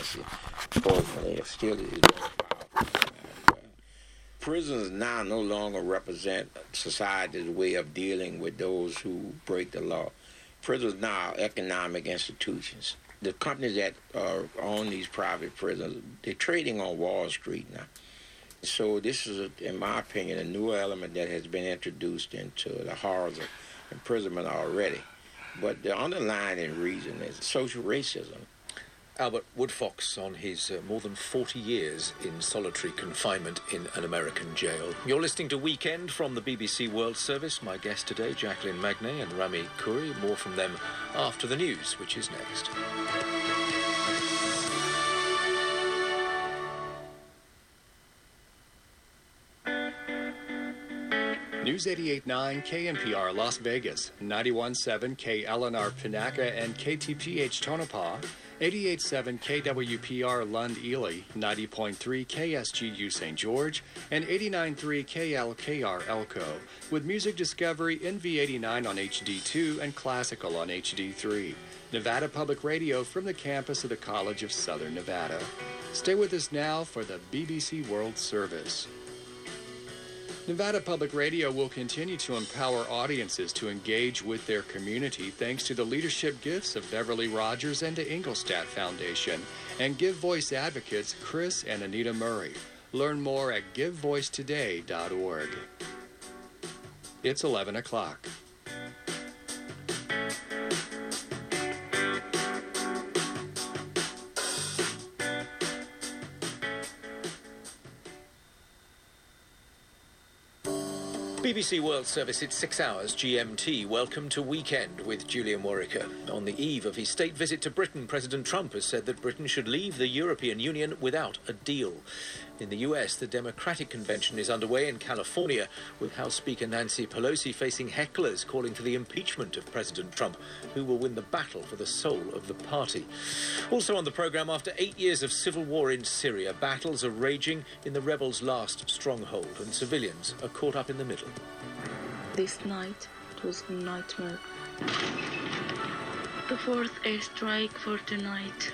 it still is prisons now no longer represent society's way of dealing with those who break the law. Prisons now are economic institutions. The companies that uh, own these private prisons, they're trading on Wall Street now. So this is, in my opinion, a new element that has been introduced into the horrors of imprisonment already. But the underlying reason is social racism. Albert Woodfox on his uh, more than 40 years in solitary confinement in an American jail. You're listening to Weekend from the BBC World Service. My guest today, Jacqueline Magnay and Rami Khouri. More from them after the news, which is next. News 88.9 KNPR Las Vegas, 91.7 KLNR Panaca and KTPH Tonopah, 88.7 KWPR Lund Ely, 90.3 KSGU St. George, and 89.3 KLKR Elko, with music discovery NV89 on HD2 and classical on HD3. Nevada Public Radio from the campus of the College of Southern Nevada. Stay with us now for the BBC World Service. Nevada Public Radio will continue to empower audiences to engage with their community thanks to the leadership gifts of Beverly Rogers and the Engelstad Foundation and Give Voice advocates Chris and Anita Murray. Learn more at givevoicetoday.org. It's 11 o'clock. BBC World Service, it's six hours GMT. Welcome to Weekend with Julian Worricker. On the eve of his state visit to Britain, President Trump has said that Britain should leave the European Union without a deal. In the US, the Democratic Convention is underway in California, with House Speaker Nancy Pelosi facing hecklers calling for the impeachment of President Trump, who will win the battle for the soul of the party. Also on the programme, after eight years of civil war in Syria, battles are raging in the rebels' last stronghold, and civilians are caught up in the middle. This night it was a nightmare. The fourth airstrike for tonight.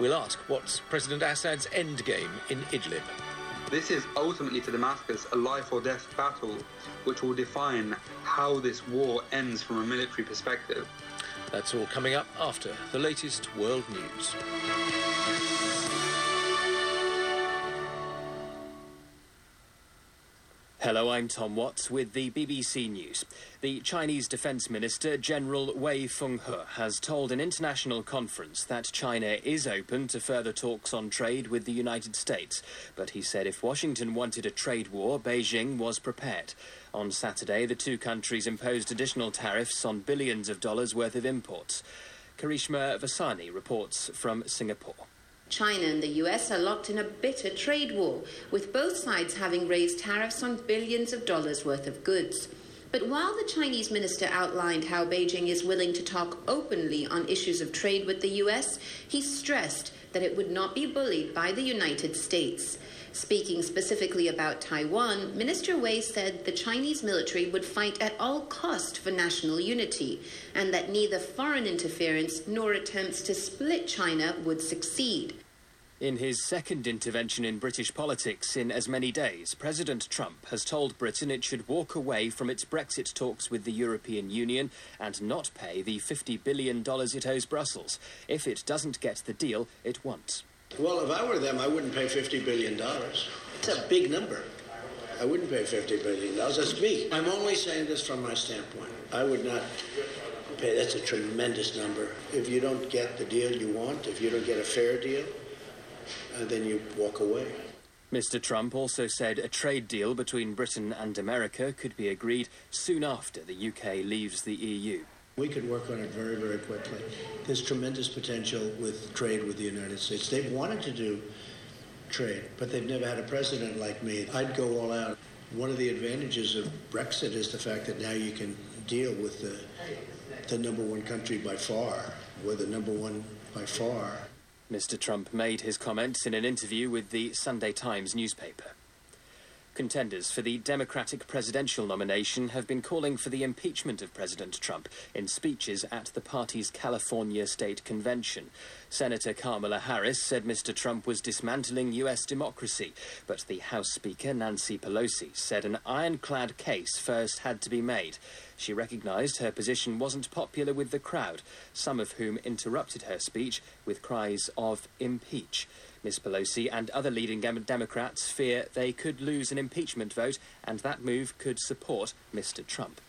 We'll ask what's President Assad's endgame in Idlib. This is ultimately for Damascus a life or death battle which will define how this war ends from a military perspective. That's all coming up after the latest world news. Hello, I'm Tom Watts with the BBC News. The Chinese Defence Minister, General Wei Fenghe, has told an international conference that China is open to further talks on trade with the United States. But he said if Washington wanted a trade war, Beijing was prepared. On Saturday, the two countries imposed additional tariffs on billions of dollars worth of imports. Karishma Vaswani reports from Singapore. China and the US are locked in a bitter trade war, with both sides having raised tariffs on billions of dollars worth of goods. But while the Chinese minister outlined how Beijing is willing to talk openly on issues of trade with the US, he stressed that it would not be bullied by the United States. Speaking specifically about Taiwan, Minister Wei said the Chinese military would fight at all cost for national unity, and that neither foreign interference nor attempts to split China would succeed. In his second intervention in British politics in as many days, President Trump has told Britain it should walk away from its Brexit talks with the European Union and not pay the $50 billion it owes Brussels. If it doesn't get the deal it wants. Well, if I were them, I wouldn't pay $50 billion. It's a big number. I wouldn't pay $50 billion. That's me. I'm only saying this from my standpoint. I would not pay. That's a tremendous number. If you don't get the deal you want, if you don't get a fair deal, uh, then you walk away. Mr. Trump also said a trade deal between Britain and America could be agreed soon after the UK leaves the EU. We could work on it very, very quickly. There's tremendous potential with trade with the United States. They've wanted to do trade, but they've never had a president like me. I'd go all out. One of the advantages of Brexit is the fact that now you can deal with the, the number one country by far. We're the number one by far. Mr. Trump made his comments in an interview with the Sunday Times newspaper. Contenders for the Democratic presidential nomination have been calling for the impeachment of President Trump in speeches at the party's California State Convention. Senator Kamala Harris said Mr. Trump was dismantling U.S. democracy, but the House Speaker, Nancy Pelosi, said an ironclad case first had to be made. She recognised her position wasn't popular with the crowd, some of whom interrupted her speech with cries of impeach. Ms. Pelosi and other leading Democrats fear they could lose an impeachment vote, and that move could support Mr. Trump.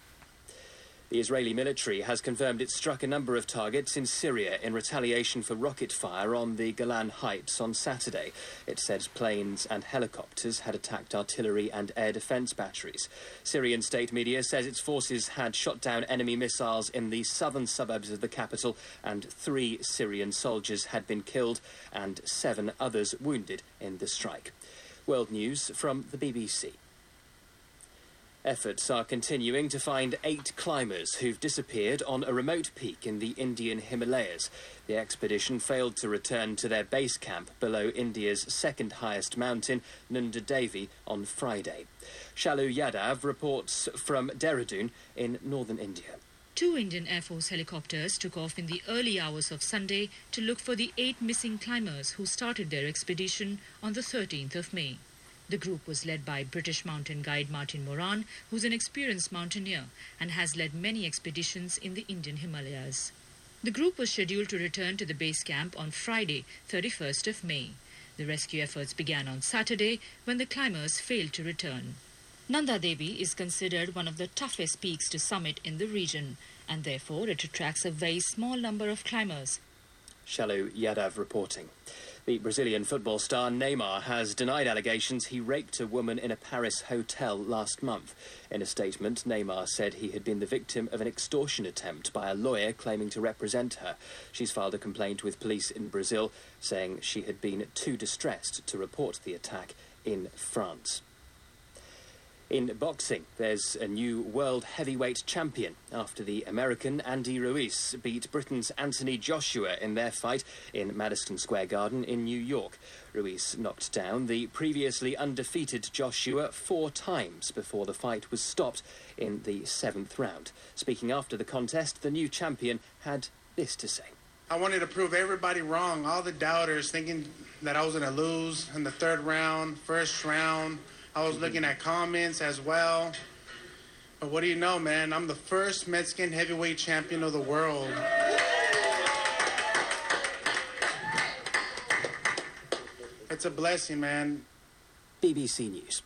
The Israeli military has confirmed it struck a number of targets in Syria in retaliation for rocket fire on the Golan Heights on Saturday. It said planes and helicopters had attacked artillery and air defense batteries. Syrian state media says its forces had shot down enemy missiles in the southern suburbs of the capital, and three Syrian soldiers had been killed and seven others wounded in the strike. World News from the BBC. Efforts are continuing to find eight climbers who've disappeared on a remote peak in the Indian Himalayas. The expedition failed to return to their base camp below India's second highest mountain, Nanda Devi, on Friday. Shalu Yadav reports from Dehradun in northern India. Two Indian Air Force helicopters took off in the early hours of Sunday to look for the eight missing climbers who started their expedition on the 13th of May. The group was led by British mountain guide Martin Moran, who's an experienced mountaineer and has led many expeditions in the Indian Himalayas. The group was scheduled to return to the base camp on Friday, 31st of May. The rescue efforts began on Saturday when the climbers failed to return. Nanda Devi is considered one of the toughest peaks to summit in the region, and therefore it attracts a very small number of climbers. Shalu Yadav reporting. The Brazilian football star Neymar has denied allegations he raped a woman in a Paris hotel last month. In a statement, Neymar said he had been the victim of an extortion attempt by a lawyer claiming to represent her. She's filed a complaint with police in Brazil, saying she had been too distressed to report the attack in France. In boxing, there's a new world heavyweight champion after the American Andy Ruiz beat Britain's Anthony Joshua in their fight in Madison Square Garden in New York. Ruiz knocked down the previously undefeated Joshua four times before the fight was stopped in the seventh round. Speaking after the contest, the new champion had this to say. I wanted to prove everybody wrong, all the doubters thinking that I was going to lose in the third round, first round. I was looking at comments as well. But what do you know, man? I'm the first Mexican heavyweight champion of the world. It's a blessing, man. BBC News.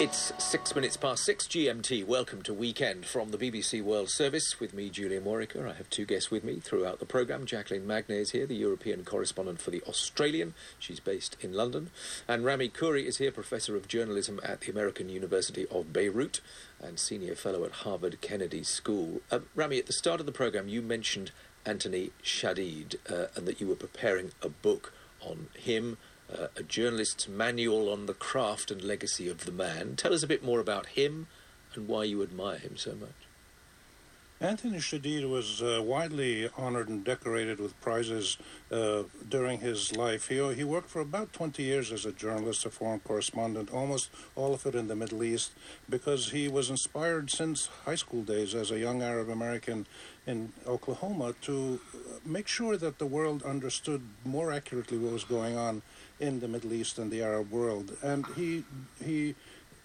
It's six minutes past six GMT. Welcome to Weekend from the BBC World Service with me, Julian Worricker. I have two guests with me throughout the programme. Jacqueline Magnay is here, the European correspondent for The Australian. She's based in London. And Rami Khouri is here, Professor of Journalism at the American University of Beirut and Senior Fellow at Harvard Kennedy School. Uh, Rami, at the start of the programme, you mentioned Anthony Shadid uh, and that you were preparing a book on him uh, a journalist's manual on the craft and legacy of the man. Tell us a bit more about him and why you admire him so much. Anthony Shadid was uh, widely honored and decorated with prizes uh, during his life. He, he worked for about 20 years as a journalist, a foreign correspondent, almost all of it in the Middle East, because he was inspired since high school days as a young Arab American in Oklahoma to make sure that the world understood more accurately what was going on in the Middle East and the Arab world. And he, he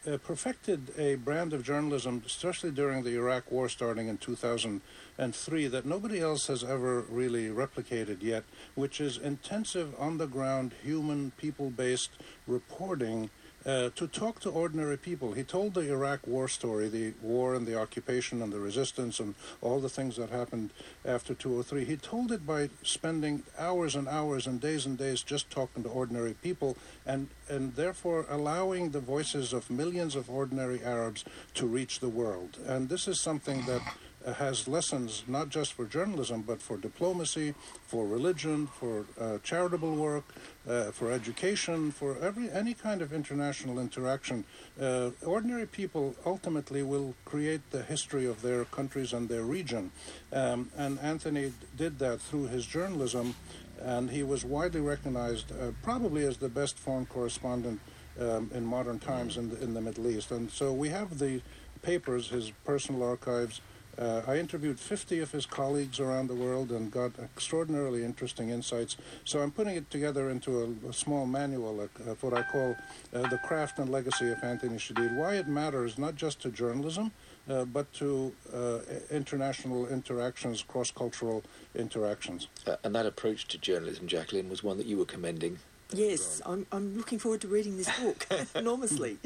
uh, perfected a brand of journalism, especially during the Iraq War starting in 2003, that nobody else has ever really replicated yet, which is intensive, on the ground, human, people based reporting uh, to talk to ordinary people. He told the Iraq war story, the war and the occupation and the resistance and all the things that happened after 203. He told it by spending hours and hours and days and days just talking to ordinary people and, and therefore allowing the voices of millions of ordinary Arabs to reach the world. And this is something that has lessons not just for journalism but for diplomacy, for religion, for uh, charitable work, uh, for education, for every any kind of international interaction. Uh, ordinary people ultimately will create the history of their countries and their region, um, and Anthony did that through his journalism, and he was widely recognized, uh, probably as the best foreign correspondent. Um, in modern times in the, in the Middle East. And so we have the papers, his personal archives, Uh, I interviewed 50 of his colleagues around the world and got extraordinarily interesting insights. So I'm putting it together into a, a small manual of, of what I call uh, the craft and legacy of Anthony Shadid. Why it matters not just to journalism, uh, but to uh, international interactions, cross-cultural interactions. Uh, and that approach to journalism, Jacqueline, was one that you were commending. Yes, I'm, I'm looking forward to reading this book enormously.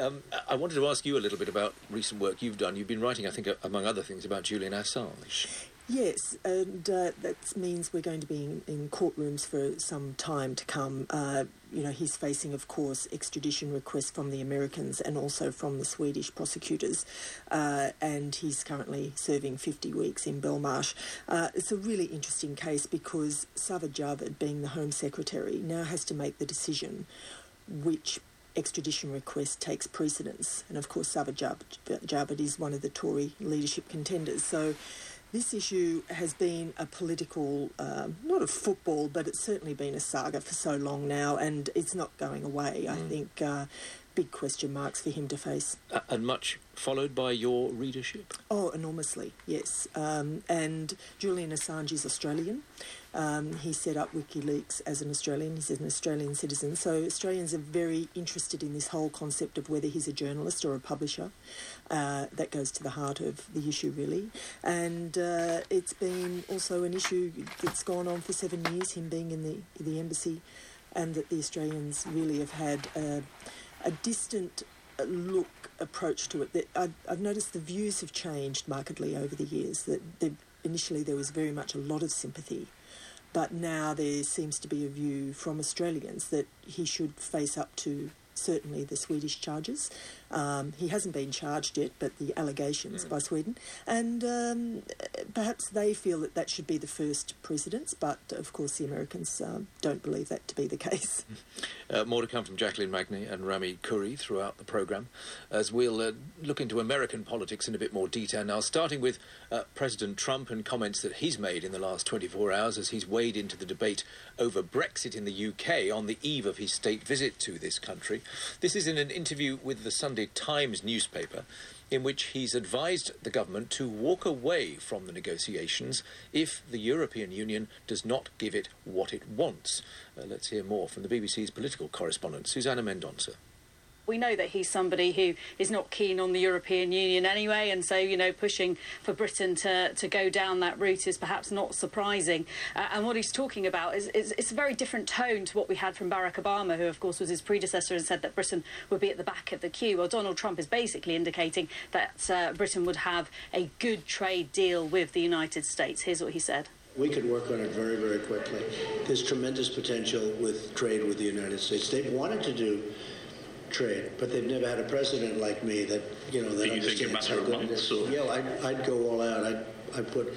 Um, I wanted to ask you a little bit about recent work you've done. You've been writing, I think, among other things, about Julian Assange. Yes, and uh, that means we're going to be in, in, courtrooms for some time to come. Uh, you know, he's facing, of course, extradition requests from the Americans and also from the Swedish prosecutors, uh, and he's currently serving 50 weeks in Belmarsh. Uh, it's a really interesting case because Sajid Javid, being the Home Secretary, now has to make the decision which extradition request takes precedence. And of course, Sajid Javid is one of the Tory leadership contenders. So this issue has been a political, um, not a football, but it's certainly been a saga for so long now, and it's not going away. Mm. I think uh, big question marks for him to face. Uh, and much followed by your readership? Oh, enormously, yes. Um, and Julian Assange is Australian. Um, he set up WikiLeaks as an Australian. He's an Australian citizen. So Australians are very interested in this whole concept of whether he's a journalist or a publisher. Uh, that goes to the heart of the issue, really. And uh, it's been also an issue that's gone on for seven years, him being in the, the embassy, and that the Australians really have had a, a distant look approach to it. That I've, I've, noticed the views have changed markedly over the years. That initially there was very much a lot of sympathy but now there seems to be a view from Australians that he should face up to certainly the Swedish charges. Um, he hasn't been charged yet, but the allegations mm. by Sweden. And um, perhaps they feel that that should be the first precedence, but of course the Americans um, don't believe that to be the case. Uh, more to come from Jacqueline Magnay and Rami Khouri throughout the programme, as we'll uh, look into American politics in a bit more detail now, starting with uh, President Trump and comments that he's made in the last 24 hours as he's weighed into the debate over Brexit in the UK on the eve of his state visit to this country. This is in an interview with the Sunday Times newspaper in which he's advised the government to walk away from the negotiations if the European Union does not give it what it wants. Uh, let's hear more from the BBC's political correspondent, Susanna Mendonça we know that he's somebody who is not keen on the European Union anyway, and so you know pushing for Britain to, to go down that route is perhaps not surprising. Uh, and what he's talking about is, is it's a very different tone to what we had from Barack Obama, who of course was his predecessor and said that Britain would be at the back of the queue. Well, Donald Trump is basically indicating that uh, Britain would have a good trade deal with the United States. Here's what he said. We could work on it very, very quickly. There's tremendous potential with trade with the United States. They've wanted to do trade, but they've never had a president like me that you know that Do you understands think how good it is. Yeah, I'd, I'd go all out. I'd, I'd put.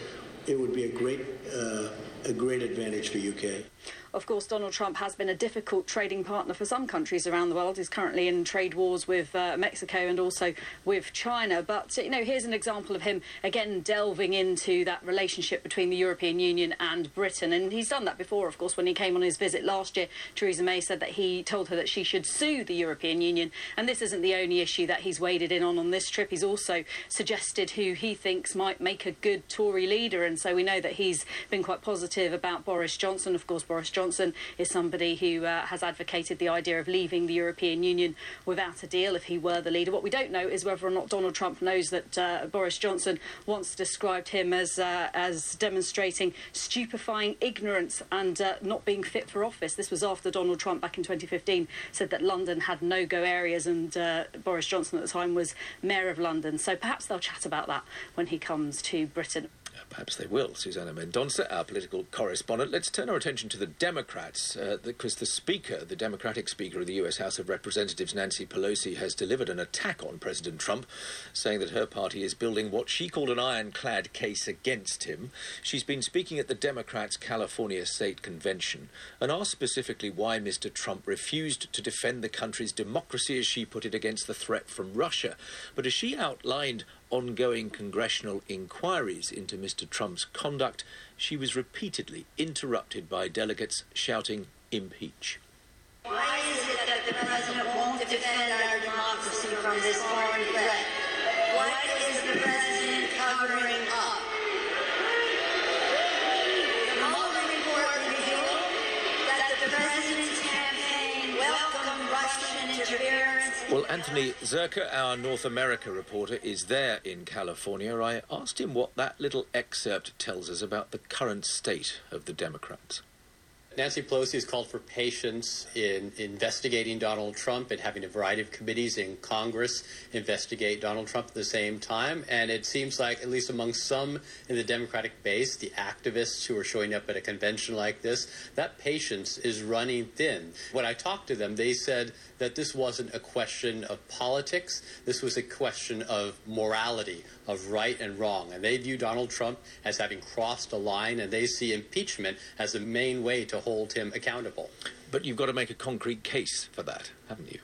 It would be a great uh, a great advantage for UK. Of course, Donald Trump has been a difficult trading partner for some countries around the world. He's currently in trade wars with uh, Mexico and also with China. But, you know, here's an example of him, again, delving into that relationship between the European Union and Britain. And he's done that before, of course, when he came on his visit last year. Theresa May said that he told her that she should sue the European Union. And this isn't the only issue that he's waded in on on this trip. He's also suggested who he thinks might make a good Tory leader. And so we know that he's been quite positive about Boris Johnson. Of course, Boris Johnson Johnson is somebody who uh, has advocated the idea of leaving the European Union without a deal if he were the leader. What we don't know is whether or not Donald Trump knows that uh, Boris Johnson once described him as uh, as demonstrating stupefying ignorance and uh, not being fit for office. This was after Donald Trump back in 2015 said that London had no-go areas and uh, Boris Johnson at the time was mayor of London. So perhaps they'll chat about that when he comes to Britain. Perhaps they will. Susanna Mendonça, our political correspondent. Let's turn our attention to the Democrats, uh, because the Speaker, the Democratic Speaker of the US House of Representatives, Nancy Pelosi, has delivered an attack on President Trump, saying that her party is building what she called an ironclad case against him. She's been speaking at the Democrats' California State Convention and asked specifically why Mr. Trump refused to defend the country's democracy, as she put it, against the threat from Russia. But as she outlined ongoing congressional inquiries into Mr. Trump's conduct, she was repeatedly interrupted by delegates shouting, impeach. Why is it that the president won't defend our democracy from this foreign threat? Well, Anthony Zurcher, our North America reporter, is there in California. I asked him what that little excerpt tells us about the current state of the Democrats. Nancy Pelosi has called for patience in investigating Donald Trump and having a variety of committees in Congress investigate Donald Trump at the same time. And it seems like, at least among some in the Democratic base, the activists who are showing up at a convention like this, that patience is running thin. When I talked to them, they said that this wasn't a question of politics, this was a question of morality, of right and wrong. And they view Donald Trump as having crossed a line, and they see impeachment as the main way to hold him accountable. But you've got to make a concrete case for that, haven't you?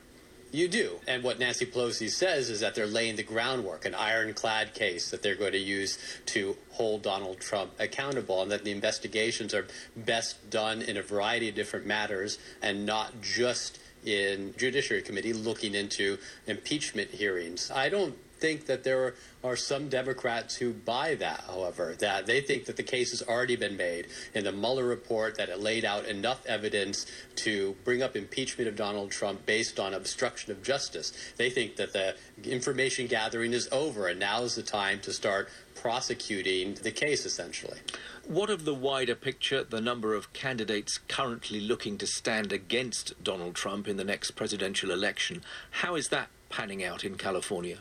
You do. And what Nancy Pelosi says is that they're laying the groundwork, an ironclad case that they're going to use to hold Donald Trump accountable, and that the investigations are best done in a variety of different matters and not just in Judiciary Committee looking into impeachment hearings. I don't think that there are some Democrats who buy that, however, that they think that the case has already been made in the Mueller report, that it laid out enough evidence to bring up impeachment of Donald Trump based on obstruction of justice. They think that the information gathering is over, and now is the time to start prosecuting the case, essentially. What of the wider picture, the number of candidates currently looking to stand against Donald Trump in the next presidential election? How is that panning out in California?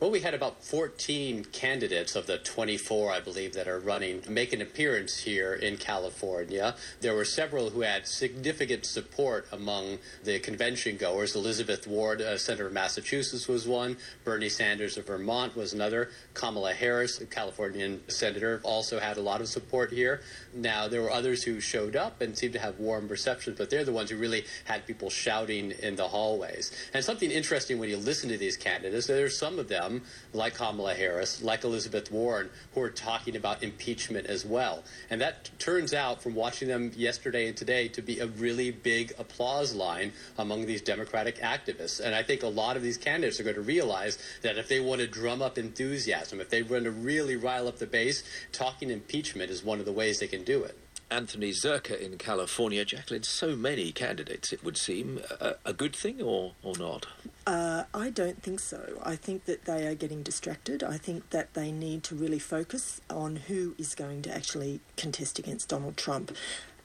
Well, we had about 14 candidates of the 24, I believe, that are running make an appearance here in California. There were several who had significant support among the convention goers. Elizabeth Warren, uh, Senator of Massachusetts, was one. Bernie Sanders of Vermont was another. Kamala Harris, a Californian senator, also had a lot of support here. Now, there were others who showed up and seemed to have warm receptions, but they're the ones who really had people shouting in the hallways. And something interesting when you listen to these candidates, there's some of them like Kamala Harris, like Elizabeth Warren, who are talking about impeachment as well. And that turns out, from watching them yesterday and today, to be a really big applause line among these Democratic activists. And I think a lot of these candidates are going to realize that if they want to drum up enthusiasm, if they want to really rile up the base, talking impeachment is one of the ways they can do it. Anthony Zurcher in California. Jacqueline, so many candidates, it would seem. A, a good thing or, or not? Uh, I don't think so. I think that they are getting distracted. I think that they need to really focus on who is going to actually contest against Donald Trump.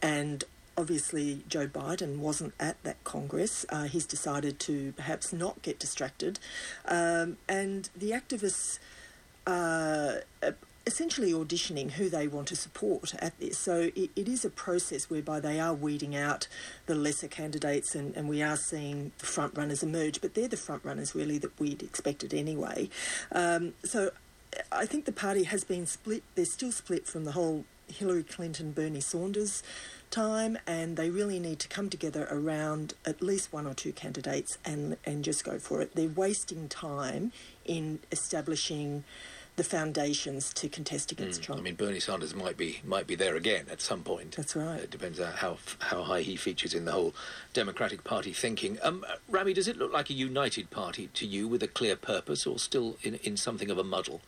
And obviously, Joe Biden wasn't at that Congress. Uh, he's decided to perhaps not get distracted. Um, and the activists. Uh, essentially auditioning who they want to support at this. So it, it is a process whereby they are weeding out the lesser candidates and, and we are seeing the front runners emerge, but they're the front runners really that we'd expected anyway. Um, so I think the party has been split. They're still split from the whole Hillary Clinton, Bernie Sanders time, and they really need to come together around at least one or two candidates and and just go for it. They're wasting time in establishing the foundations to contest against Mm, Trump. I mean, Bernie Sanders might be might be there again at some point. That's right. It depends on how how high he features in the whole Democratic Party thinking. Um, Rami, does it look like a united party to you with a clear purpose, or still in in something of a muddle?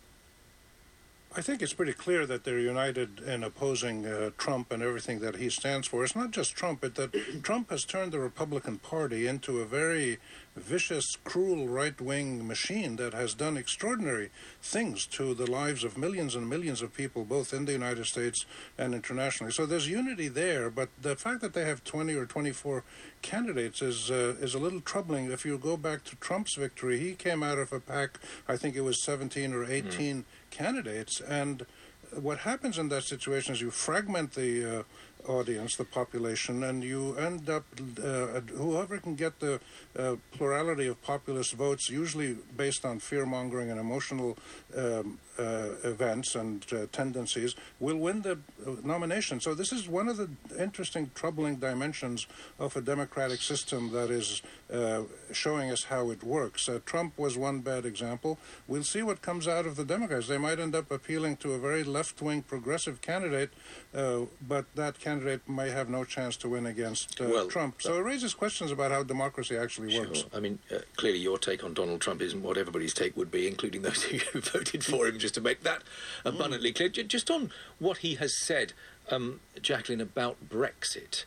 I think it's pretty clear that they're united in opposing uh, Trump and everything that he stands for. It's not just Trump, but that Trump has turned the Republican Party into a very vicious, cruel right wing machine that has done extraordinary things to the lives of millions and millions of people, both in the United States and internationally. So there's unity there, but the fact that they have 20 or 24 candidates is uh, is a little troubling. If you go back to Trump's victory, he came out of a pack, I think it was 17 or 18 candidates, and what happens in that situation is you fragment the uh, audience, the population, and you end up uh, whoever can get the uh, plurality of populist votes, usually based on fear mongering and emotional um, events and uh, tendencies, will win the uh, nomination. So this is one of the interesting, troubling dimensions of a democratic system that is uh, showing us how it works. Uh, Trump was one bad example. We'll see what comes out of the Democrats. They might end up appealing to a very left-wing progressive candidate, uh, but that candidate may have no chance to win against uh, Well, Trump. So it raises questions about how democracy actually works. Sure. I mean, uh, clearly your take on Donald Trump isn't what everybody's take would be, including those who voted for him, just to make that abundantly clear. Just on what he has said, um, Jacqueline, about Brexit.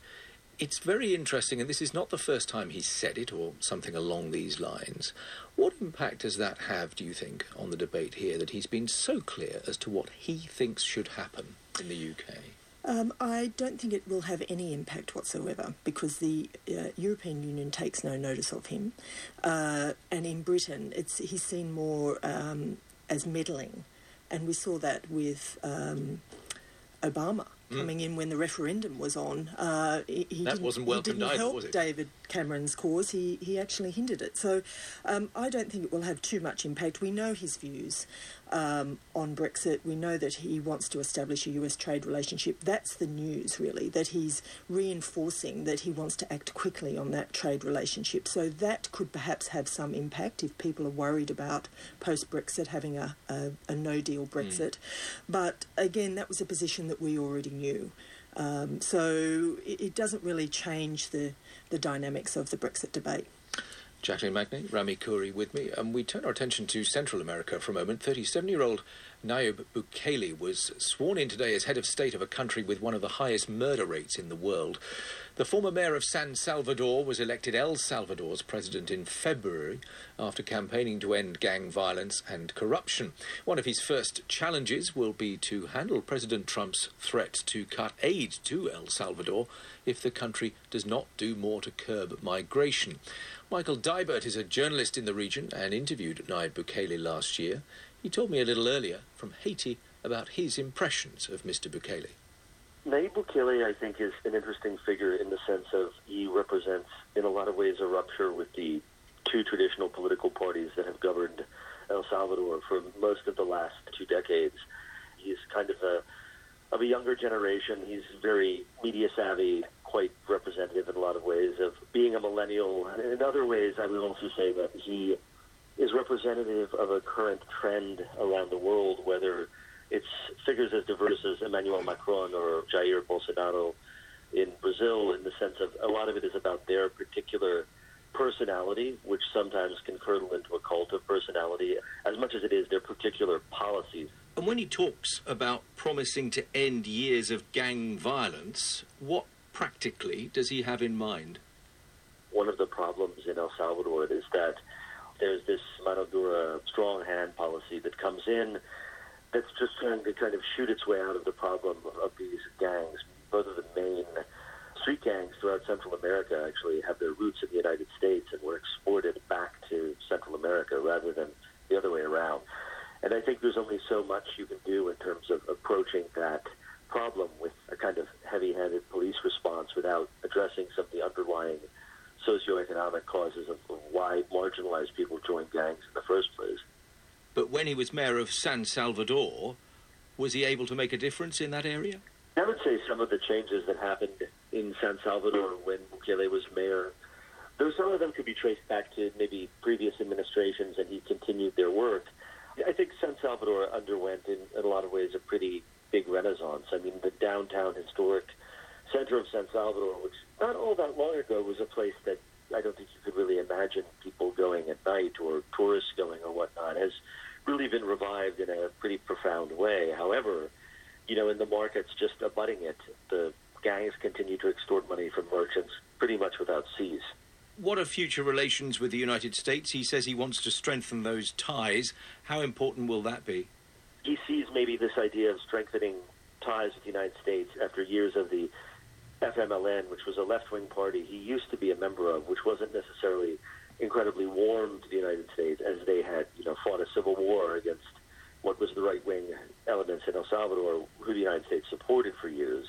It's very interesting, and this is not the first time he's said it or something along these lines. What impact does that have, do you think, on the debate here that he's been so clear as to what he thinks should happen in the UK? Um, I don't think it will have any impact whatsoever because the uh, European Union takes no notice of him, uh, and in Britain, it's he's seen more um, as meddling, and we saw that with um, Obama Mm. coming in when the referendum was on. Uh, he, he That didn't, wasn't he didn't help? David Cameron's cause. He he actually hindered it. So um, I don't think it will have too much impact. We know his views um, on Brexit. We know that he wants to establish a US trade relationship. That's the news, really, that he's reinforcing that he wants to act quickly on that trade relationship. So that could perhaps have some impact if people are worried about post Brexit having a, a, a no deal Brexit. But again, that was a position that we already knew. Um, so it, it doesn't really change the, the dynamics of the Brexit debate. Jacqueline Magnay, Rami Khouri with me, and we turn our attention to Central America for a moment. 37-year-old Nayib Bukele was sworn in today as head of state of a country with one of the highest murder rates in the world. The former mayor of San Salvador was elected El Salvador's president in February after campaigning to end gang violence and corruption. One of his first challenges will be to handle President Trump's threat to cut aid to El Salvador if the country does not do more to curb migration. Michael Deibert is a journalist in the region and interviewed Nayib Bukele last year. He told me a little earlier from Haiti about his impressions of Mr. Bukele. Nayib Bukele, I think, is an interesting figure in the sense of he represents, in a lot of ways, a rupture with the two traditional political parties that have governed El Salvador for most of the last two decades. He's kind of a of a younger generation. He's very media savvy, quite representative in a lot of ways of being a millennial. In other ways, I would also say that he is representative of a current trend around the world, whether it's figures as diverse as Emmanuel Macron or Jair Bolsonaro in Brazil, in the sense of a lot of it is about their particular personality, which sometimes can curdle into a cult of personality, as much as it is their particular policies. And when he talks about promising to end years of gang violence, what practically does he have in mind? One of the problems in El Salvador is that there's this mano dura, strong hand policy that comes in that's just trying to kind of shoot its way out of the problem of these gangs. Both of the main street gangs throughout Central America actually have their roots in the United States and were exported back to Central America rather than the other way around. And I think there's only so much you can do in terms of approaching that problem with a kind of heavy-handed police response without addressing some of the underlying socioeconomic causes of why marginalized people join gangs in the first place. But when he was mayor of San Salvador, was he able to make a difference in that area? I would say some of the changes that happened in San Salvador when Bukele was mayor, though some of them could be traced back to maybe previous administrations and he continued their work. I think San Salvador underwent, in, in a lot of ways, a pretty big renaissance. I mean, the downtown historic center of San Salvador, which not all that long ago was a place that I don't think you could really imagine people going at night or tourists going or whatnot, has really been revived in a pretty profound way. However, you know, in the markets just abutting it, the gangs continue to extort money from merchants pretty much without cease. What are future relations with the United States? He says he wants to strengthen those ties. How important will that be? He sees maybe this idea of strengthening ties with the United States after years of the FMLN, which was a left-wing party he used to be a member of, which wasn't necessarily incredibly warm to the United States, as they had, you know, fought a civil war against what was the right-wing elements in El Salvador, who the United States supported for years.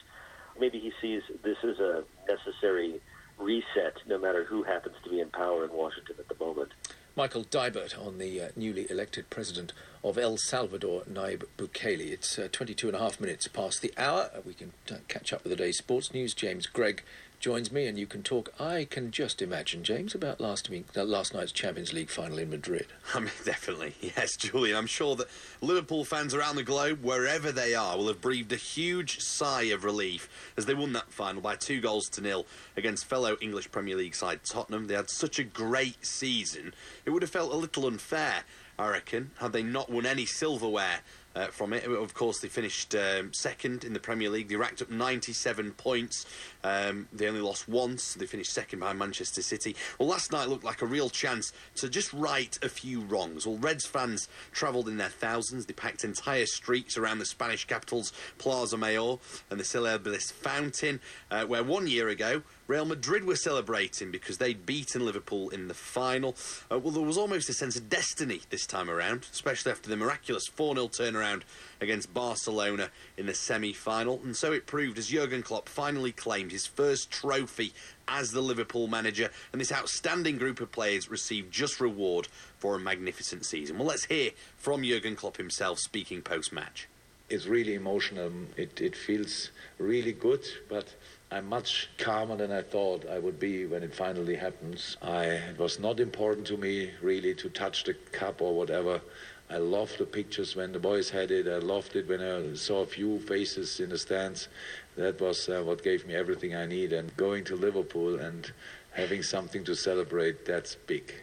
Maybe he sees this as a necessary reset, no matter who happens to be in power in Washington at the moment. Michael Deibert on the uh, newly elected president of El Salvador, Nayib Bukele. It's uh, 22 and a half minutes past the hour. We can uh, catch up with the day's sports news. James Gregg joins me, and you can talk. I can just imagine, James, about last week, uh, last night's Champions League final in Madrid. I mean, definitely, yes, Julian. I'm sure that Liverpool fans around the globe, wherever they are, will have breathed a huge sigh of relief as they won that final by two goals to nil against fellow English Premier League side Tottenham. They had such a great season; it would have felt a little unfair, I reckon, had they not won any silverware uh, from it. Of course, they finished um, second in the Premier League. They racked up 97 points. Um, they only lost once. They finished second behind Manchester City. Well, last night looked like a real chance to just right a few wrongs. Well, Reds fans travelled in their thousands. They packed entire streets around the Spanish capital's Plaza Mayor and the Cibeles Fountain, uh, where one year ago Real Madrid were celebrating because they'd beaten Liverpool in the final. Uh, well, there was almost a sense of destiny this time around, especially after the miraculous 4 0 turnaround against Barcelona in the semi final. And so it proved as Jurgen Klopp finally claimed his first trophy as the Liverpool manager. And this outstanding group of players received just reward for a magnificent season. Well, let's hear from Jurgen Klopp himself speaking post match. It's really emotional. It, it feels really good, but I'm much calmer than I thought I would be when it finally happens. I, it was not important to me really to touch the cup or whatever. I loved the pictures when the boys had it. I loved it when I saw a few faces in the stands. That was uh, what gave me everything I need. And going to Liverpool and having something to celebrate, that's big.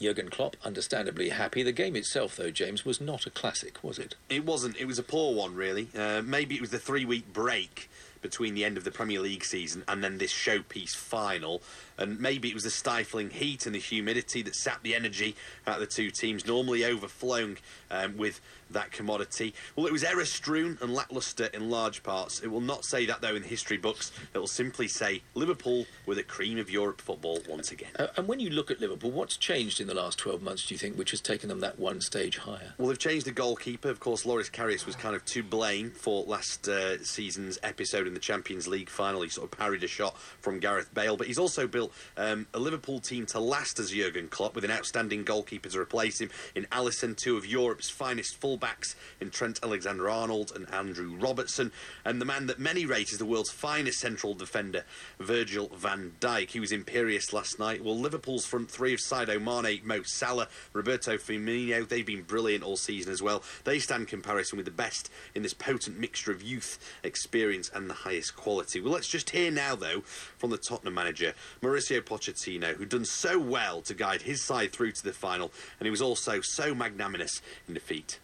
Jurgen Klopp, understandably happy. The game itself, though, James, was not a classic, was it? It wasn't. It was a poor one, really. Uh, maybe it was the three week break between the end of the Premier League season and then this showpiece final. And maybe it was the stifling heat and the humidity that sapped the energy out of the two teams, normally overflowing um, with that commodity. Well, it was error strewn and lacklustre in large parts. It will not say that, though, in the history books. It will simply say Liverpool were the cream of Europe football once again. Uh, and when you look at Liverpool, what's changed in the last 12 months, do you think, which has taken them that one stage higher? Well, they've changed the goalkeeper. Of course, Loris Karius was kind of to blame for last uh, season's episode in the Champions League final. He sort of parried a shot from Gareth Bale, but he's also built um, a Liverpool team to last as Jurgen Klopp with an outstanding goalkeeper to replace him in Alisson, two of Europe's finest fullbacks in Trent Alexander-Arnold and Andrew Robertson, and the man that many rate as the world's finest central defender, Virgil van Dijk. He was imperious last night. Well, Liverpool's front three of Sadio Mane, Mo Salah, Roberto Firmino, they've been brilliant all season as well. They stand comparison with the best in this potent mixture of youth, experience, and the highest quality. Well, let's just hear now, though, from the Tottenham manager, Mauricio Pochettino, who'd done so well to guide his side through to the final, and he was also so magnanimous in defeat.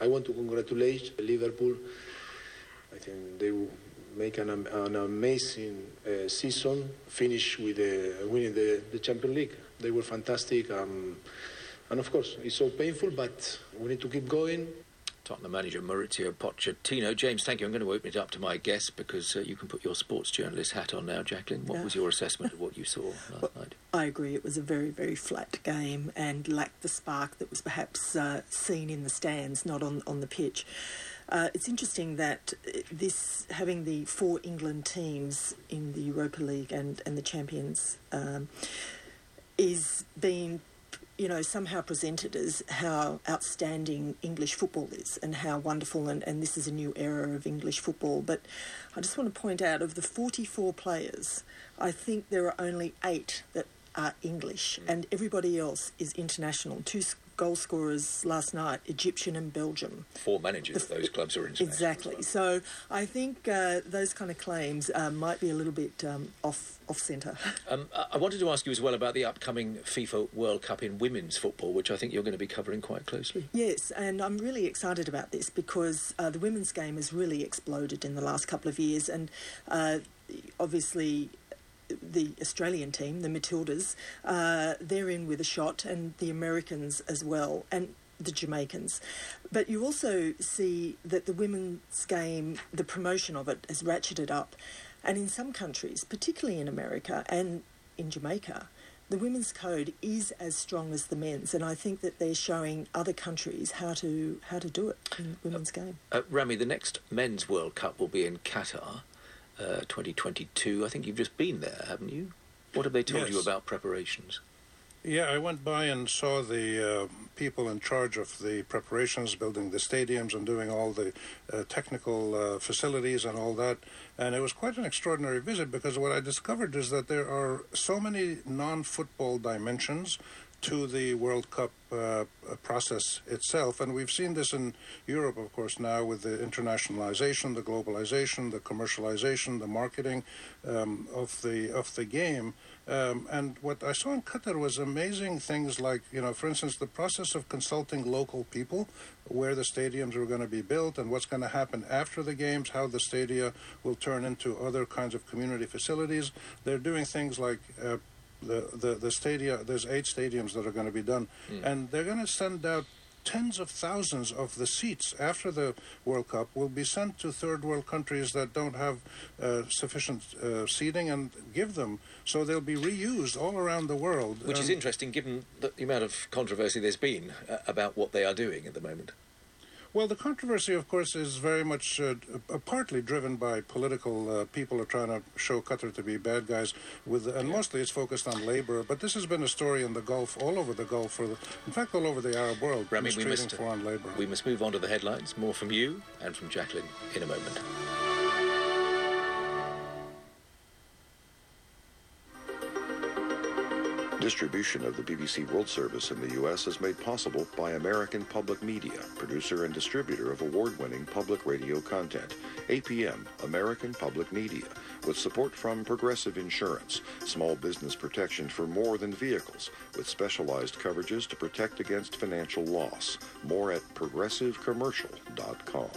I want to congratulate Liverpool. I think they will make an, an amazing uh, season, finish with uh, winning the, the Champions League. They were fantastic. Um, and of course, it's so painful, but we need to keep going. Tottenham manager Mauricio Pochettino. James, thank you. I'm going to open it up to my guests because uh, you can put your sports journalist hat on now, Jacqueline. What Yeah. was your assessment of what you saw last night? I agree. It was a very, very flat game and lacked the spark that was perhaps uh, seen in the stands, not on on the pitch. Uh, it's interesting that uh, this having the four England teams in the Europa League and and the champions um, is being you know, somehow presented as how outstanding English football is and how wonderful, and, and this is a new era of English football. But I just want to point out of the 44 players, I think there are only eight that are English, mm. and everybody else is international. Two goal scorers last night, Egyptian and Belgium. Four managers of those clubs are international. Exactly. So I think uh, those kind of claims uh, might be a little bit um, off off centre. Um, I- I wanted to ask you as well about the upcoming FIFA World Cup in women's football, which I think you're going to be covering quite closely. Yes, and I'm really excited about this because uh, the women's game has really exploded in the last couple of years, and uh, obviously the Australian team, the Matildas, uh, they're in with a shot, and the Americans as well, and the Jamaicans. But you also see that the women's game, the promotion of it, has ratcheted up, and in some countries, particularly in America and in Jamaica, the women's code is as strong as the men's, and I think that they're showing other countries how to how to do it in women's game. Uh, Rami, the next men's World Cup will be in Qatar, uh, 2022. I think you've just been there, haven't you? What have they told you about preparations? Yeah, I went by and saw the uh, people in charge of the preparations, building the stadiums and doing all the uh, technical uh, facilities and all that. And it was quite an extraordinary visit because what I discovered is that there are so many non football dimensions to the World Cup uh, process itself. And we've seen this in Europe, of course, now with the internationalization, the globalization, the commercialization, the marketing um, of the of the game. Um, and what I saw in Qatar was amazing things like, you know, for instance, the process of consulting local people, where the stadiums are going to be built and what's going to happen after the games, how the stadia will turn into other kinds of community facilities. They're doing things like uh, the, the, the stadia, there's eight stadiums that are going to be done, mm. and they're going to send out tens of thousands of the seats after the World Cup will be sent to third world countries that don't have uh, sufficient uh, seating and give them. So they'll be reused all around the world. Which um, is interesting given the amount of controversy there's been uh, about what they are doing at the moment. Well, the controversy, of course, is very much uh, uh, partly driven by political. Uh, people are trying to show Qatar to be bad guys, with, and yeah. mostly it's focused on labor. But this has been a story in the Gulf, all over the Gulf, for the, in fact, all over the Arab world, Rami, we must, foreign labor. We must move on to the headlines. More from you and from Jacqueline in a moment. Distribution of the BBC World Service in the U.S. is made possible by American Public Media, producer and distributor of award-winning public radio content. APM, American Public Media, with support from Progressive Insurance, small business protection for more than vehicles, with specialized coverages to protect against financial loss. More at progressivecommercial.com.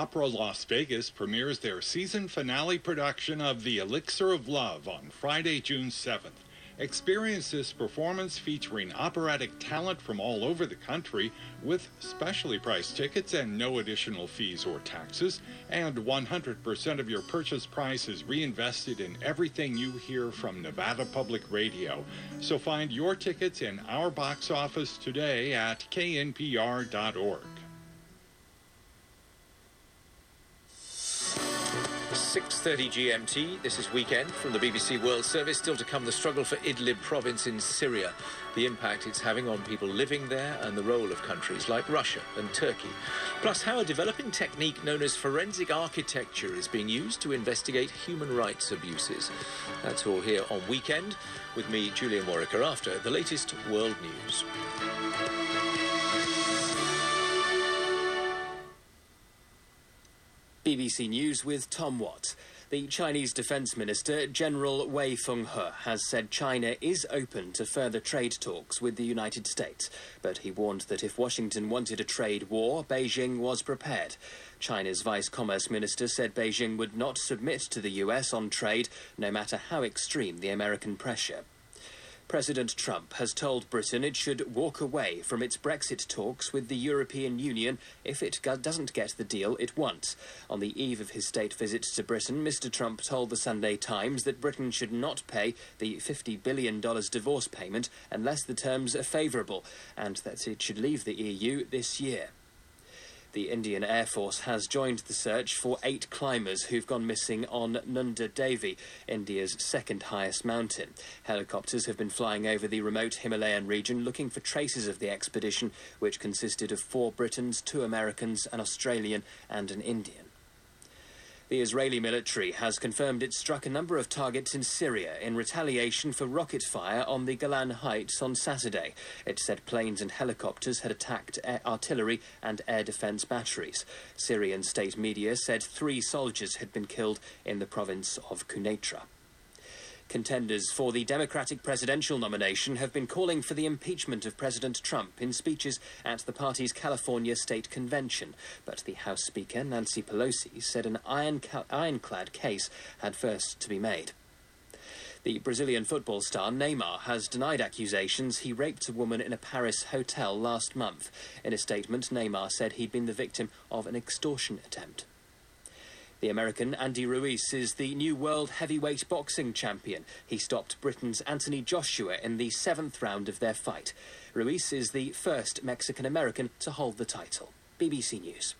Opera Las Vegas premieres their season finale production of The Elixir of Love on Friday, June 7th. Experience this performance featuring operatic talent from all over the country with specially priced tickets and no additional fees or taxes. And 100% of your purchase price is reinvested in everything you hear from Nevada Public Radio. So find your tickets in our box office today at knpr.org. 6.30 GMT. This is Weekend from the BBC World Service. Still to come, the struggle for Idlib province in Syria, the impact it's having on people living there, and the role of countries like Russia and Turkey. Plus, how a developing technique known as forensic architecture is being used to investigate human rights abuses. That's all here on Weekend with me, Julian Worricker, after the latest world news. BBC News with Tom Watt. The Chinese Defense Minister, General Wei Fenghe, has said China is open to further trade talks with the United States, but he warned that if Washington wanted a trade war, Beijing was prepared. China's Vice Commerce Minister said Beijing would not submit to the US on trade, no matter how extreme the American pressure. President Trump has told Britain it should walk away from its Brexit talks with the European Union if it doesn't get the deal it wants. On the eve of his state visit to Britain, Mr. Trump told the Sunday Times that Britain should not pay the $50 billion divorce payment unless the terms are favourable, and that it should leave the EU this year. The Indian Air Force has joined the search for eight climbers who've gone missing on Nanda Devi, India's second highest mountain. Helicopters have been flying over the remote Himalayan region looking for traces of the expedition, which consisted of four Britons, two Americans, an Australian, and an Indian. The Israeli military has confirmed it struck a number of targets in Syria in retaliation for rocket fire on the Golan Heights on Saturday. It said planes and helicopters had attacked artillery and air defense batteries. Syrian state media said three soldiers had been killed in the province of Quneitra. Contenders for the Democratic presidential nomination have been calling for the impeachment of President Trump in speeches at the party's California State Convention. But the House Speaker, Nancy Pelosi, said an iron ironclad case had first to be made. The Brazilian football star Neymar has denied accusations he raped a woman in a Paris hotel last month. In a statement, Neymar said he'd been the victim of an extortion attempt. The American Andy Ruiz is the new world heavyweight boxing champion. He stopped Britain's Anthony Joshua in the seventh round of their fight. Ruiz is the first Mexican American to hold the title. BBC News.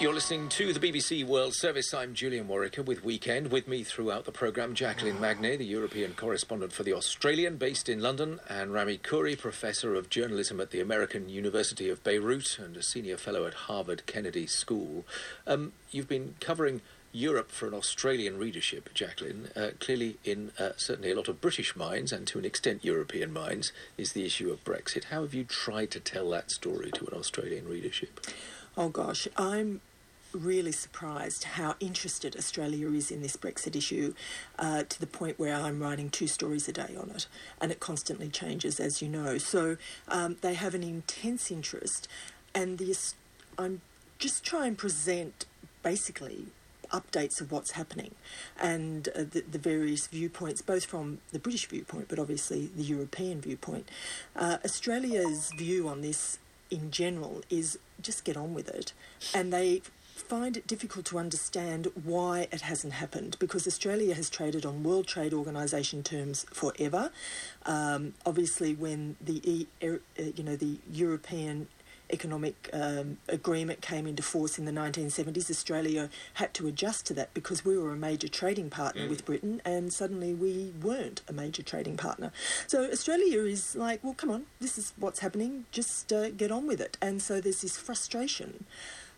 You're listening to the BBC World Service. I'm Julian Worricker with Weekend. With me throughout the programme, Jacqueline Magnay, the European correspondent for The Australian, based in London, and Rami Khouri, Professor of Journalism at the American University of Beirut and a Senior Fellow at Harvard Kennedy School. Um, you've been covering Europe for an Australian readership, Jacqueline. Uh, clearly, in uh, certainly a lot of British minds and to an extent European minds, is the issue of Brexit. How have you tried to tell that story to an Australian readership? Oh gosh, I'm really surprised how interested Australia is in this Brexit issue uh, to the point where I'm writing two stories a day on it, and it constantly changes, as you know. So um, they have an intense interest, and the I'm just trying and present basically updates of what's happening and uh, the, the, various viewpoints, both from the British viewpoint, but obviously the European viewpoint. Uh, Australia's view on this in general is just get on with it. And they find it difficult to understand why it hasn't happened because Australia has traded on World Trade Organization terms forever. Um, obviously, when the e, er, uh, you know the European economic um, agreement came into force in the 1970s, Australia had to adjust to that because we were a major trading partner mm. with Britain and suddenly we weren't a major trading partner. So Australia is like, well, come on, this is what's happening, just uh, get on with it. And so there's this frustration.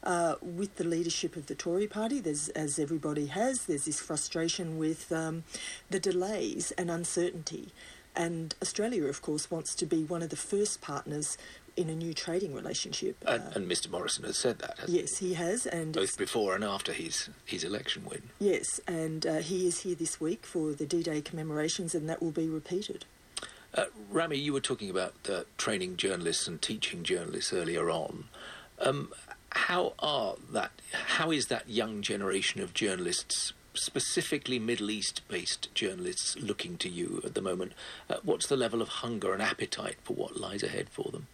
Uh, with the leadership of the Tory party, there's, as everybody has, there's this frustration with um, the delays and uncertainty. And Australia, of course, wants to be one of the first partners in a new trading relationship. And, uh, and Mr. Morrison has said that. yes, he? he has, and both before and after his his election win. Yes, and uh, he is here this week for the D-Day commemorations, and that will be repeated. Uh, Rami, you were talking about uh, training journalists and teaching journalists earlier on. Um, how are that? How is that young generation of journalists, specifically Middle East-based journalists, looking to you at the moment? Uh, what's the level of hunger and appetite for what lies ahead for them?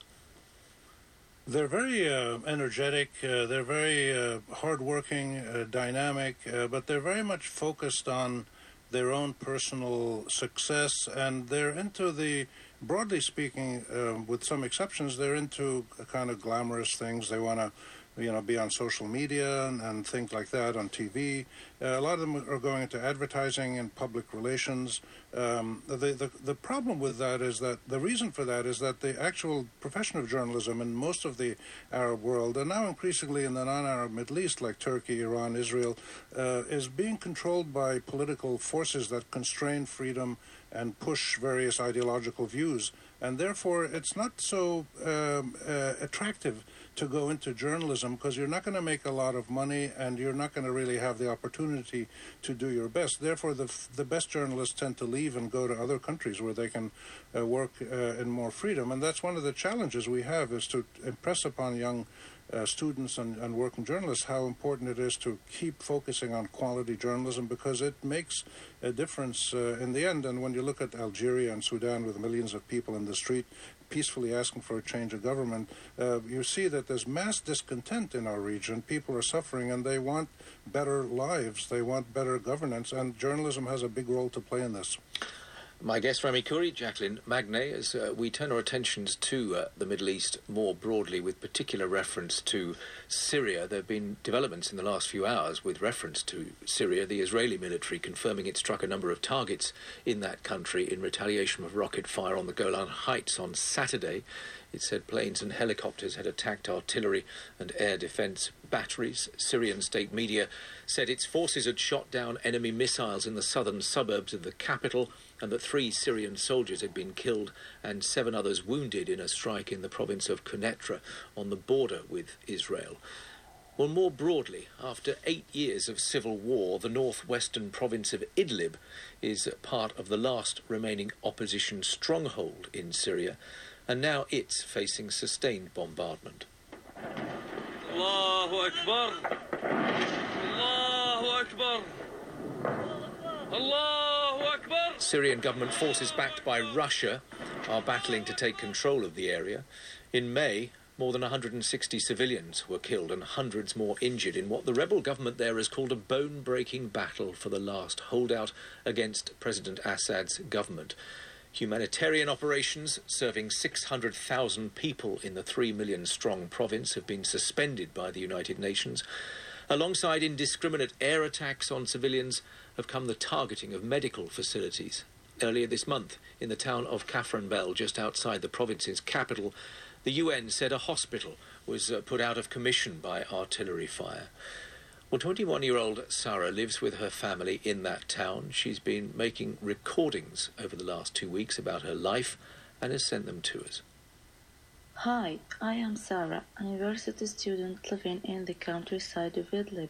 They're very uh, energetic. Uh, they're very uh, hardworking, uh, dynamic, uh, but they're very much focused on their own personal success, and they're into the broadly speaking, uh, with some exceptions, they're into kind of glamorous things. They want to you know, be on social media and, and things like that on TV. Uh, a lot of them are going into advertising and public relations. Um, the, the, the problem with that is that the reason for that is that the actual profession of journalism in most of the Arab world, and now increasingly in the non-Arab Middle East, like Turkey, Iran, Israel, uh, is being controlled by political forces that constrain freedom and push various ideological views. And therefore, it's not so um, uh, attractive to go into journalism because you're not going to make a lot of money and you're not going to really have the opportunity to do your best. Therefore, the, the best journalists tend to leave and go to other countries where they can uh, work uh, in more freedom. And that's one of the challenges we have is to impress upon young uh, students and, and, working journalists how important it is to keep focusing on quality journalism because it makes a difference uh, in the end. And when you look at Algeria and Sudan with millions of people in the street, peacefully asking for a change of government, uh, you see that there's mass discontent in our region. People are suffering and they want better lives, they want better governance, and journalism has a big role to play in this. My guest, Rami Khouri, Jacqueline Magnay, as uh, we turn our attentions to uh, the Middle East more broadly, with particular reference to Syria. There have been developments in the last few hours with reference to Syria, the Israeli military confirming it struck a number of targets in that country in retaliation of rocket fire on the Golan Heights on Saturday. It said planes and helicopters had attacked artillery and air defense batteries. Syrian state media said its forces had shot down enemy missiles in the southern suburbs of the capital and that three Syrian soldiers had been killed and seven others wounded in a strike in the province of Quneitra on the border with Israel. Well, more broadly, after eight years of civil war, the northwestern province of Idlib is part of the last remaining opposition stronghold in Syria, and now it's facing sustained bombardment. Allahu Akbar! Allahu Akbar! Syrian government forces backed by Russia are battling to take control of the area. In May, more than 160 civilians were killed and hundreds more injured in what the rebel government there has called a bone breaking battle for the last holdout against President Assad's government. Humanitarian operations serving 600,000 people in the 3 million strong province have been suspended by the United Nations. Alongside indiscriminate air attacks on civilians have come the targeting of medical facilities. Earlier this month, in the town of Kafranbel, just outside the province's capital, the UN said a hospital was uh, put out of commission by artillery fire. Well, 21 year old Sarah lives with her family in that town. She's been making recordings over the last two weeks about her life and has sent them to us. Hi, I am Sarah, a university student living in the countryside of Idlib.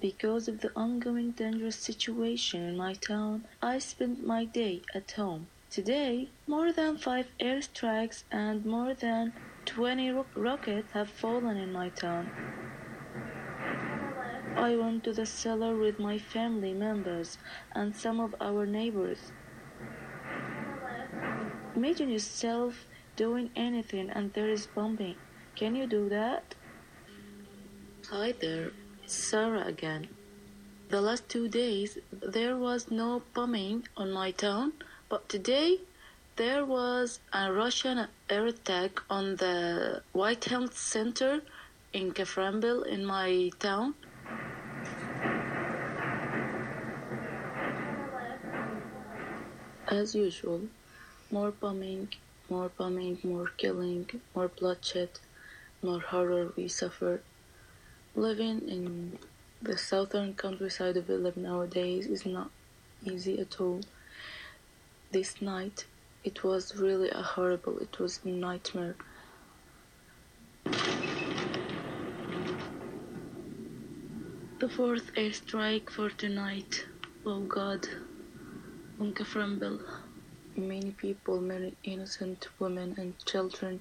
Because of the ongoing dangerous situation in my town, I spend my day at home. Today, more than five airstrikes and more than 20 ro- rockets have fallen in my town. I went to the cellar with my family members and some of our neighbors. Imagine yourself doing anything and there is bombing. Can you do that? Hi there, Sarah again. The last two days there was no bombing on my town, but today there was a Russian air attack on the White Health Center in Kafranbel in my town. As usual, more bombing, more bombing, more killing, more bloodshed, more horror we suffer. Living in the southern countryside of Idlib nowadays is not easy at all. This night, it was really a horrible, it was a nightmare. The fourth airstrike for tonight. Oh God. Kafranbel. Many people, many innocent women and children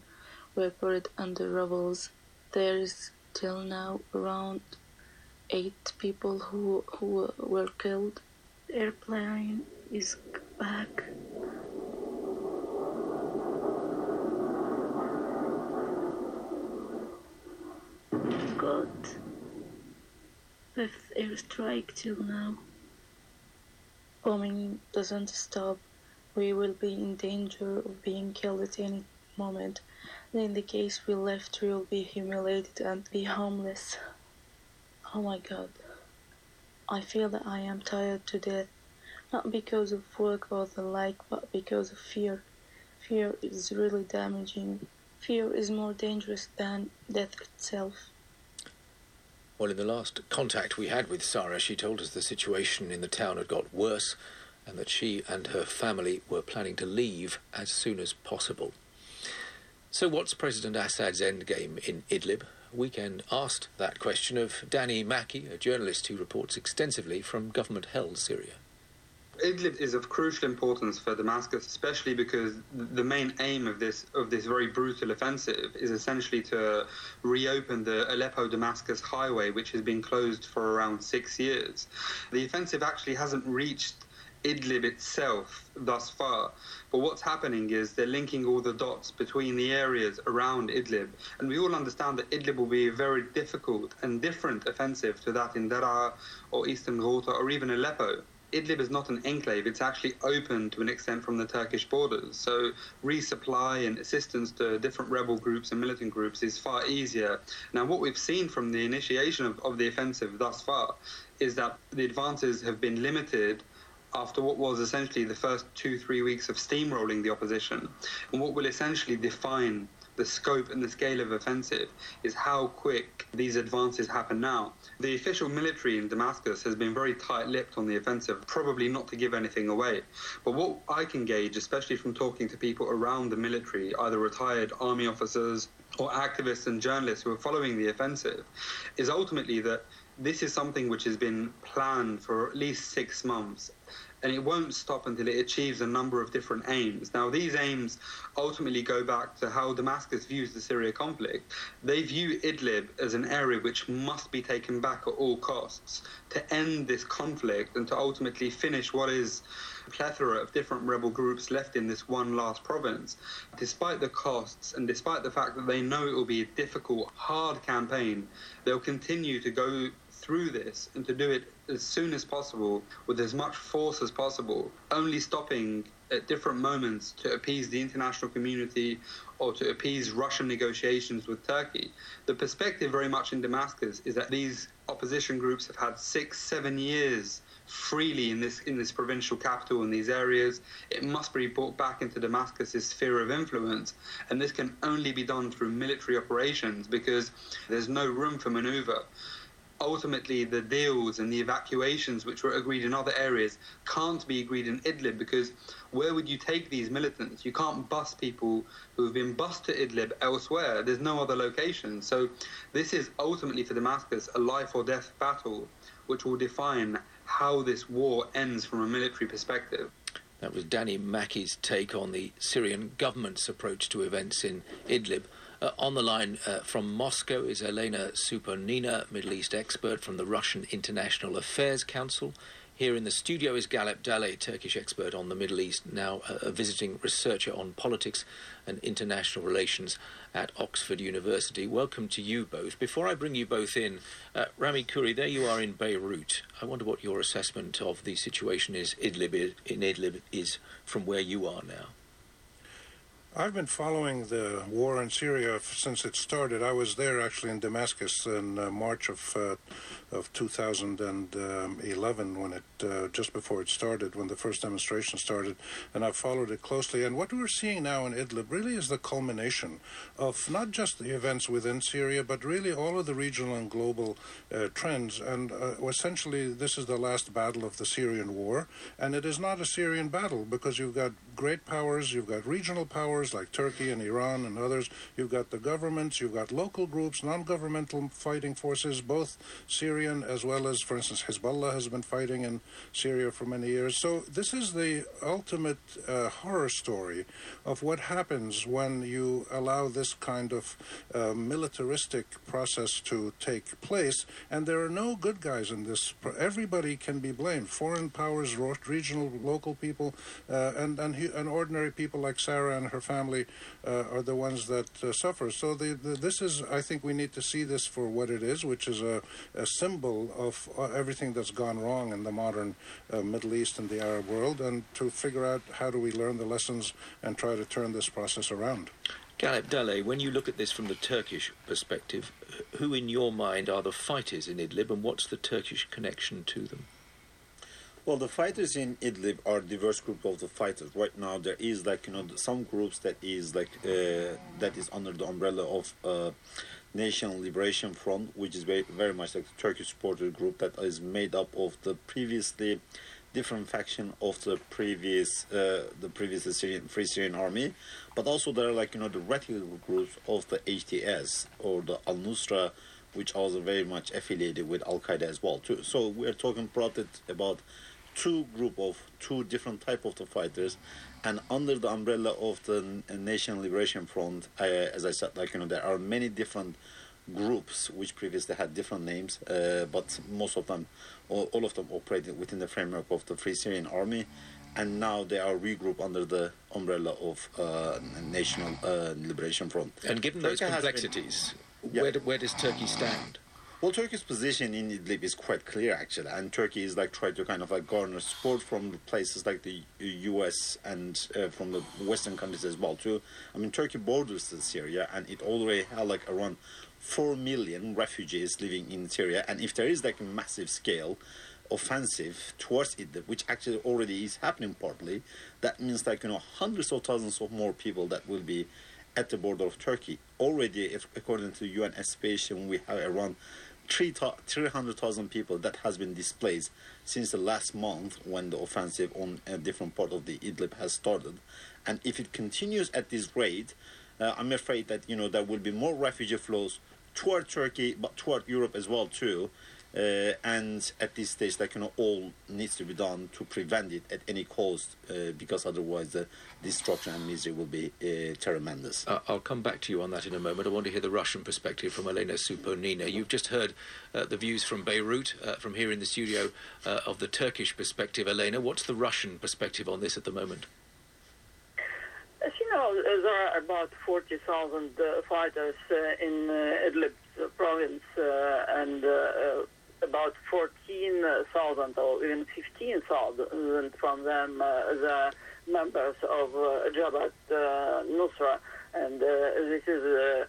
were buried under rubbles. There is till now around eight people who, who were killed. The airplane is back. God. Fifth airstrike till now. Bombing doesn't stop. We will be in danger of being killed at any moment. In the case we left, we will be humiliated and be homeless. Oh my god. I feel that I am tired to death. Not because of work or the like, but because of fear. Fear is really damaging. Fear is more dangerous than death itself. Well, in the last contact we had with Sarah, she told us the situation in the town had got worse and that she and her family were planning to leave as soon as possible. So, what's President Assad's endgame in Idlib? Weekend asked that question of Danny Makki, a journalist who reports extensively from government held Syria. Idlib is of crucial importance for Damascus, especially because the main aim of this of this very brutal offensive is essentially to reopen the Aleppo-Damascus highway, which has been closed for around six years. The offensive actually hasn't reached Idlib itself thus far. But what's happening is they're linking all the dots between the areas around Idlib. And we all understand that Idlib will be a very difficult and different offensive to that in Daraa or Eastern Ghouta or even Aleppo. Idlib is not an enclave, it's actually open to an extent from the Turkish borders. So, resupply and assistance to different rebel groups and militant groups is far easier. Now, what we've seen from the initiation of, of the offensive thus far is that the advances have been limited after what was essentially the first two, three weeks of steamrolling the opposition. And what will essentially define the scope and the scale of offensive is how quick these advances happen now. The official military in Damascus has been very tight lipped on the offensive, probably not to give anything away. But what I can gauge, especially from talking to people around the military, either retired army officers or activists and journalists who are following the offensive, is ultimately that this is something which has been planned for at least six months and it won't stop until it achieves a number of different aims. Now, these aims ultimately go back to how Damascus views the Syria conflict. They view Idlib as an area which must be taken back at all costs to end this conflict and to ultimately finish what is a plethora of different rebel groups left in this one last province. Despite the costs and despite the fact that they know it will be a difficult, hard campaign, they'll continue to go through this and to do it as soon as possible with as much force as possible, only stopping at different moments to appease the international community or to appease Russian negotiations with Turkey. The perspective very much in Damascus is that these opposition groups have had six, seven years freely in this in this provincial capital in these areas. It must be brought back into Damascus's sphere of influence, and this can only be done through military operations because there's no room for maneuver. Ultimately, the deals and the evacuations which were agreed in other areas can't be agreed in Idlib because where would you take these militants? You can't bus people who have been bused to Idlib elsewhere. There's no other location. So, this is ultimately for Damascus a life or death battle which will define how this war ends from a military perspective. That was Danny Makki's take on the Syrian government's approach to events in Idlib. Uh, on the line uh, from Moscow is Elena Suponina, Middle East expert from the Russian International Affairs Council. Here in the studio is Galip Dalay, Turkish expert on the Middle East, now uh, a visiting researcher on politics and international relations at Oxford University. Welcome to you both. Before I bring you both in, uh, Rami Khouri, there you are in Beirut. I wonder what your assessment of the situation is Idlib, in Idlib is from where you are now. I've been following the war in Syria since it started. I was there actually in Damascus in uh, March of uh, of 2011 when it uh, just before it started, when the first demonstration started, and I've followed it closely. And what we're seeing now in Idlib really is the culmination of not just the events within Syria, but really all of the regional and global uh, trends. And uh, essentially, this is the last battle of the Syrian war, and it is not a Syrian battle because you've got great powers, you've got regional powers like Turkey and Iran and others, you've got the governments, you've got local groups, non-governmental fighting forces, both Syrian as well as, for instance, Hezbollah has been fighting in Syria for many years. So this is the ultimate uh, horror story of what happens when you allow this kind of uh, militaristic process to take place, and there are no good guys in this. Everybody can be blamed. Foreign powers, regional, local people, uh, and and and ordinary people like Sarah and her family uh, are the ones that uh, suffer. So the, the, this is, I think, we need to see this for what it is, which is a, a symbol of uh, everything that's gone wrong in the modern uh, Middle East and the Arab world, and to figure out how do we learn the lessons and try to turn this process around. Galip Dalay, when you look at this from the Turkish perspective, who in your mind are the fighters in Idlib, and what's the Turkish connection to them? Well, the fighters in Idlib are diverse group of the fighters. Right now, there is like you know some groups that is like uh, that is under the umbrella of uh, National Liberation Front, which is very very much like the Turkish supported group that is made up of the previously different faction of the previous uh, the previous Syrian, Free Syrian Army, but also there are like you know the radical groups of the HTS or the Al Nusra, which are very much affiliated with Al Qaeda as well. Too. So we are talking about two group of two different type of the fighters and under the umbrella of the National Liberation Front, uh, as I said, like you know, there are many different groups which previously had different names, uh, but most of them, all, all, of them, operated within the framework of the Free Syrian Army, and now they are regrouped under the umbrella of uh, National uh, Liberation Front. And given those complexities, been, yeah. where, do, where does Turkey stand? Well, Turkey's position in Idlib is quite clear, actually, and Turkey is like trying to kind of like garner support from places like the U.S. and uh, from the Western countries as well too. I mean, Turkey borders Syria, and it already had like around four million refugees living in Syria, and if there is like a massive scale offensive towards Idlib, which actually already is happening partly, that means like you know hundreds of thousands of more people that will be at the border of Turkey. Already, according to UN estimation, we have around 300,000 people that has been displaced since the last month when the offensive on a different part of the Idlib has started. And if it continues at this rate, uh, I'm afraid that you know there will be more refugee flows toward Turkey, but toward Europe as well too. Uh, and at this stage, like you know, all needs to be done to prevent it at any cost, uh, because otherwise the destruction and misery will be uh, tremendous. Uh, I'll come back to you on that in a moment. I want to hear the Russian perspective from Elena Suponina. You've just heard uh, the views from Beirut, uh, from here in the studio, of the Turkish perspective. Elena, what's the Russian perspective on this at the moment? As you know, there are about 40,000 fighters in Idlib province, and about 14,000 or even 15,000 from them uh, the members of uh, Jabhat uh, Nusra, and this is,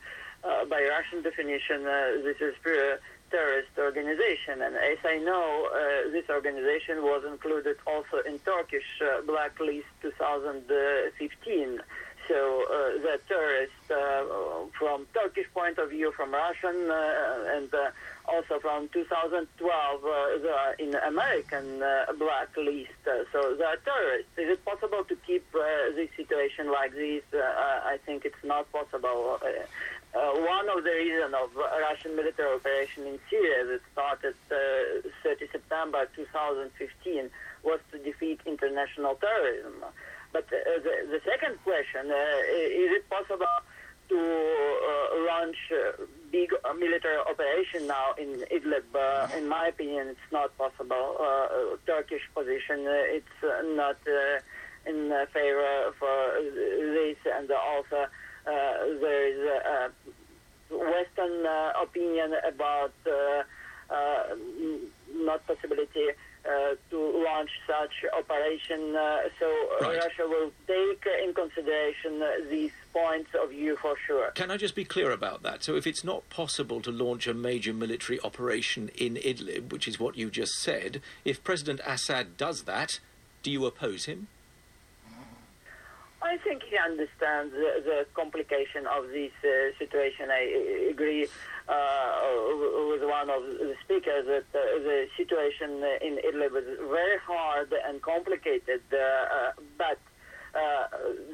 by Russian definition, this is a terrorist organization. And as I know, uh, this organization was included also in Turkish uh, blacklist 2015. So uh, the terrorists, uh, from Turkish point of view, from Russian, and also from 2012, uh, are in American uh, blacklist. Uh, so they are terrorists. Is it possible to keep uh, this situation like this? Uh, I think it's not possible. Uh, uh, one of the reasons of Russian military operation in Syria that started uh, 30 September 2015 was to defeat international terrorism. But uh, the, the second question, uh, is it possible to uh, launch big uh, military operation now in Idlib? Uh, in my opinion, it's not possible. Uh, Turkish position, uh, it's uh, not uh, in favor for this, and also uh, there is a, Western uh, opinion about uh, uh, not possibility uh, to launch such operation. Uh, so Right. Russia will take in consideration uh, these points of view for sure. Can I just be clear about that? So, if it's not possible to launch a major military operation in Idlib, which is what you just said, if President Assad does that, do you oppose him? I think he understands the, the complication of this uh, situation. I agree uh, with one of the speakers that uh, the situation in Italy was very hard and complicated, uh, uh, but uh,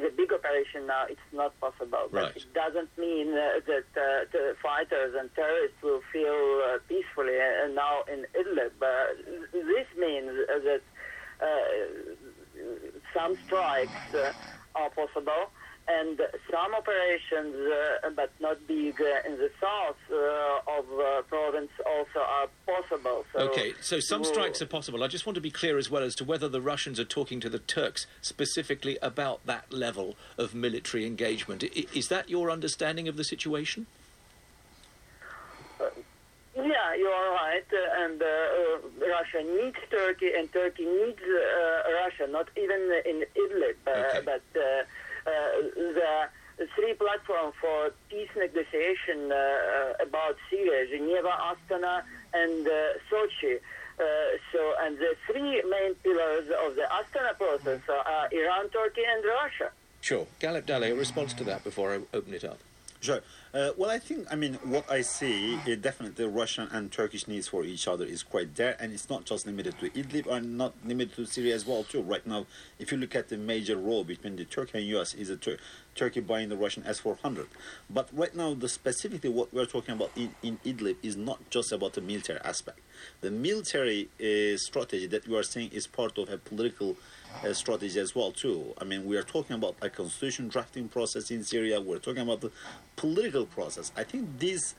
the big operation now it's not possible. But Right. it doesn't mean that uh, the fighters and terrorists will feel uh, peacefully uh, now in Idlib. This means that uh, some strikes uh, are possible. And some operations, uh, but not big, uh, in the south uh, of uh, province also are possible. So okay, so some strikes are possible. I just want to be clear as well as to whether the Russians are talking to the Turks specifically about that level of military engagement. I- is that your understanding of the situation? Yeah, you are right. Uh, and uh, uh, Russia needs Turkey, and Turkey needs uh, Russia, not even in Idlib, uh, but uh, uh, the three platforms for peace negotiation about Syria, Geneva, Astana, and uh, Sochi. Uh, so, and the three main pillars of the Astana process are Iran, Turkey, and Russia. Sure. Galip Dalay, a response to that before I open it up. Sure. Uh, well, I think, I mean, what I see, uh, definitely Russian and Turkish needs for each other is quite there, and it's not just limited to Idlib and not limited to Syria as well, too. Right now, if you look at the major role between the Turkey and US, is a Tur- Turkey buying the Russian S-400. But right now, the specifically what we're talking about in, in Idlib is not just about the military aspect. The military uh, strategy that you are saying is part of a political uh, strategy as well too. I mean, we are talking about a constitution drafting process in Syria. We're talking about the political process. I think these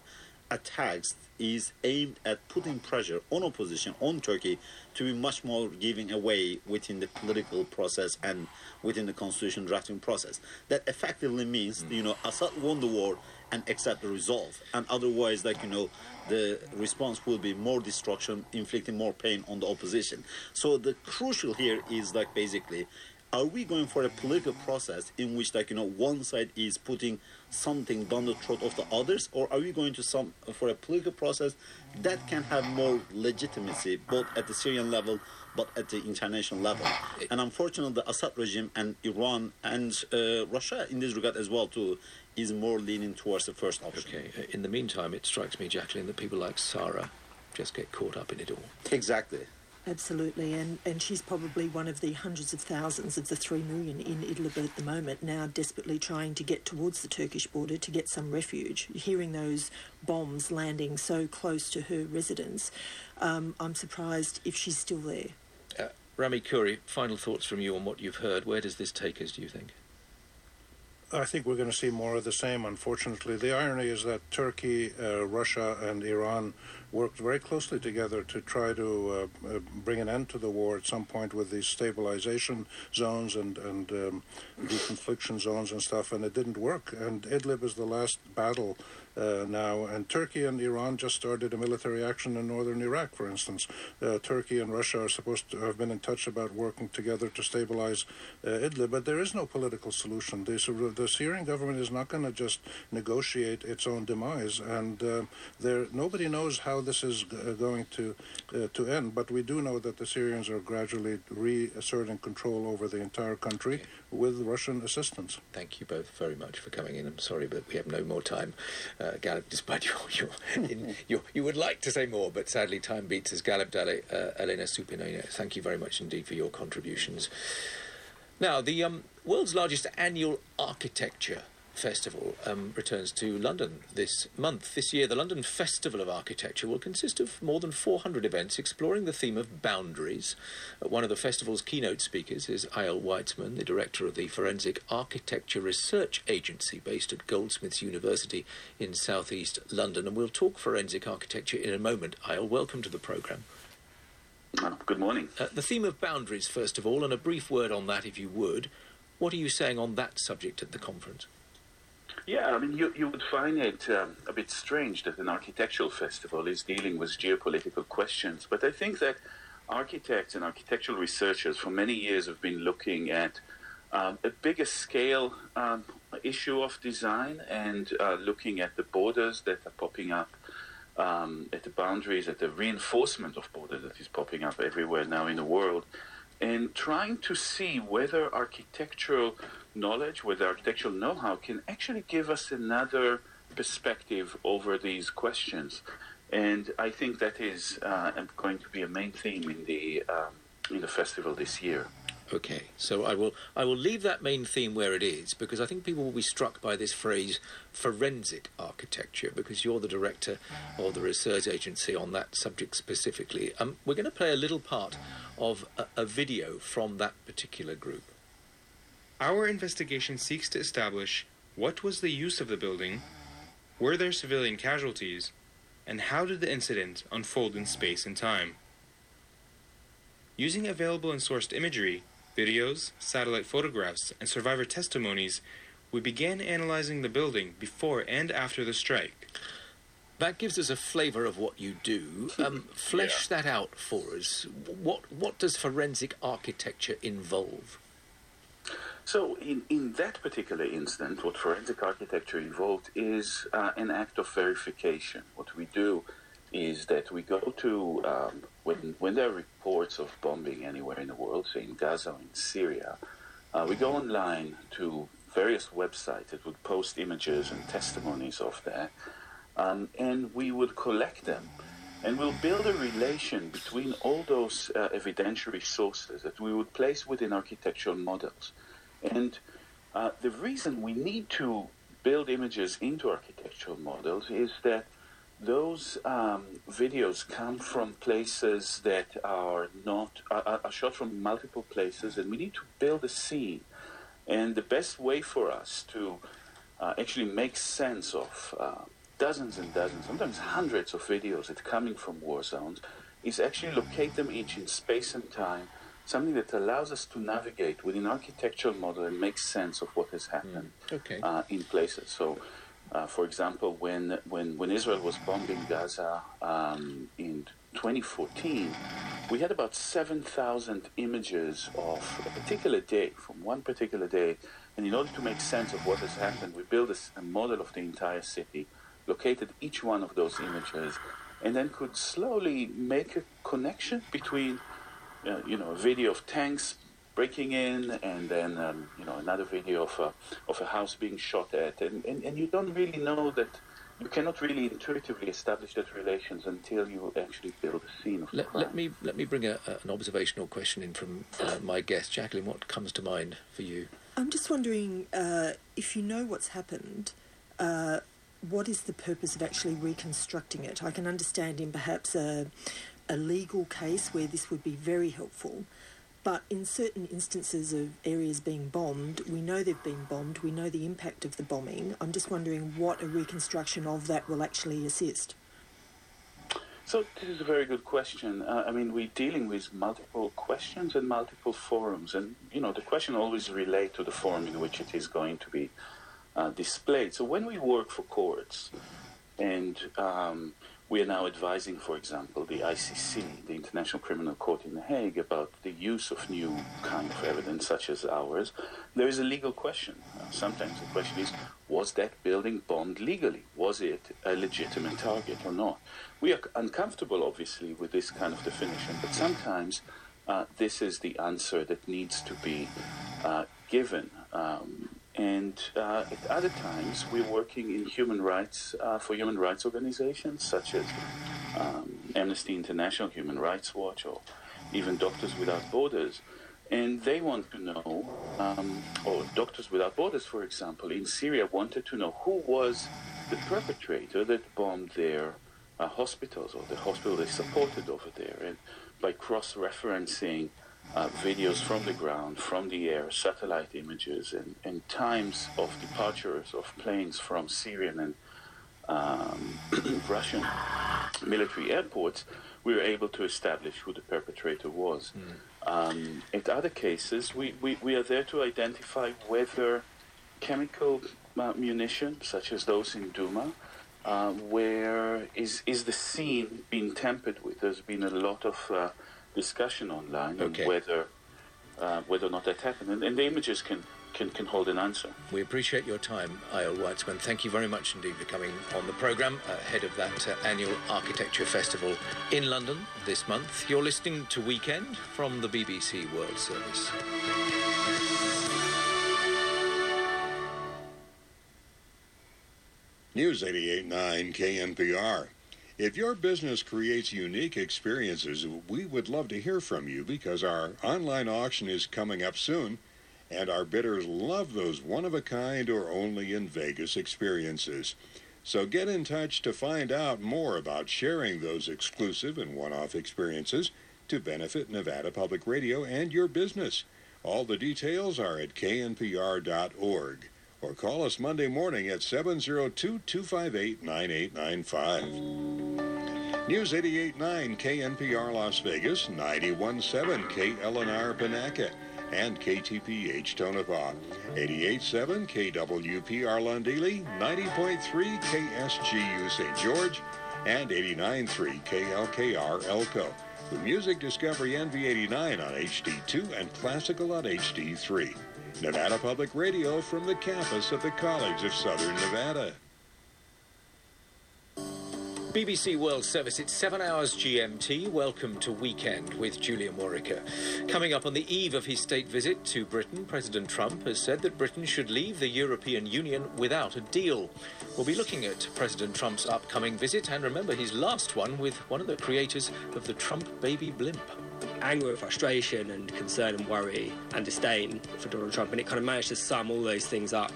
attacks is aimed at putting pressure on opposition on Turkey to be much more giving away within the political process and within the constitution drafting process. That effectively means you know Assad won the war and accept the result, and otherwise, like you know, the response will be more destruction, inflicting more pain on the opposition. So the crucial here is like basically are we going for a political process in which like you know one side is putting something down the throat of the others? Or are we going to some for a political process that can have more legitimacy both at the syrian level but at the international level? And unfortunately the assad regime and iran and uh, russia in this regard as well too is more leaning towards the first option Okay. uh, In the meantime, it strikes me, Jacqueline, that people like Sarah just get caught up in it all. exactly Absolutely, and, and she's probably one of the hundreds of thousands of the three million in Idlib at the moment, now desperately trying to get towards the Turkish border to get some refuge. Hearing those bombs landing so close to her residence, um, I'm surprised if she's still there. Uh, Rami Khouri, final thoughts from you on what you've heard. Where does this take us, do you think? I think we're going to see more of the same, unfortunately. The irony is that Turkey, uh, Russia, and Iran worked very closely together to try to uh, uh, bring an end to the war at some point with these stabilization zones and, and um, deconfliction zones and stuff, and it didn't work. And Idlib is the last battle uh, now. And Turkey and Iran just started a military action in northern Iraq, for instance. Uh, Turkey and Russia are supposed to have been in touch about working together to stabilize uh, Idlib, but there is no political solution. The, the Syrian government is not going to just negotiate its own demise, and uh, there nobody knows how this is g- uh, going to uh, to end. But we do know that the Syrians are gradually reasserting control over the entire country okay. With Russian assistance. Thank you both very much for coming in. I'm sorry, but we have no more time. Uh, Galip, despite your, your, in, your, you would like to say more, but sadly time beats us. Galip Dalay, uh, Elena Suponina, thank you very much indeed for your contributions. Now, the um, world's largest annual architecture Festival um, returns to London this month. This year, the London Festival of Architecture will consist of more than 400 events exploring the theme of boundaries. Uh, one of the festival's keynote speakers is Eyal Weizman, the director of the Forensic Architecture Research Agency based at Goldsmiths University in southeast London. And we'll talk forensic architecture in a moment. Eyal, welcome to the programme. Uh, good morning. Uh, the theme of boundaries, first of all, and a brief word on that, if you would. What are you saying on that subject at the conference? Yeah, I mean, you, you would find it um, a bit strange that an architectural festival is dealing with geopolitical questions. But I think that architects and architectural researchers for many years have been looking at um, a bigger scale um, issue of design and uh, looking at the borders that are popping up, um, at the boundaries, at the reinforcement of borders that is popping up everywhere now in the world, and trying to see whether architectural knowledge, with architectural know-how, can actually give us another perspective over these questions. And I think that is uh, going to be a main theme in the um, in the festival this year. Okay, so I will I will leave that main theme where it is because I think people will be struck by this phrase forensic architecture because you're the director of the research agency on that subject specifically. Um, we're going to play a little part of a, a video from that particular group. Our investigation seeks to establish what was the use of the building, were there civilian casualties, and how did the incident unfold in space and time. Using available and sourced imagery, videos, satellite photographs, and survivor testimonies, we began analyzing the building before and after the strike. That gives us a flavour of what you do. Um, flesh yeah. that out for us. What what does forensic architecture involve? So, in, in that particular instance, what forensic architecture involved is uh, an act of verification. What we do is that we go to, um, when, when there are reports of bombing anywhere in the world, say in Gaza or in Syria, uh, we go online to various websites that would post images and testimonies of that, um, and we would collect them. And we'll build a relation between all those uh, evidentiary sources that we would place within architectural models. And uh, the reason we need to build images into architectural models is that those um, videos come from places that are not are, are, shot from multiple places, and we need to build a scene. And the best way for us to uh, actually make sense of uh, dozens and dozens, sometimes hundreds of videos that are coming from war zones, is actually locate them each in space and time something that allows us to navigate with an architectural model and make sense of what has happened mm. okay. uh, in places. So, uh, for example, when, when, when Israel was bombing Gaza um, in 2014, we had about 7,000 images of a particular day, from one particular day. And in order to make sense of what has happened, we built a, a model of the entire city, located each one of those images, and then could slowly make a connection between uh, you know, a video of tanks breaking in, and then um, you know another video of a, of a house being shot at, and, and, and you don't really know that. You cannot really intuitively establish those relations until you actually build a scene of let, let me let me bring a, a, an observational question in from uh, my guest, Jacqueline. What comes to mind for you? I'm just wondering uh, if you know what's happened. Uh, what is the purpose of actually reconstructing it? I can understand in perhaps a, a legal case where this would be very helpful. But in certain instances of areas being bombed, we know they've been bombed, we know the impact of the bombing. I'm just wondering what a reconstruction of that will actually assist. So, this is a very good question. Uh, I mean, we're dealing with multiple questions and multiple forums, and you know, the question always relates to the forum in which it is going to be uh, displayed. So, when we work for courts, And um, we are now advising, for example, the ICC, the International Criminal Court in The Hague, about the use of new kind of evidence such as ours. There is a legal question. Uh, sometimes the question is, was that building bombed legally? Was it a legitimate target or not? We are uncomfortable, obviously, with this kind of definition, but sometimes uh, this is the answer that needs to be uh, given. Um, and uh, at other times, we're working in human rights uh, for human rights organizations such as um, Amnesty International, Human Rights Watch, or even Doctors Without Borders. And they want to know, um, or Doctors Without Borders, for example, in Syria wanted to know who was the perpetrator that bombed their uh, hospitals or the hospital they supported over there. And by cross referencing uh, videos from the ground, from the air, satellite images, and, and times of departures of planes from Syrian and um, Russian military airports, we were able to establish who the perpetrator was. Mm. Um, in other cases, we, we, we are there to identify whether chemical uh, munition, such as those in Duma, uh, where is is the scene being tampered with? There's been a lot of uh, discussion online okay. on whether uh, whether or not that happened, and, and, the images can, can can hold an answer. We appreciate your time, Eyal Weizman. Thank you very much indeed for coming on the programme ahead of that uh, annual Architecture Festival in London this month. You're listening to Weekend from the BBC World Service. News 88.9 KNPR. If your business creates unique experiences, we would love to hear from you because our online auction is coming up soon, and our bidders love those one of a kind or only in Vegas experiences. So get in touch to find out more about sharing those exclusive and one off experiences to benefit Nevada Public Radio and your business. All the details are at knpr.org or call us Monday morning at 702 258 9895. News 889 KNPR Las Vegas, 917 KLNR Panaca, and KTPH Tonopah, 887 KWPR Lundeely, 90.3 KSGU St. George, and 89.3 KLKR Elko. With Music Discovery NV89 on HD2 and Classical on HD3. Nevada Public Radio from the campus of the College of Southern Nevada. BBC World Service, it's seven hours GMT. Welcome to Weekend with Julian Worricker. Coming up on the eve of his state visit to Britain, President Trump has said that Britain should leave the European Union without a deal. We'll be looking at President Trump's upcoming visit and remember his last one with one of the creators of the Trump baby blimp anger and frustration and concern and worry and disdain for Donald Trump, and it kind of managed to sum all those things up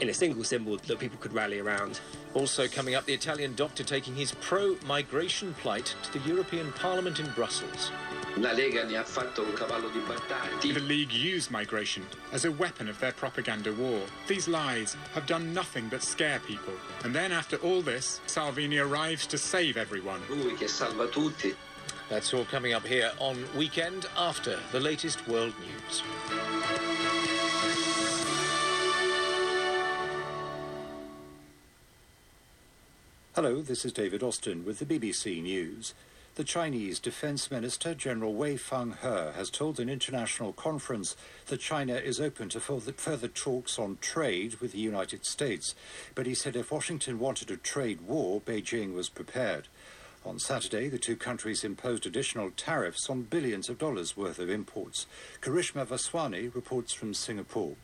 in a single symbol that people could rally around. Also coming up, the Italian doctor taking his pro-migration plight to the European Parliament in Brussels. The League used migration as a weapon of their propaganda war. These lies have done nothing but scare people. And then after all this, Salvini arrives to save everyone. That's all coming up here on Weekend after the latest world news. Hello, this is David Austin with the BBC News. The Chinese Defense Minister, General Wei Fenghe, has told an international conference that China is open to further talks on trade with the United States. But he said if Washington wanted a trade war, Beijing was prepared. On Saturday, the two countries imposed additional tariffs on billions of dollars worth of imports. Karishma Vaswani reports from Singapore.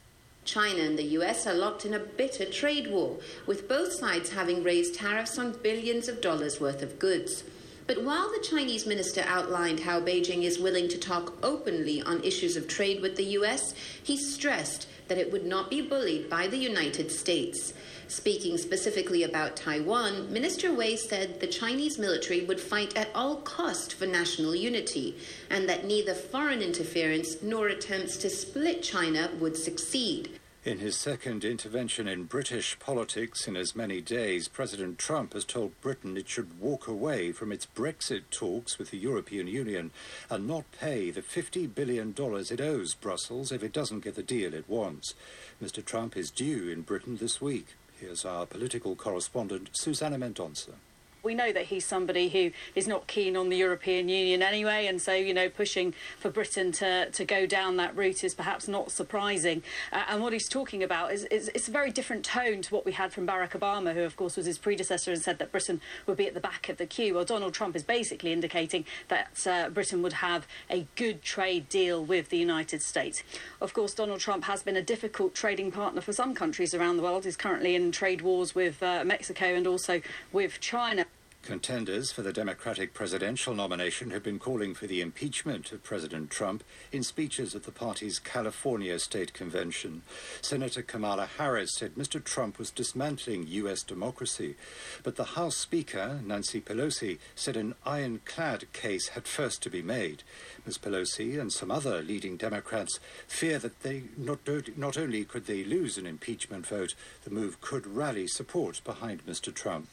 China and the US are locked in a bitter trade war, with both sides having raised tariffs on billions of dollars worth of goods. But while the Chinese minister outlined how Beijing is willing to talk openly on issues of trade with the US, he stressed that it would not be bullied by the United States. Speaking specifically about Taiwan, Minister Wei said the Chinese military would fight at all cost for national unity and that neither foreign interference nor attempts to split China would succeed. In his second intervention in British politics in as many days, President Trump has told Britain it should walk away from its Brexit talks with the European Union and not pay the $50 billion it owes Brussels if it doesn't get the deal it wants. Mr. Trump is due in Britain this week. Here's our political correspondent, Susanna Mendonça. We know that he's somebody who is not keen on the European Union anyway, and so, you know, pushing for Britain to, to go down that route is perhaps not surprising. Uh, and what he's talking about is, is it's a very different tone to what we had from Barack Obama, who, of course, was his predecessor and said that Britain would be at the back of the queue. Well, Donald Trump is basically indicating that uh, Britain would have a good trade deal with the United States. Of course, Donald Trump has been a difficult trading partner for some countries around the world. He's currently in trade wars with uh, Mexico and also with China. Contenders for the Democratic presidential nomination have been calling for the impeachment of President Trump in speeches at the party's California state convention. Senator Kamala Harris said Mr. Trump was dismantling U.S. democracy, but the House Speaker, Nancy Pelosi, said an ironclad case had first to be made. Ms. Pelosi and some other leading Democrats fear that they not, not only could they lose an impeachment vote, the move could rally support behind Mr. Trump.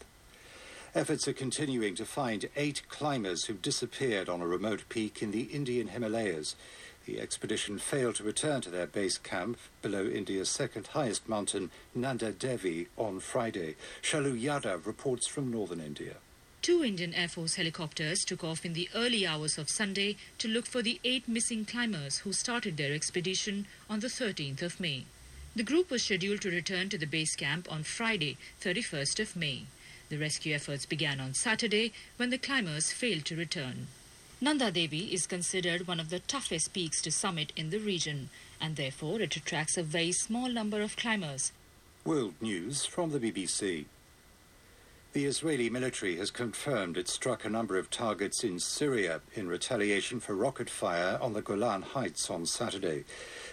Efforts are continuing to find eight climbers who've disappeared on a remote peak in the Indian Himalayas. The expedition failed to return to their base camp below India's second highest mountain, Nanda Devi, on Friday. Shalu Yadav reports from northern India. Two Indian Air Force helicopters took off in the early hours of Sunday to look for the eight missing climbers who started their expedition on the 13th of May. The group was scheduled to return to the base camp on Friday, 31st of May. The rescue efforts began on Saturday when the climbers failed to return. Nanda Devi is considered one of the toughest peaks to summit in the region, and therefore it attracts a very small number of climbers. World News from the BBC. The Israeli military has confirmed it struck a number of targets in Syria in retaliation for rocket fire on the Golan Heights on Saturday.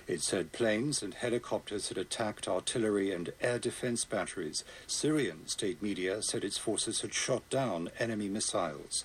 It said planes and helicopters had attacked artillery and air defense batteries. Syrian state media said its forces had shot down enemy missiles.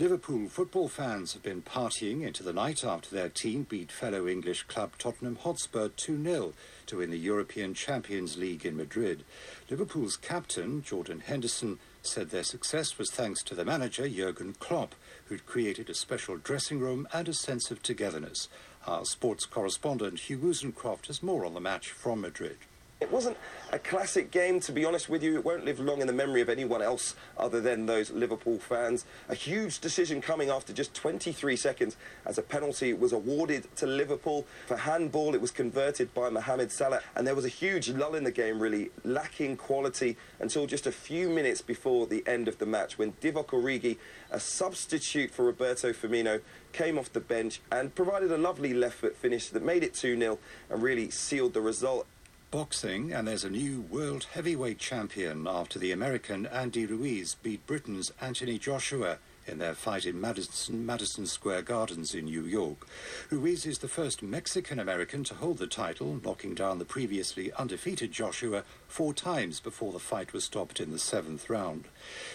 Liverpool football fans have been partying into the night after their team beat fellow English club Tottenham Hotspur 2 0 to win the European Champions League in Madrid. Liverpool's captain, Jordan Henderson, said their success was thanks to the manager, Jurgen Klopp, who'd created a special dressing room and a sense of togetherness. Our sports correspondent Hugh Woozencroft has more on the match from Madrid. It wasn't a classic game, to be honest with you. It won't live long in the memory of anyone else other than those Liverpool fans. A huge decision coming after just 23 seconds as a penalty was awarded to Liverpool. For handball, it was converted by Mohamed Salah, and there was a huge lull in the game, really, lacking quality until just a few minutes before the end of the match when Divock Origi, a substitute for Roberto Firmino, came off the bench and provided a lovely left foot finish that made it 2 0 and really sealed the result. Boxing, and there's a new world heavyweight champion after the American Andy Ruiz beat Britain's Anthony Joshua in their fight in Madison, Madison Square Gardens in New York. Ruiz is the first Mexican American to hold the title, knocking down the previously undefeated Joshua four times before the fight was stopped in the seventh round.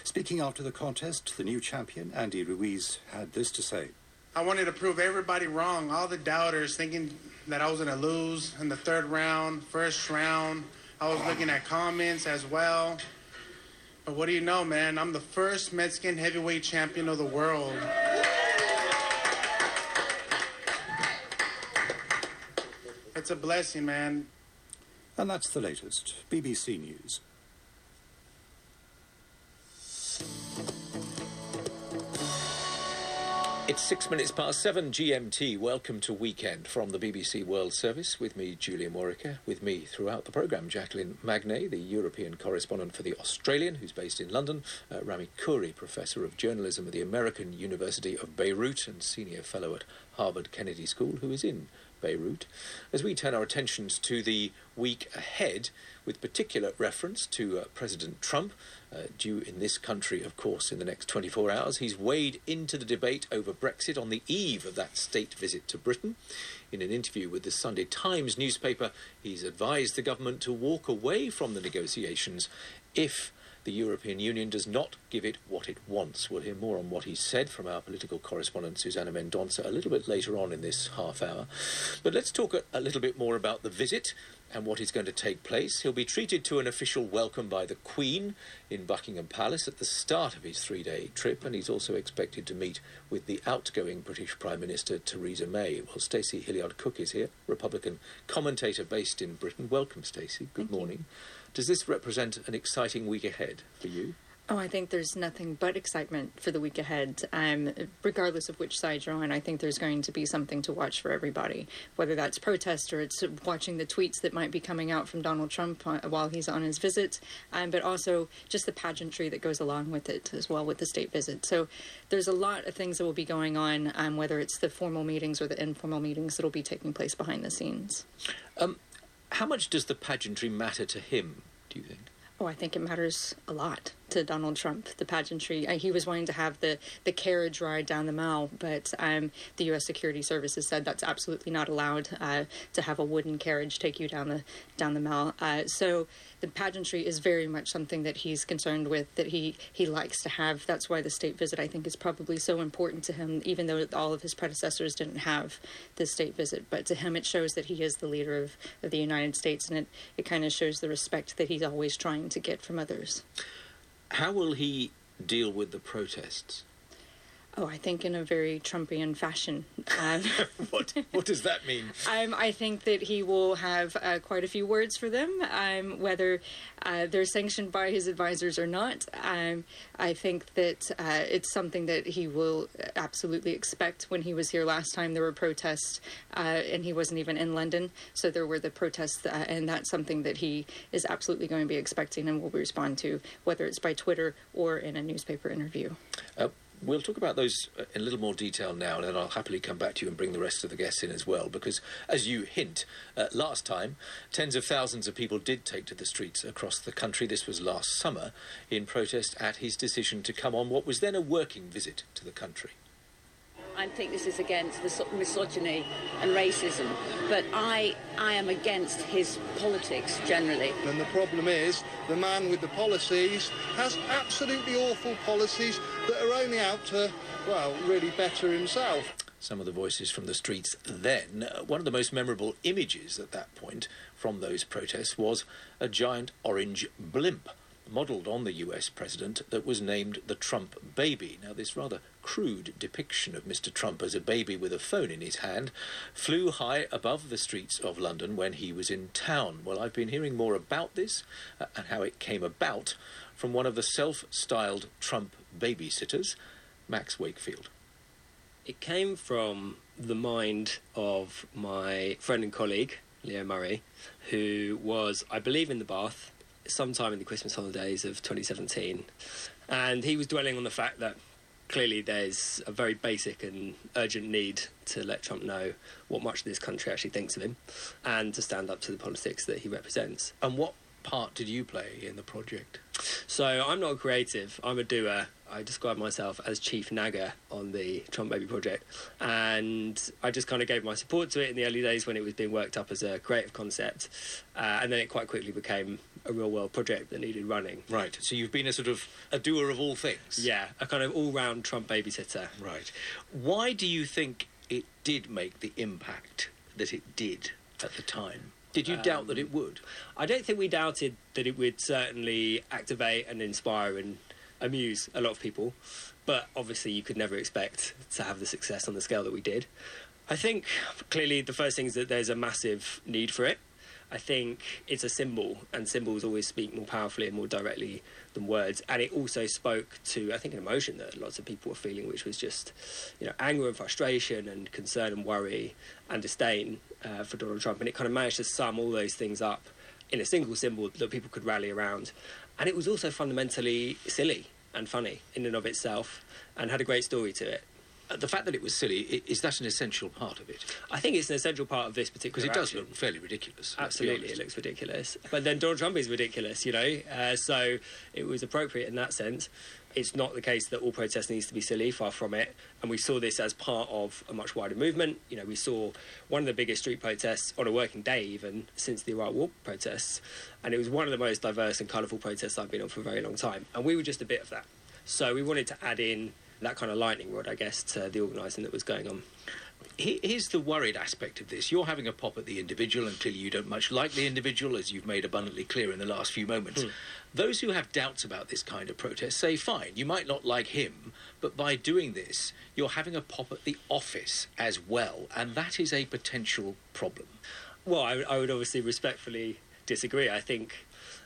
Speaking after the contest, the new champion, Andy Ruiz, had this to say. I wanted to prove everybody wrong, all the doubters thinking that I was going to lose in the third round, first round. I was looking at comments as well. But what do you know, man? I'm the first Mexican heavyweight champion of the world. It's a blessing, man. And that's the latest. BBC News. It's six minutes past seven GMT. Welcome to Weekend from the BBC World Service with me, Julian Worricker. With me throughout the programme, Jacqueline Magnay, the European correspondent for The Australian, who's based in London, uh, Rami Khouri, Professor of Journalism at the American University of Beirut and Senior Fellow at Harvard Kennedy School, who is in Beirut. As we turn our attentions to the week ahead, with particular reference to uh, President Trump, uh, due in this country, of course, in the next 24 hours. He's weighed into the debate over Brexit on the eve of that state visit to Britain. In an interview with the Sunday Times newspaper, he's advised the government to walk away from the negotiations if the European Union does not give it what it wants. We'll hear more on what he said from our political correspondent Susanna Mendonça a little bit later on in this half hour. But let's talk a, a little bit more about the visit and what is going to take place. He'll be treated to an official welcome by the Queen in Buckingham Palace at the start of his three day trip, and he's also expected to meet with the outgoing British Prime Minister Theresa May. Well, Stacey Hilliard Cook is here, Republican commentator based in Britain. Welcome, Stacey. Good morning. Does this represent an exciting week ahead for you? Oh, I think there's nothing but excitement for the week ahead. Um, regardless of which side you're on, I think there's going to be something to watch for everybody, whether that's protest or it's watching the tweets that might be coming out from Donald Trump uh, while he's on his visit, um, but also just the pageantry that goes along with it as well with the state visit. So there's a lot of things that will be going on, um, whether it's the formal meetings or the informal meetings that will be taking place behind the scenes. Um, how much does the pageantry matter to him, do you think? Oh, I think it matters a lot to Donald Trump, the pageantry. Uh, he was wanting to have the, the carriage ride down the mall, but um, the U.S. Security Services said that's absolutely not allowed uh, to have a wooden carriage take you down the down the mall. Uh, so the pageantry is very much something that he's concerned with, that he, he likes to have. That's why the state visit, I think, is probably so important to him, even though all of his predecessors didn't have the state visit. But to him, it shows that he is the leader of, of the United States, and it, it kind of shows the respect that he's always trying to get from others. How will he deal with the protests? Oh, I think in a very Trumpian fashion. Um, what What does that mean? Um, I think that he will have uh, quite a few words for them, um, whether uh, they're sanctioned by his advisors or not. Um, I think that uh, it's something that he will absolutely expect. When he was here last time, there were protests, uh, and he wasn't even in London, so there were the protests, uh, and that's something that he is absolutely going to be expecting and will respond to, whether it's by Twitter or in a newspaper interview. We'll talk about those uh, in a little more detail now, and then I'll happily come back to you and bring the rest of the guests in as well. Because, as you hint, uh, last time, tens of thousands of people did take to the streets across the country. This was last summer in protest at his decision to come on what was then a working visit to the country. I think this is against the misogyny and racism, but I, I am against his politics generally. And the problem is the man with the policies has absolutely awful policies that are only out to, well, really better himself. Some of the voices from the streets then. One of the most memorable images at that point from those protests was a giant orange blimp modelled on the US president that was named the Trump baby. Now, this rather crude depiction of Mr. Trump as a baby with a phone in his hand flew high above the streets of London when he was in town. Well, I've been hearing more about this uh, and how it came about from one of the self styled Trump babysitters, Max Wakefield. It came from the mind of my friend and colleague, Leo Murray, who was, I believe, in the bath sometime in the Christmas holidays of 2017. And he was dwelling on the fact that clearly there's a very basic and urgent need to let Trump know what much of this country actually thinks of him and to stand up to the politics that he represents. And what part did you play in the project? So I'm not a creative, I'm a doer. I describe myself as chief nagger on the Trump Baby project, and I just kind of gave my support to it in the early days when it was being worked up as a creative concept, uh, and then it quite quickly became a real world project that needed running. Right. So you've been a sort of a doer of all things. Yeah, a kind of all round Trump babysitter. Right. Why do you think it did make the impact that it did at the time? Did you um, doubt that it um, would? I don't think we doubted that it would certainly activate and inspire and amuse a lot of people, but obviously you could never expect to have the success on the scale that we did. I think clearly the first thing is that there's a massive need for it. I think it's a symbol, and symbols always speak more powerfully and more directly than words. And it also spoke to, I think, an emotion that lots of people were feeling, which was just, you know, anger and frustration and concern and worry and disdain uh, for Donald Trump. And it kind of managed to sum all those things up in a single symbol that people could rally around. And it was also fundamentally silly and funny in and of itself and had a great story to it. Uh, the fact that it was silly is that an essential part of it? I think it's an essential part of this particular. Because it does look fairly ridiculous. Absolutely, it looks ridiculous. But then Donald Trump is ridiculous, you know. Uh, so it was appropriate in that sense. It's not the case that all protest needs to be silly. Far from it. And we saw this as part of a much wider movement. You know, we saw one of the biggest street protests on a working day, even since the Iraq War protests, and it was one of the most diverse and colourful protests I've been on for a very long time. And we were just a bit of that. So we wanted to add in that kind of lightning rod, I guess, to the organising that was going on. Here's the worried aspect of this. You're having a pop at the individual until you don't much like the individual, as you've made abundantly clear in the last few moments. Hmm. Those who have doubts about this kind of protest say, fine, you might not like him, but by doing this, you're having a pop at the office as well, and that is a potential problem. Well, I, I would obviously respectfully disagree. I think,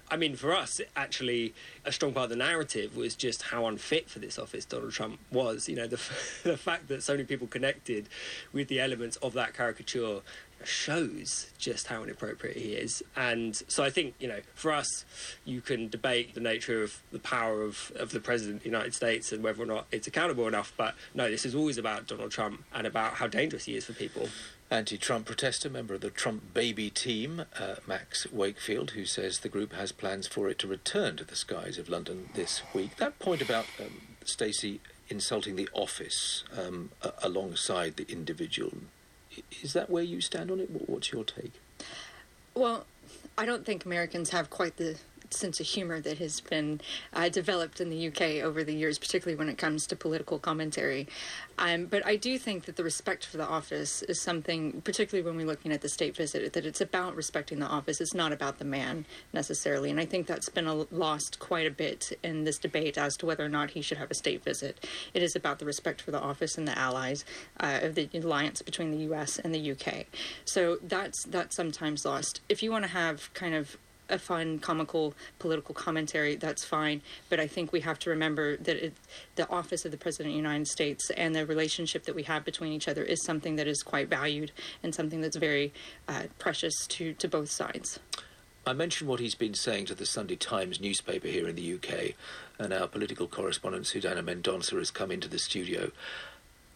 I mean, for us, actually, a strong part of the narrative was just how unfit for this office Donald Trump was. You know, the, the fact that so many people connected with the elements of that caricature shows just how inappropriate he is. And so I think, you know, for us, you can debate the nature of the power of, of the President of the United States and whether or not it's accountable enough. But no, this is always about Donald Trump and about how dangerous he is for people. Anti Trump protester, member of the Trump baby team, uh, Max Wakefield, who says the group has plans for it to return to the skies of London this week. That point about um, Stacey insulting the office um, alongside the individual, is that where you stand on it? What's your take? Well, I don't think Americans have quite the sense of humor that has been uh, developed in the UK over the years, particularly when it comes to political commentary. Um, but I do think that the respect for the office is something, particularly when we're looking at the state visit, that it's about respecting the office. It's not about the man necessarily. And I think that's been a, lost quite a bit in this debate as to whether or not he should have a state visit. It is about the respect for the office and the allies uh, of the alliance between the U.S. and the UK. So that's that's sometimes lost. If you want to have kind of a fun, comical political commentary, that's fine. But I think we have to remember that it, the office of the President of the United States and the relationship that we have between each other is something that is quite valued and something that's very uh, precious to, to both sides. I mentioned what he's been saying to the Sunday Times newspaper here in the UK, and our political correspondent Susanna Mendonça has come into the studio.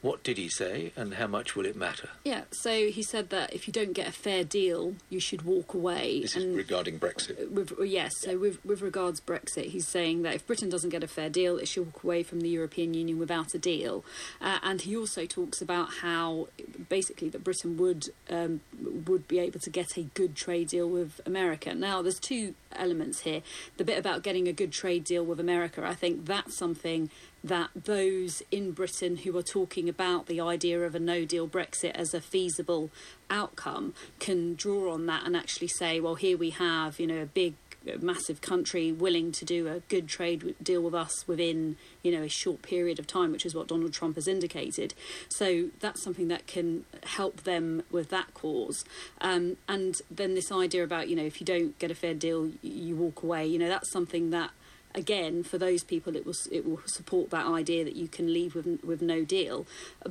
What did he say, and how much will it matter? Yeah, so he said that if you don't get a fair deal, you should walk away. This is regarding Brexit. with, yes, so with, with regards Brexit, he's saying that if Britain doesn't get a fair deal, it should walk away from the European Union without a deal. Uh, and he also talks about how basically that Britain would um, would be able to get a good trade deal with America. Now, there's two elements here. The bit about getting a good trade deal with America, I think that's something that those in Britain who are talking about the idea of a no deal Brexit as a feasible outcome can draw on that and actually say, well, here we have, you know, a big, massive country willing to do a good trade deal with us within, you know, a short period of time, which is what Donald Trump has indicated. So that's something that can help them with that cause. Um, and then this idea about, you know, if you don't get a fair deal, you walk away, you know, that's something that again for those people it will it will support that idea that you can leave with with no deal.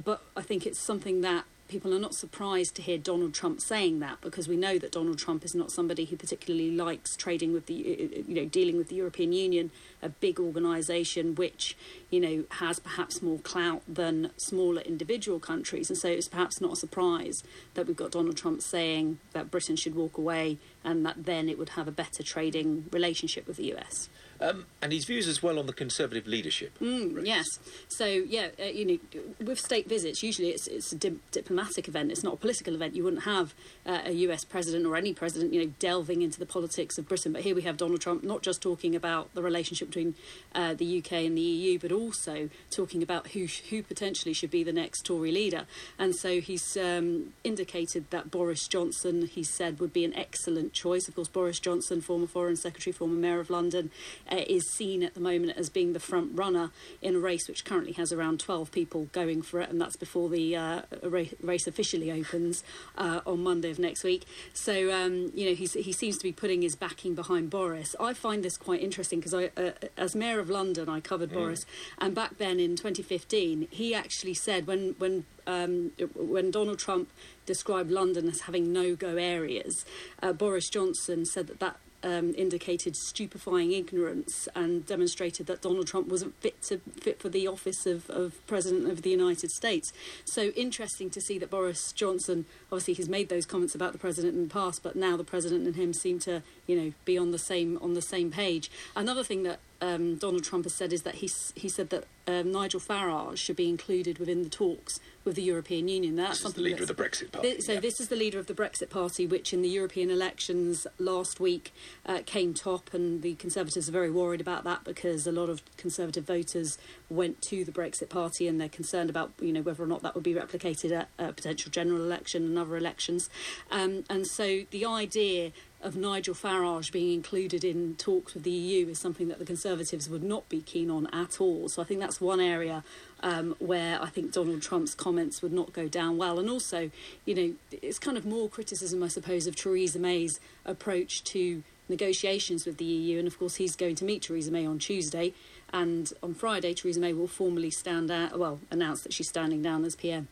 But i think it's something that people are not surprised to hear Donald Trump saying that because we know that Donald Trump is not somebody who particularly likes trading with the uh, uh, you know dealing with the European Union a big organization which you know has perhaps more clout than smaller individual countries. And so it's perhaps not a surprise that we've got Donald Trump saying that Britain should walk away and that then it would have a better trading relationship with the US Um, and his views as well on the Conservative leadership. Mm, yes. So yeah, uh, you know, with state visits, usually it's it's a di- diplomatic event. It's not a political event. You wouldn't have uh, a U.S. president or any president, you know, delving into the politics of Britain. But here we have Donald Trump not just talking about the relationship between uh, the UK and the EU, but also talking about who who potentially should be the next Tory leader. And so he's um, indicated that Boris Johnson, he said, would be an excellent choice. Of course, Boris Johnson, former Foreign Secretary, former Mayor of London, uh, is seen at the moment as being the front runner in a race which currently has around 12 people going for it, and that's before the uh, race officially opens uh, on Monday of next week. So, um, you know, he's, he seems to be putting his backing behind Boris. I find this quite interesting because I, uh, as Mayor of London, I covered Mm. Boris, and back then in 2015, he actually said when when um, when Donald Trump described London as having no-go areas, uh, Boris Johnson said that that um, indicated stupefying ignorance and demonstrated that Donald Trump wasn't fit to fit for the office of, of president of the United States. So interesting to see that Boris Johnson, obviously, he's made those comments about the president in the past, but now the president and him seem to, you know, be on the same on the same page. Another thing that um, Donald Trump has said is that he he said that um, Nigel Farage should be included within the talks with the European Union. That's This is the leader of the Brexit party. So this is the leader of the Brexit Party, which in the European elections last week uh, came top, and the Conservatives are very worried about that because a lot of Conservative voters went to the Brexit Party, and they're concerned about you know whether or not that would be replicated at a potential general election and other elections. Um, and so the idea of Nigel Farage being included in talks with the EU is something that the Conservatives would not be keen on at all. So I think that's one area um, where I think Donald Trump's comments would not go down well. And also, you know, it's kind of more criticism, I suppose, of Theresa May's approach to negotiations with the EU. And of course, he's going to meet Theresa May on Tuesday. And on Friday, Theresa May will formally stand out, well, announce that she's standing down as PM.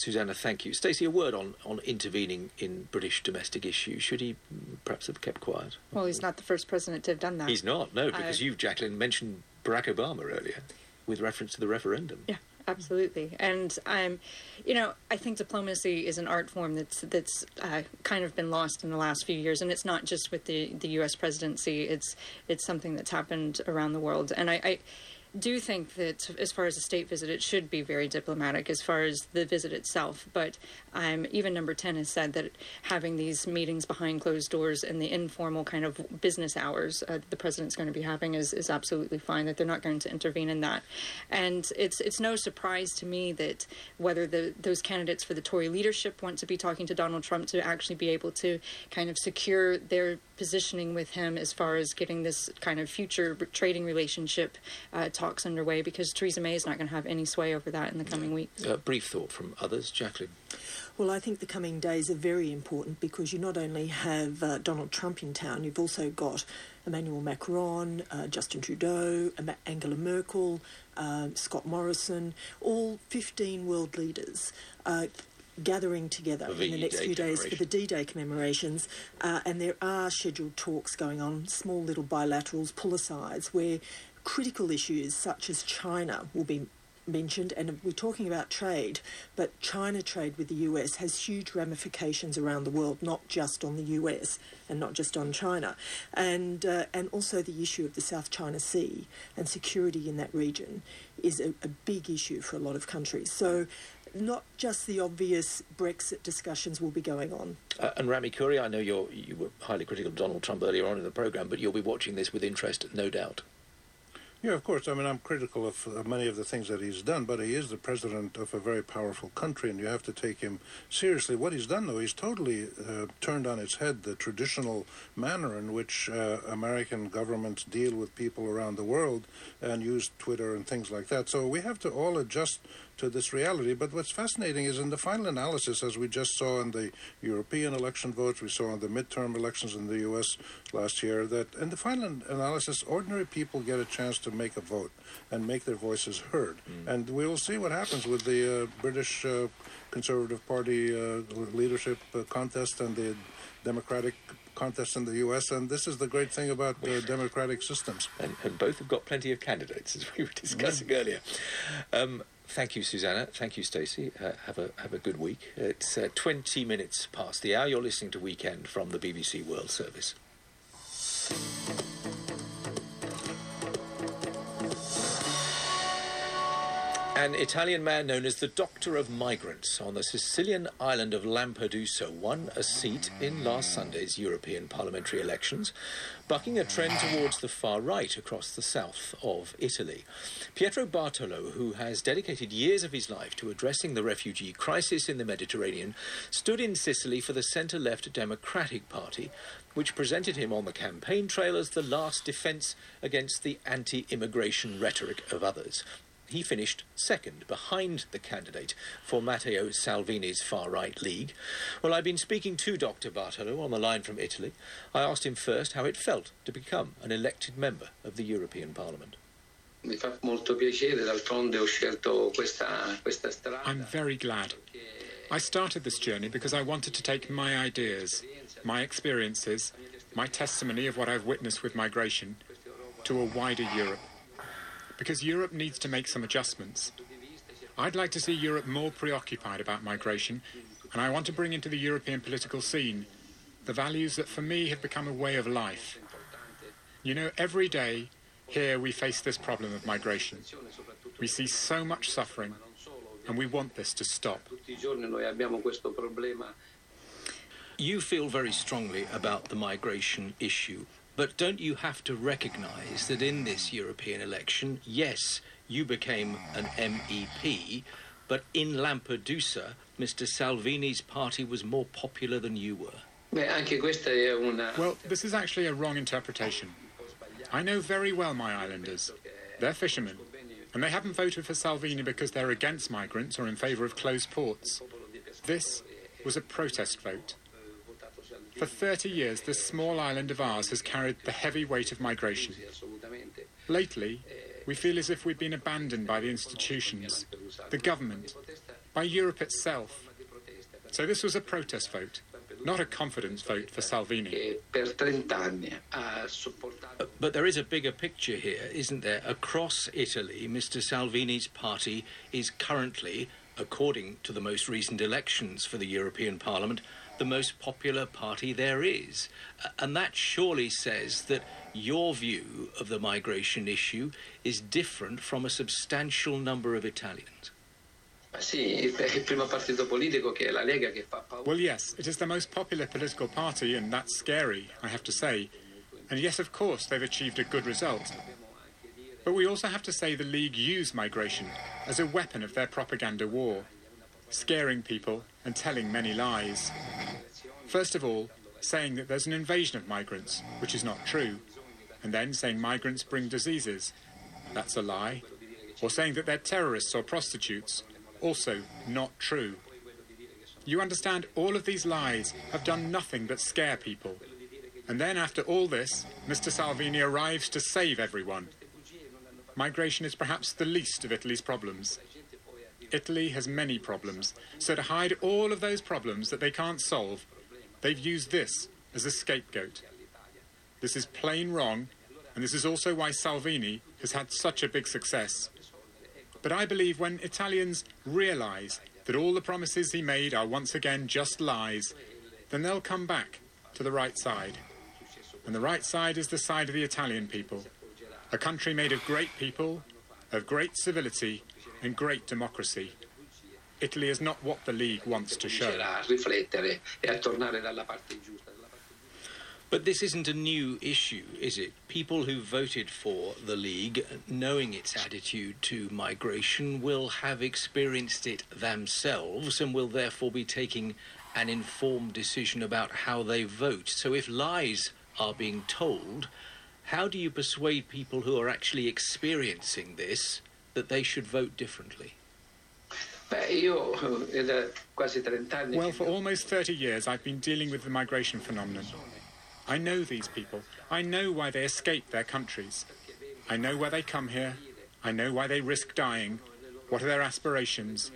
Susanna, thank you. Stacey, a word on, on intervening in British domestic issues. Should he mm, perhaps have kept quiet? Well, he's not the first president to have done that. He's not, no, because Uh, you, Jacqueline, mentioned Barack Obama earlier with reference to the referendum. Yeah, absolutely. And i'm um, you know, I think diplomacy is an art form that's that's uh, kind of been lost in the last few years, and it's not just with the the U.S. presidency. It's it's something that's happened around the world, and I. I do think that as far as a state visit, it should be very diplomatic as far as the visit itself. But um, even number 10 has said that having these meetings behind closed doors and the informal kind of business hours uh, the president's going to be having is, is absolutely fine, that they're not going to intervene in that. And it's it's no surprise to me that whether the those candidates for the Tory leadership want to be talking to Donald Trump to actually be able to kind of secure their positioning with him as far as getting this kind of future trading relationship uh, talks underway, because Theresa May is not going to have any sway over that in the coming weeks. A brief thought from others, Jacqueline. Well, I think the coming days are very important because you not only have uh, Donald Trump in town, you've also got Emmanuel Macron, uh, Justin Trudeau, Angela Merkel, um, Scott Morrison, all 15 world leaders. Uh, Gathering together the in the next few days for the. D Day commemorations, uh, and there are scheduled talks going on, small little bilaterals, pull asides, where critical issues such as China will be mentioned, and we're talking about trade, but China trade with the US has huge ramifications around the world, not just on the US and not just on China, and uh, and also the issue of the South China Sea and security in that region is a, a big issue for a lot of countries. So. Not just the obvious Brexit discussions will be going on. Uh, and Rami Khouri, I know you were highly critical of Donald Trump earlier on in the programme, but you'll be watching this with interest, no doubt. Yeah, of course. I mean, I'm critical of many of the things that he's done, but he is the president of a very powerful country, and you have to take him seriously. What he's done, though, he's totally uh, turned on its head the traditional manner in which uh, American governments deal with people around the world and use Twitter and things like that. So we have to all adjust to this reality. But what's fascinating is in the final analysis, as we just saw in the European election votes, we saw in the midterm elections in the U.S. last year, that in the final analysis, ordinary people get a chance to make a vote and make their voices heard. And we will see what happens with the uh, British uh, Conservative Party uh, leadership uh, contest and the Democratic contest in the U.S. And this is the great thing about uh, democratic systems. And, and both have got plenty of candidates, as we were discussing earlier. Um, thank you, Susanna. Thank you, Stacey. Uh, have a have a good week. It's uh, 20 minutes past the hour. You're listening to Weekend from the BBC World Service. An Italian man known as the Doctor of Migrants on the Sicilian island of Lampedusa won a seat in last Sunday's European parliamentary elections, bucking a trend towards the far right across the south of Italy. Pietro Bartolo, who has dedicated years of his life to addressing the refugee crisis in the Mediterranean, stood in Sicily for the centre left Democratic Party, which presented him on the campaign trail as the last defence against the anti immigration rhetoric of others. He finished second behind the candidate for Matteo Salvini's far right league. Well, I've been speaking to Dr. Bartolo on the line from Italy. I asked him first how it felt to become an elected member of the European Parliament. Mi fa molto piacere, d'altronde ho scelto questa, questa strada. I'm very glad. I started this journey because I wanted to take my ideas, my experiences, my testimony of what I've witnessed with migration to a wider Europe. Because Europe needs to make some adjustments. I'd like to see Europe more preoccupied about migration, and I want to bring into the European political scene the values that for me have become a way of life. You know, every day here we face this problem of migration. We see so much suffering, and we want this to stop. You feel very strongly about the migration issue, but don't you have to recognise that in this European election, yes, you became an MEP, but in Lampedusa, Mr. Salvini's party was more popular than you were? Beh, anche questa è una... Well, this is actually a wrong interpretation. I know very well my islanders. They're fishermen, and they haven't voted for Salvini because they're against migrants or in favour of closed ports. This was a protest vote. For 30 years, this small island of ours has carried the heavy weight of migration. Lately, we feel as if we've been abandoned by the institutions, the government, by Europe itself. So this was a protest vote, not a confidence vote for Salvini. Eh, per 30 anni ha sopportato... But there is a bigger picture here, isn't there? Across Italy, Mr. Salvini's party is currently, according to the most recent elections for the European Parliament, the most popular party there is. Uh, And that surely says that your view of the migration issue is different from a substantial number of Italians. Sì, il il primo partito politico che è la Lega che fa paura. Well, yes, it is the most popular political party, and that's scary, I have to say. And yes, of course, they've achieved a good result. But we also have to say the League used migration as a weapon of their propaganda war, scaring people and telling many lies. First of all, saying that there's an invasion of migrants, which is not true, and then saying migrants bring diseases. That's a lie. Or saying that they're terrorists or prostitutes, also not true. You understand, all of these lies have done nothing but scare people. And then, after all this, Mr. Salvini arrives to save everyone. Migration is perhaps the least of Italy's problems. Italy has many problems, so to hide all of those problems that they can't solve, they've used this as a scapegoat. This is plain wrong, and this is also why Salvini has had such a big success. But I believe when Italians realise that all the promises he made are once again just lies, then they'll come back to the right side. And the right side is the side of the Italian people, a country made of great people, of great civility, and great democracy. Italy is not what the League wants to show. a riflettere e a tornare dalla parte giusta. But this isn't a new issue, is it? People who voted for the League, knowing its attitude to migration, will have experienced it themselves and will therefore be taking an informed decision about how they vote. So if lies are being told, how do you persuade people who are actually experiencing this that they should vote differently? Beh, io eh, è da quasi 30 anni Well, for almost 30 years, I've been dealing with the migration phenomenon. I know these people. I know why they escape their countries. I know why they come here. I know why they risk dying. What are their aspirations?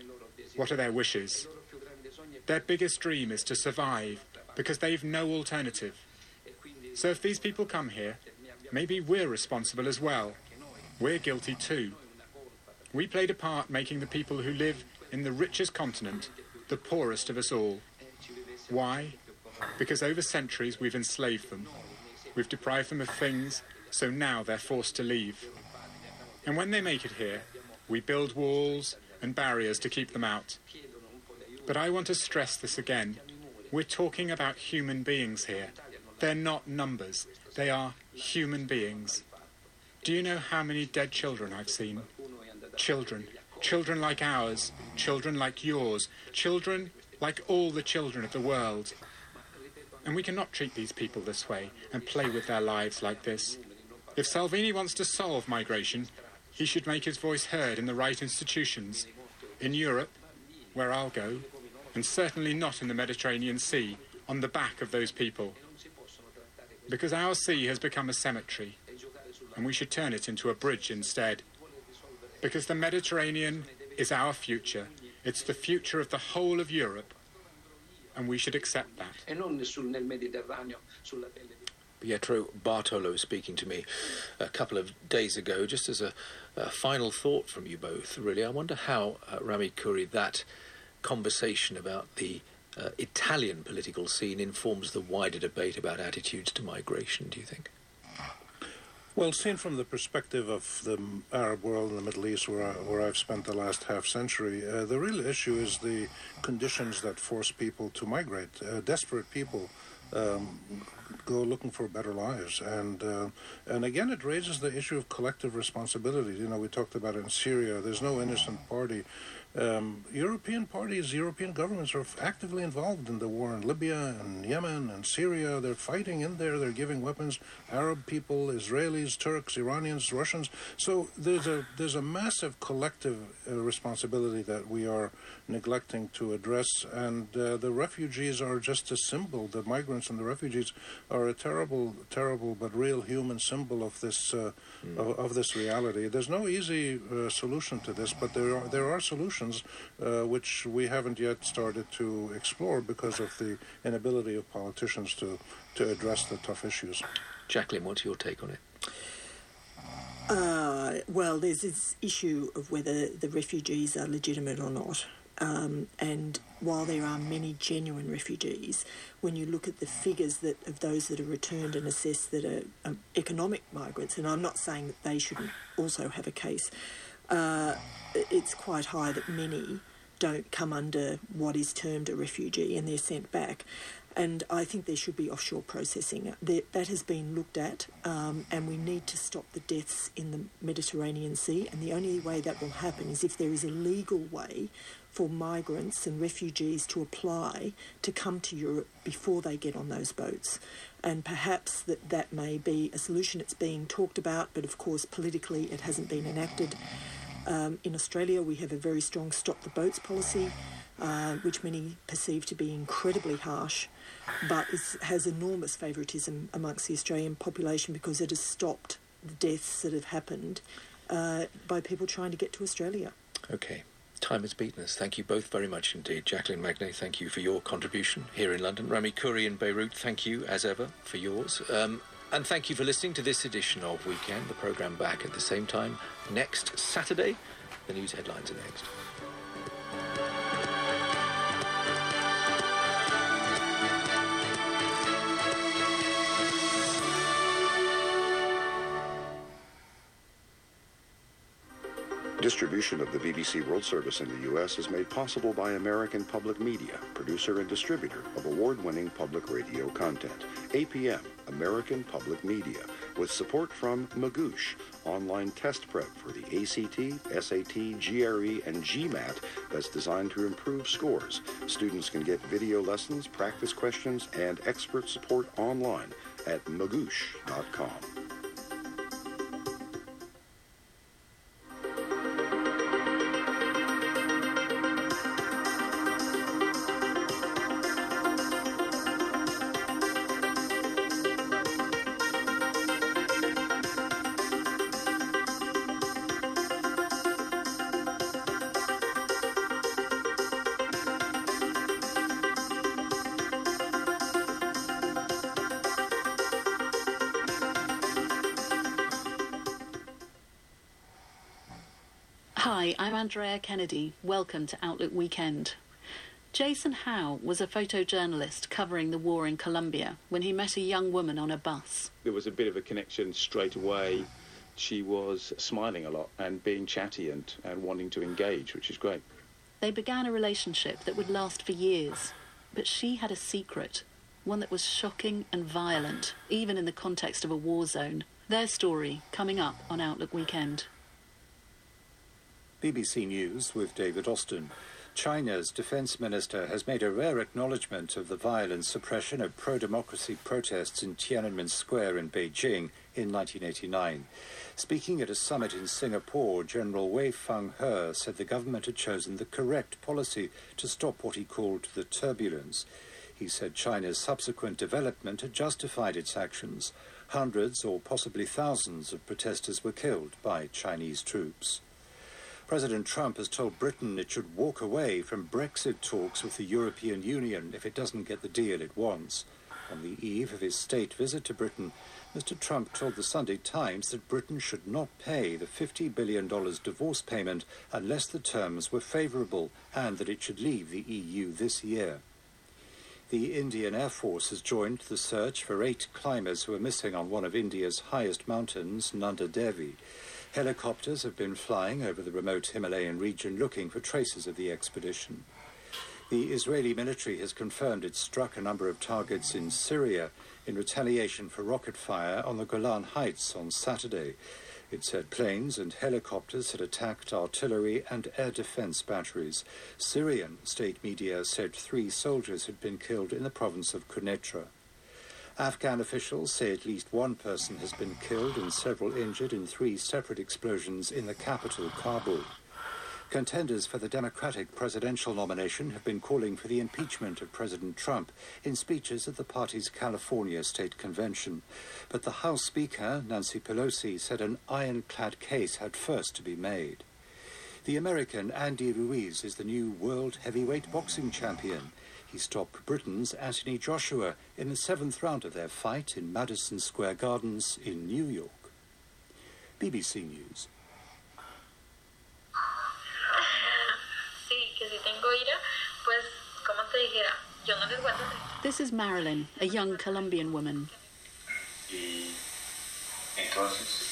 What are their wishes? Their biggest dream is to survive because they've no alternative. So if these people come here, maybe we're responsible as well. We're guilty too. We played a part making the people who live in the richest continent the poorest of us all. Why? Because over centuries we've enslaved them. We've deprived them of things, so now they're forced to leave. And when they make it here, we build walls and barriers to keep them out. But I want to stress this again. We're talking about human beings here. They're not numbers, they are human beings. Do you know how many dead children I've seen? Children. Children like ours. Children like yours. Children like all the children of the world. And we cannot treat these people this way and play with their lives like this. If Salvini wants to solve migration, he should make his voice heard in the right institutions. In Europe, where I'll go, and certainly not in the Mediterranean Sea, on the back of those people. Because our sea has become a cemetery, and we should turn it into a bridge instead. Because the Mediterranean is our future. It's the future of the whole of Europe, and we should accept that. non sul, nel Mediterraneo sulla pelle di Pietro Bartolo speaking to me a couple of days ago, just as a, a final thought from you both, really. I wonder how, uh, Rami Khouri, that conversation about the uh, Italian political scene informs the wider debate about attitudes to migration, do you think? Well, seen from the perspective of the Arab world and the Middle East, where, I, where I've spent the last half century, uh, the real issue is the conditions that force people to migrate. Uh, desperate people um, go looking for better lives, and uh, and again, it raises the issue of collective responsibility. You know, we talked about in Syria. There's no innocent party. Um, European parties, European governments are actively involved in the war in Libya and Yemen and Syria. They're fighting in there. They're giving weapons. Arab people, Israelis, Turks, Iranians, Russians. So there's a there's a massive collective uh, responsibility that we are neglecting to address. And uh, the refugees are just a symbol. The migrants and the refugees are a terrible, terrible but real human symbol of this uh, mm. of, of, this reality. There's no easy uh, solution to this, but there are there are solutions uh, which we haven't yet started to explore because of the inability of politicians to, to address the tough issues. Jacqueline, what's your take on it? Uh, well, there's this issue of whether the refugees are legitimate or not. Um, and while there are many genuine refugees, when you look at the figures that of those that are returned and assessed that are um, economic migrants, and I'm not saying that they shouldn't also have a case, uh, it's quite high that many don't come under what is termed a refugee and they're sent back. And I think there should be offshore processing. That has been looked at, um, and we need to stop the deaths in the Mediterranean Sea. And the only way that will happen is if there is a legal way for migrants and refugees to apply to come to Europe before they get on those boats. And perhaps that, that may be a solution. It's being talked about, but of course, politically, it hasn't been enacted. Um, in Australia, we have a very strong stop the boats policy, uh, which many perceive to be incredibly harsh, but has enormous favouritism amongst the Australian population because it has stopped the deaths that have happened uh, by people trying to get to Australia. Okay. Time has beaten us. Thank you both very much indeed. Jacqueline Magnay, thank you for your contribution here in London. Rami Khouri in Beirut, thank you as ever for yours. Um, and thank you for listening to this edition of Weekend, the programme back at the same time next Saturday. The news headlines are next. Distribution of the BBC World Service in the U.S. is made possible by American Public Media, producer and distributor of award-winning public radio content. APM, American Public Media, with support from Magoosh, online test prep for the ACT, SAT, GRE, and GMAT that's designed to improve scores. Students can get video lessons, practice questions, and expert support online at magoosh.com. Kennedy. Welcome to Outlook Weekend. Jason Howe was a photojournalist covering the war in Colombia when he met a young woman on a bus. There was a bit of a connection straight away. She was smiling a lot and being chatty and, and wanting to engage, which is great. They began a relationship that would last for years, but she had a secret, one that was shocking and violent, even in the context of a war zone. Their story coming up on Outlook Weekend. BBC News with David Austin. China's defense minister has made a rare acknowledgement of the violent suppression of pro-democracy protests in Tiananmen Square in Beijing in 1989. Speaking at a summit in Singapore, General Wei Fenghe said the government had chosen the correct policy to stop what he called the turbulence. He said China's subsequent development had justified its actions. Hundreds or possibly thousands of protesters were killed by Chinese troops. President Trump has told Britain it should walk away from Brexit talks with the European Union if it doesn't get the deal it wants. On the eve of his state visit to Britain, Mr. Trump told the Sunday Times that Britain should not pay the $50 billion divorce payment unless the terms were favourable and that it should leave the EU this year. The Indian Air Force has joined the search for eight climbers who are missing on one of India's highest mountains, Nanda Devi. Helicopters have been flying over the remote Himalayan region looking for traces of the expedition. The Israeli military has confirmed it struck a number of targets in Syria in retaliation for rocket fire on the Golan Heights on Saturday. It said planes and helicopters had attacked artillery and air defense batteries. Syrian state media said three soldiers had been killed in the province of Quneitra. Afghan officials say at least one person has been killed and several injured in three separate explosions in the capital, Kabul. Contenders for the Democratic presidential nomination have been calling for the impeachment of President Trump in speeches at the party's California state convention. But the House Speaker, Nancy Pelosi, said an ironclad case had first to be made. The American Andy Ruiz is the new world heavyweight boxing champion. He stopped Britain's Anthony Joshua in the seventh round of their fight in Madison Square Gardens in New York. BBC News. This is Marilyn, a young Colombian woman. Y entonces,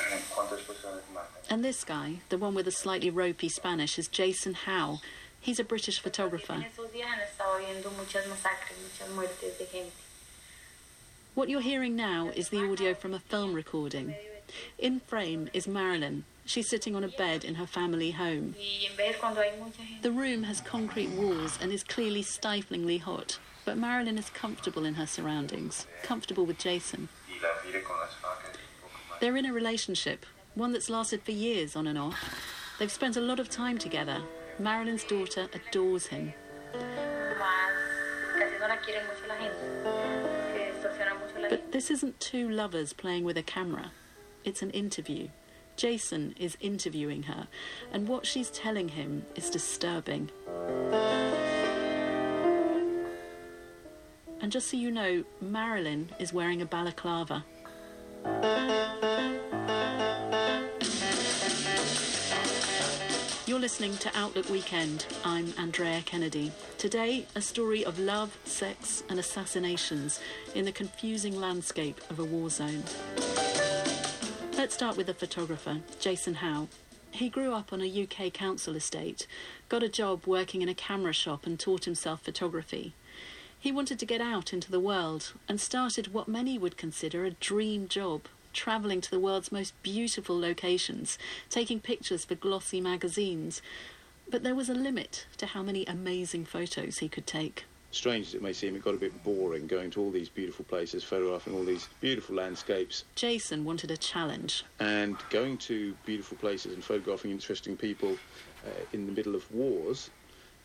eh, ¿cuántas personas más? And this guy, the one with the slightly ropey Spanish, is Jason Howe. He's a British photographer. esos días han estado viendo muchas masacres, muchas muertes de gente. What you're hearing now is the audio from a film recording. In frame is Marilyn. She's sitting on a bed in her family home. Y en vez cuando hay mucha gente, The room has concrete walls and is clearly stiflingly hot. But Marilyn is comfortable in her surroundings, comfortable with Jason. y la mire con las facas un poco más. They're in a relationship, one that's lasted for years on and off. They've spent a lot of time together. Marilyn's daughter adores him. But this isn't two lovers playing with a camera. It's an interview. Jason is interviewing her, and what she's telling him is disturbing. And just so you know, Marilyn is wearing a balaclava. You're listening to Outlook Weekend. I'm Andrea Kennedy. Today, a story of love, sex, and assassinations in the confusing landscape of a war zone. Let's start with the photographer, Jason Howe. He grew up on a UK council estate, got a job working in a camera shop, and taught himself photography. He wanted to get out into the world and started what many would consider a dream job, travelling to the world's most beautiful locations, taking pictures for glossy magazines. But there was a limit to how many amazing photos he could take. Strange as it may seem, it got a bit boring going to all these beautiful places, photographing all these beautiful landscapes, Jason wanted a challenge. and going to beautiful places and photographing interesting people uh, in the middle of wars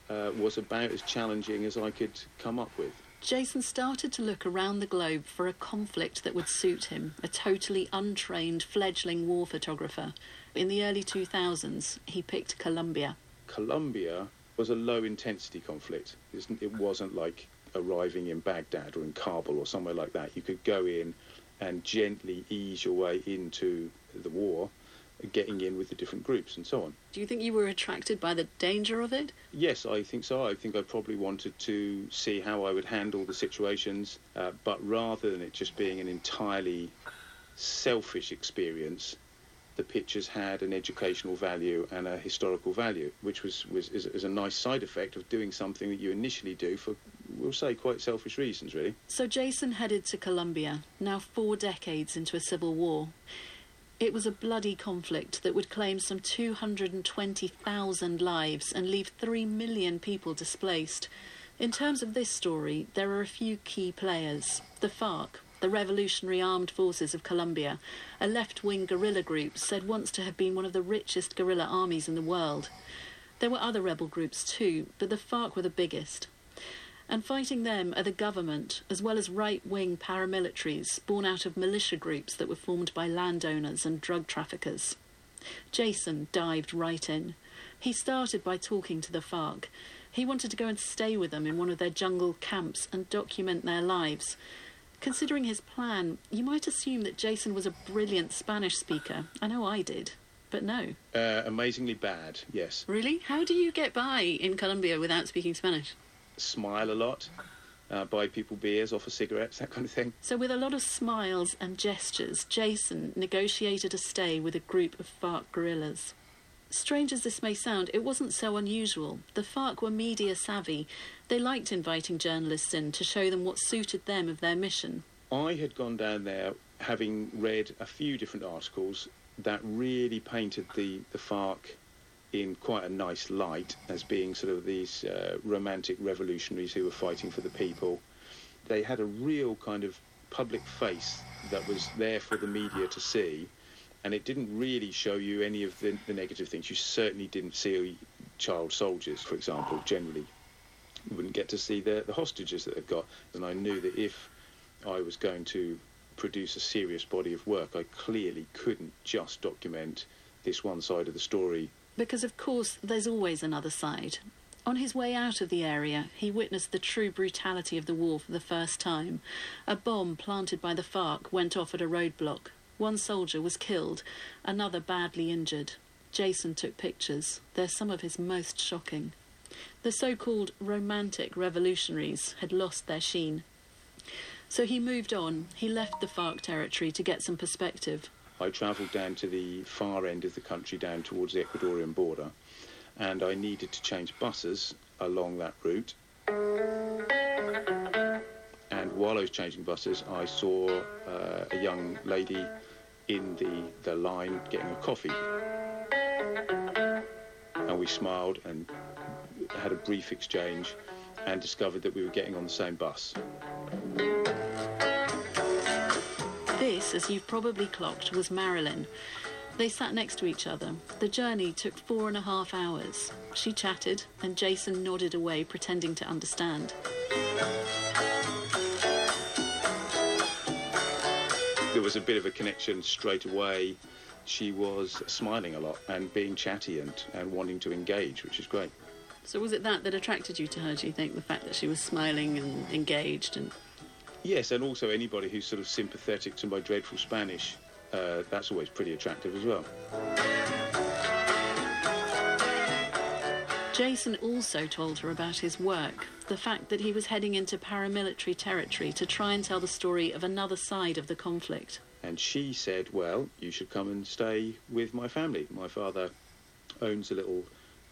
uh, was about as challenging as I could come up with. Jason started to look around the globe for a conflict that would suit him, a totally untrained fledgling war photographer. In the early 2000s, he picked Colombia. Colombia was a low intensity conflict. It wasn't like arriving in Baghdad or in Kabul or somewhere like that. You could go in and gently ease your way into the war, getting in with the different groups and so on. Do you think you were attracted by the danger of it? Yes, I think so. I think I probably wanted to see how I would handle the situations, uh, but rather than it just being an entirely selfish experience, the pictures had an educational value and a historical value, which was, was is, is a nice side effect of doing something that you initially do for, we'll say, quite selfish reasons, really. So Jason headed to Colombia, now four decades into a civil war. It was a bloody conflict that would claim some 220,000 lives and leave 3 million people displaced. In terms of this story, there are a few key players. The FARC, the Revolutionary Armed Forces of Colombia, a left wing guerrilla group said once to have been one of the richest guerrilla armies in the world. There were other rebel groups too, but the FARC were the biggest. And fighting them are the government, as well as right wing paramilitaries born out of militia groups that were formed by landowners and drug traffickers. Jason dived right in. He started by talking to the FARC, He wanted to go and stay with them in one of their jungle camps and document their lives. Considering his plan, you might assume that Jason was a brilliant Spanish speaker. I know I did, but no. Uh, amazingly bad, yes. Really? How do you get by in Colombia without speaking Spanish? Smile a lot, uh, buy people beers, offer cigarettes, that kind of thing. So, with a lot of smiles and gestures, Jason negotiated a stay with a group of FARC guerrillas. Strange as this may sound, it wasn't so unusual. The FARC were media savvy. They liked inviting journalists in to show them what suited them of their mission. I had gone down there having read a few different articles that really painted the, the FARC in quite a nice light as being sort of these uh, romantic revolutionaries who were fighting for the people. They had a real kind of public face that was there for the media to see, and it didn't really show you any of the, the negative things. You certainly didn't see child soldiers, for example, generally. You wouldn't get to see the, the hostages that they've got. And I knew that if I was going to produce a serious body of work, I clearly couldn't just document this one side of the story Because, of course, there's always another side. On his way out of the area, he witnessed the true brutality of the war for the first time. A bomb planted by the FARC went off at a roadblock. One soldier was killed, another badly injured. Jason took pictures. They're some of his most shocking. The so called romantic revolutionaries had lost their sheen. So he moved on. He left the FARC territory to get some perspective. I travelled down to the far end of the country, down towards the Ecuadorian border, and I needed to change buses along that route. And while I was changing buses, I saw uh, a young lady in the, the line getting a coffee. And we smiled and had a brief exchange and discovered that we were getting on the same bus. As you've probably clocked, was Marilyn. They sat next to each other. The journey took four and a half hours. She chatted, and Jason nodded away, pretending to understand. There was a bit of a connection straight away. She was smiling a lot and being chatty and, and wanting to engage, which is great. So, was it that that attracted you to her, do you think? The fact that she was smiling and engaged and. Yes, and also anybody who's sort of sympathetic to my dreadful Spanish, uh, that's always pretty attractive as well. Jason also told her about his work, the fact that he was heading into paramilitary territory to try and tell the story of another side of the conflict. And she said, Well, you should come and stay with my family. My father owns a little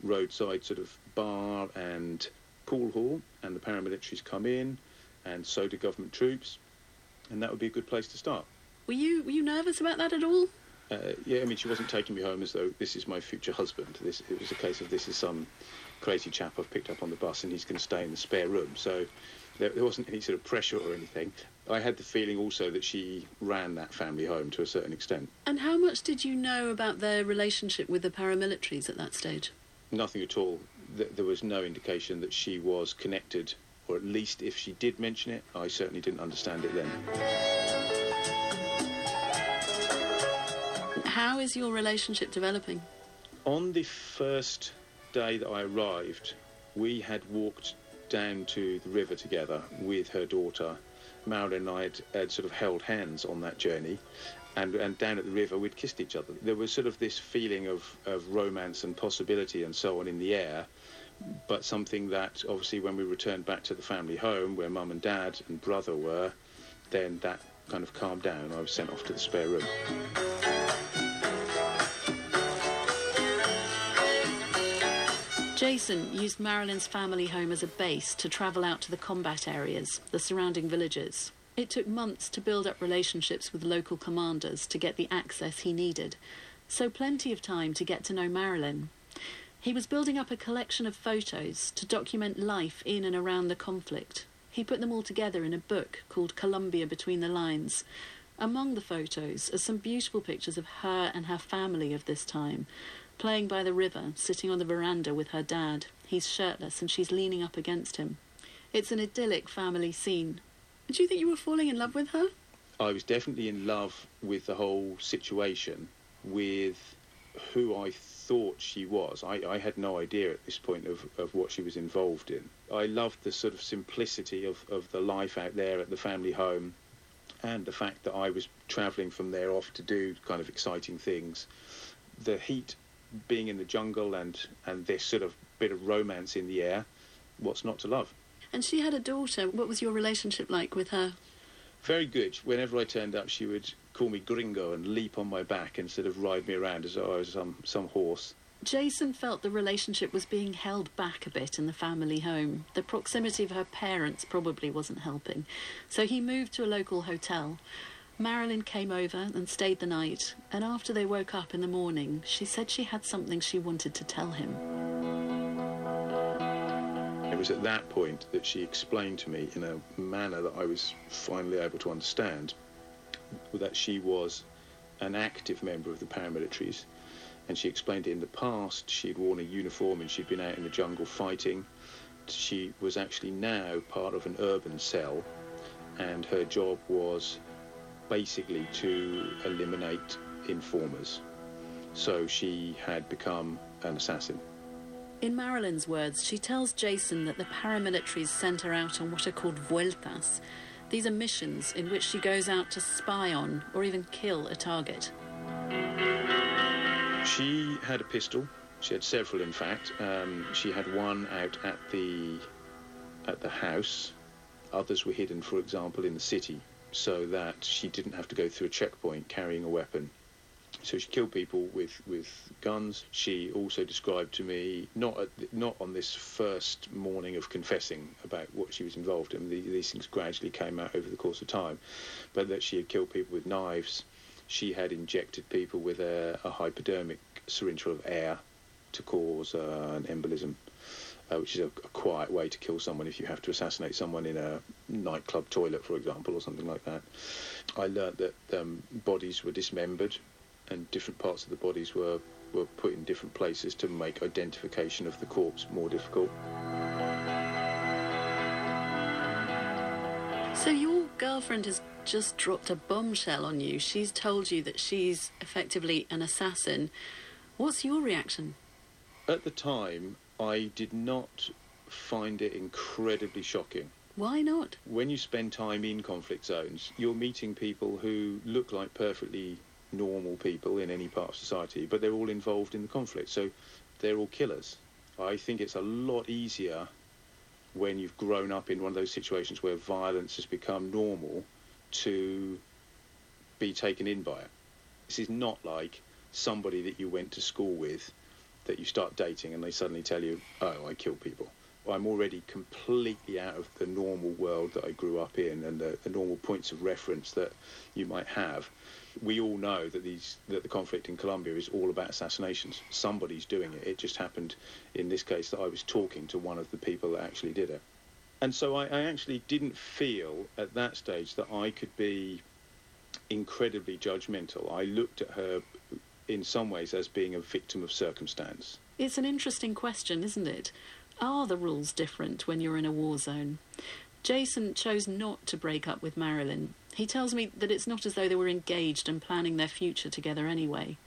roadside sort of bar and pool hall, and the paramilitaries come in, and so do government troops, and that would be a good place to start. Were you were you nervous about that at all? Uh, yeah, I mean, she wasn't taking me home as though this is my future husband. This it was a case of this is some crazy chap I've picked up on the bus, and he's going to stay in the spare room. So there, there wasn't any sort of pressure or anything. I had the feeling also that she ran that family home to a certain extent. And how much did you know about their relationship with the paramilitaries at that stage? Nothing at all. There was no indication that she was connected, or at least if she did mention it, I certainly didn't understand it then. How is your relationship developing? On the first day that I arrived, we had walked down to the river together with her daughter. Marilyn and I had, had sort of held hands on that journey, and, and down at the river we'd kissed each other. There was sort of this feeling of, of romance and possibility and so on in the air, but something that obviously when we returned back to the family home where mum and dad and brother were, then that kind of calmed down. I was sent off to the spare room. Jason used Marilyn's family home as a base to travel out to the combat areas, the surrounding villages. It took months to build up relationships with local commanders to get the access he needed, so plenty of time to get to know Marilyn. He was building up a collection of photos to document life in and around the conflict. He put them all together in a book called Colombia Between the Lines. Among the photos are some beautiful pictures of her and her family of this time, playing by the river, sitting on the veranda with her dad. He's shirtless and she's leaning up against him. It's an idyllic family scene. Do you think you were falling in love with her? I was definitely in love with the whole situation, with who I thought she was. I, I had no idea at this point of, of what she was involved in. I loved the sort of simplicity of, of the life out there at the family home and the fact that I was travelling from there off to do kind of exciting things. The heat being in the jungle and, and this sort of bit of romance in the air, what's not to love? And she had a daughter. What was your relationship like with her? Very good. Whenever I turned up, she would call me gringo and leap on my back instead of ride me around as though I was some, some horse. Jason felt the relationship was being held back a bit in the family home. The proximity of her parents probably wasn't helping. So he moved to a local hotel. Marilyn came over and stayed the night, and after they woke up in the morning, she said she had something she wanted to tell him. It was at that point that she explained to me in a manner that I was finally able to understand that she was an active member of the paramilitaries and she explained in the past she'd worn a uniform and she'd been out in the jungle fighting. She was actually now part of an urban cell and her job was basically to eliminate informers. So she had become an assassin. In Marilyn's words, she tells Jason that the paramilitaries sent her out on what are called vueltas. These are missions in which she goes out to spy on or even kill a target. She had a pistol. She had several, in fact. Um, she had one out at the at the house. Others were hidden, for example, in the city, so that she didn't have to go through a checkpoint carrying a weapon. So she killed people with, with guns. She also described to me, not at, not on this first morning of confessing about what she was involved in. The, these things gradually came out over the course of time, but that she had killed people with knives. She had injected people with a, a hypodermic syringe full of air to cause uh, an embolism, uh, which is a, a, quiet way to kill someone if you have to assassinate someone in a nightclub toilet, for example, or something like that. I learnt that um, bodies were dismembered and different parts of the bodies were, were put in different places to make identification of the corpse more difficult. So your girlfriend has just dropped a bombshell on you. She's told you that she's effectively an assassin. What's your reaction? At the time, I did not find it incredibly shocking. Why not? When you spend time in conflict zones, you're meeting people who look like perfectly normal people in any part of society, but they're all involved in the conflict, so they're all killers. I think it's a lot easier when you've grown up in one of those situations where violence has become normal to be taken in by it. This is not like somebody that you went to school with that you start dating and they suddenly tell you, oh, I kill people. I'm already completely out of the normal world that I grew up in and the, the normal points of reference that you might have we all know that these that the conflict in Colombia is all about assassinations. Somebody's doing it. It just happened in this case that I was talking to one of the people that actually did it. And so I, I actually didn't feel at that stage that I could be incredibly judgmental. I looked at her in some ways as being a victim of circumstance. It's an interesting question, isn't it? Are the rules different when you're in a war zone? Jason chose not to break up with Marilyn. He tells me that it's not as though they were engaged and planning their future together anyway.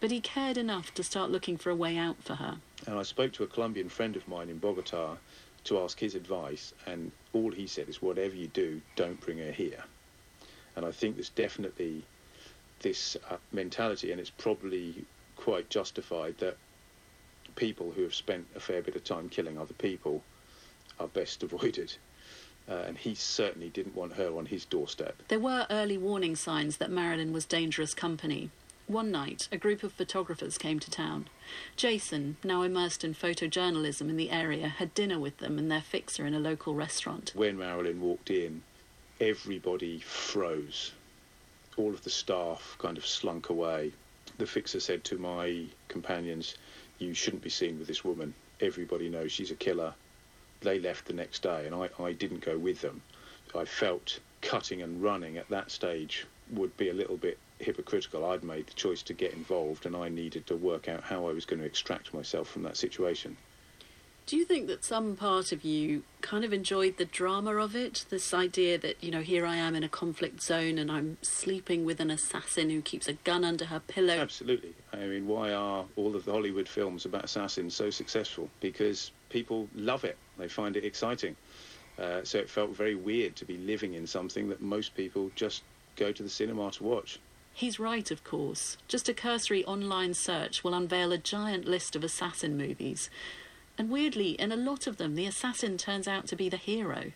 But he cared enough to start looking for a way out for her. And I spoke to a Colombian friend of mine in Bogota to ask his advice, and all he said is, whatever you do, don't bring her here. And I think there's definitely this uh, mentality, and it's probably quite justified that people who have spent a fair bit of time killing other people are best avoided uh, and he certainly didn't want her on his doorstep. There were early warning signs that Marilyn was dangerous company. One night, a group of photographers came to town. Jason, now immersed in photojournalism in the area, had dinner with them and their fixer in a local restaurant. When Marilyn walked in, everybody froze. All of the staff kind of slunk away. The fixer said to my companions, You shouldn't be seen with this woman. Everybody knows she's a killer they left the next day, and I, I didn't go with them. I felt cutting and running at that stage would be a little bit hypocritical. I'd made the choice to get involved, and I needed to work out how I was going to extract myself from that situation. Do you think that some part of you kind of enjoyed the drama of it? This idea that, you know, here I am in a conflict zone and I'm sleeping with an assassin who keeps a gun under her pillow. Absolutely. I mean, why are all of the Hollywood films about assassins so successful? Because people love it, they find it exciting. Uh, so it felt very weird to be living in something that most people just go to the cinema to watch. He's right, of course. Just a cursory online search will unveil a giant list of assassin movies. And weirdly, in a lot of them, the assassin turns out to be the hero.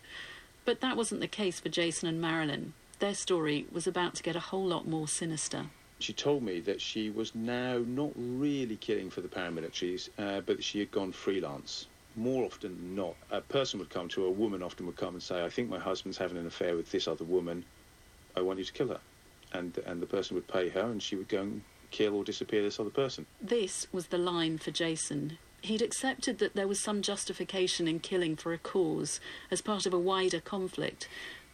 But that wasn't the case for Jason and Marilyn. Their story was about to get a whole lot more sinister. She told me that she was now not really killing for the paramilitaries, uh, but she had gone freelance. More often than not, a person would come to her, a woman often would come and say, I think my husband's having an affair with this other woman. I want you to kill her. And, and the person would pay her, and she would go and kill or disappear this other person. This was the line for Jason. He'd accepted that there was some justification in killing for a cause as part of a wider conflict.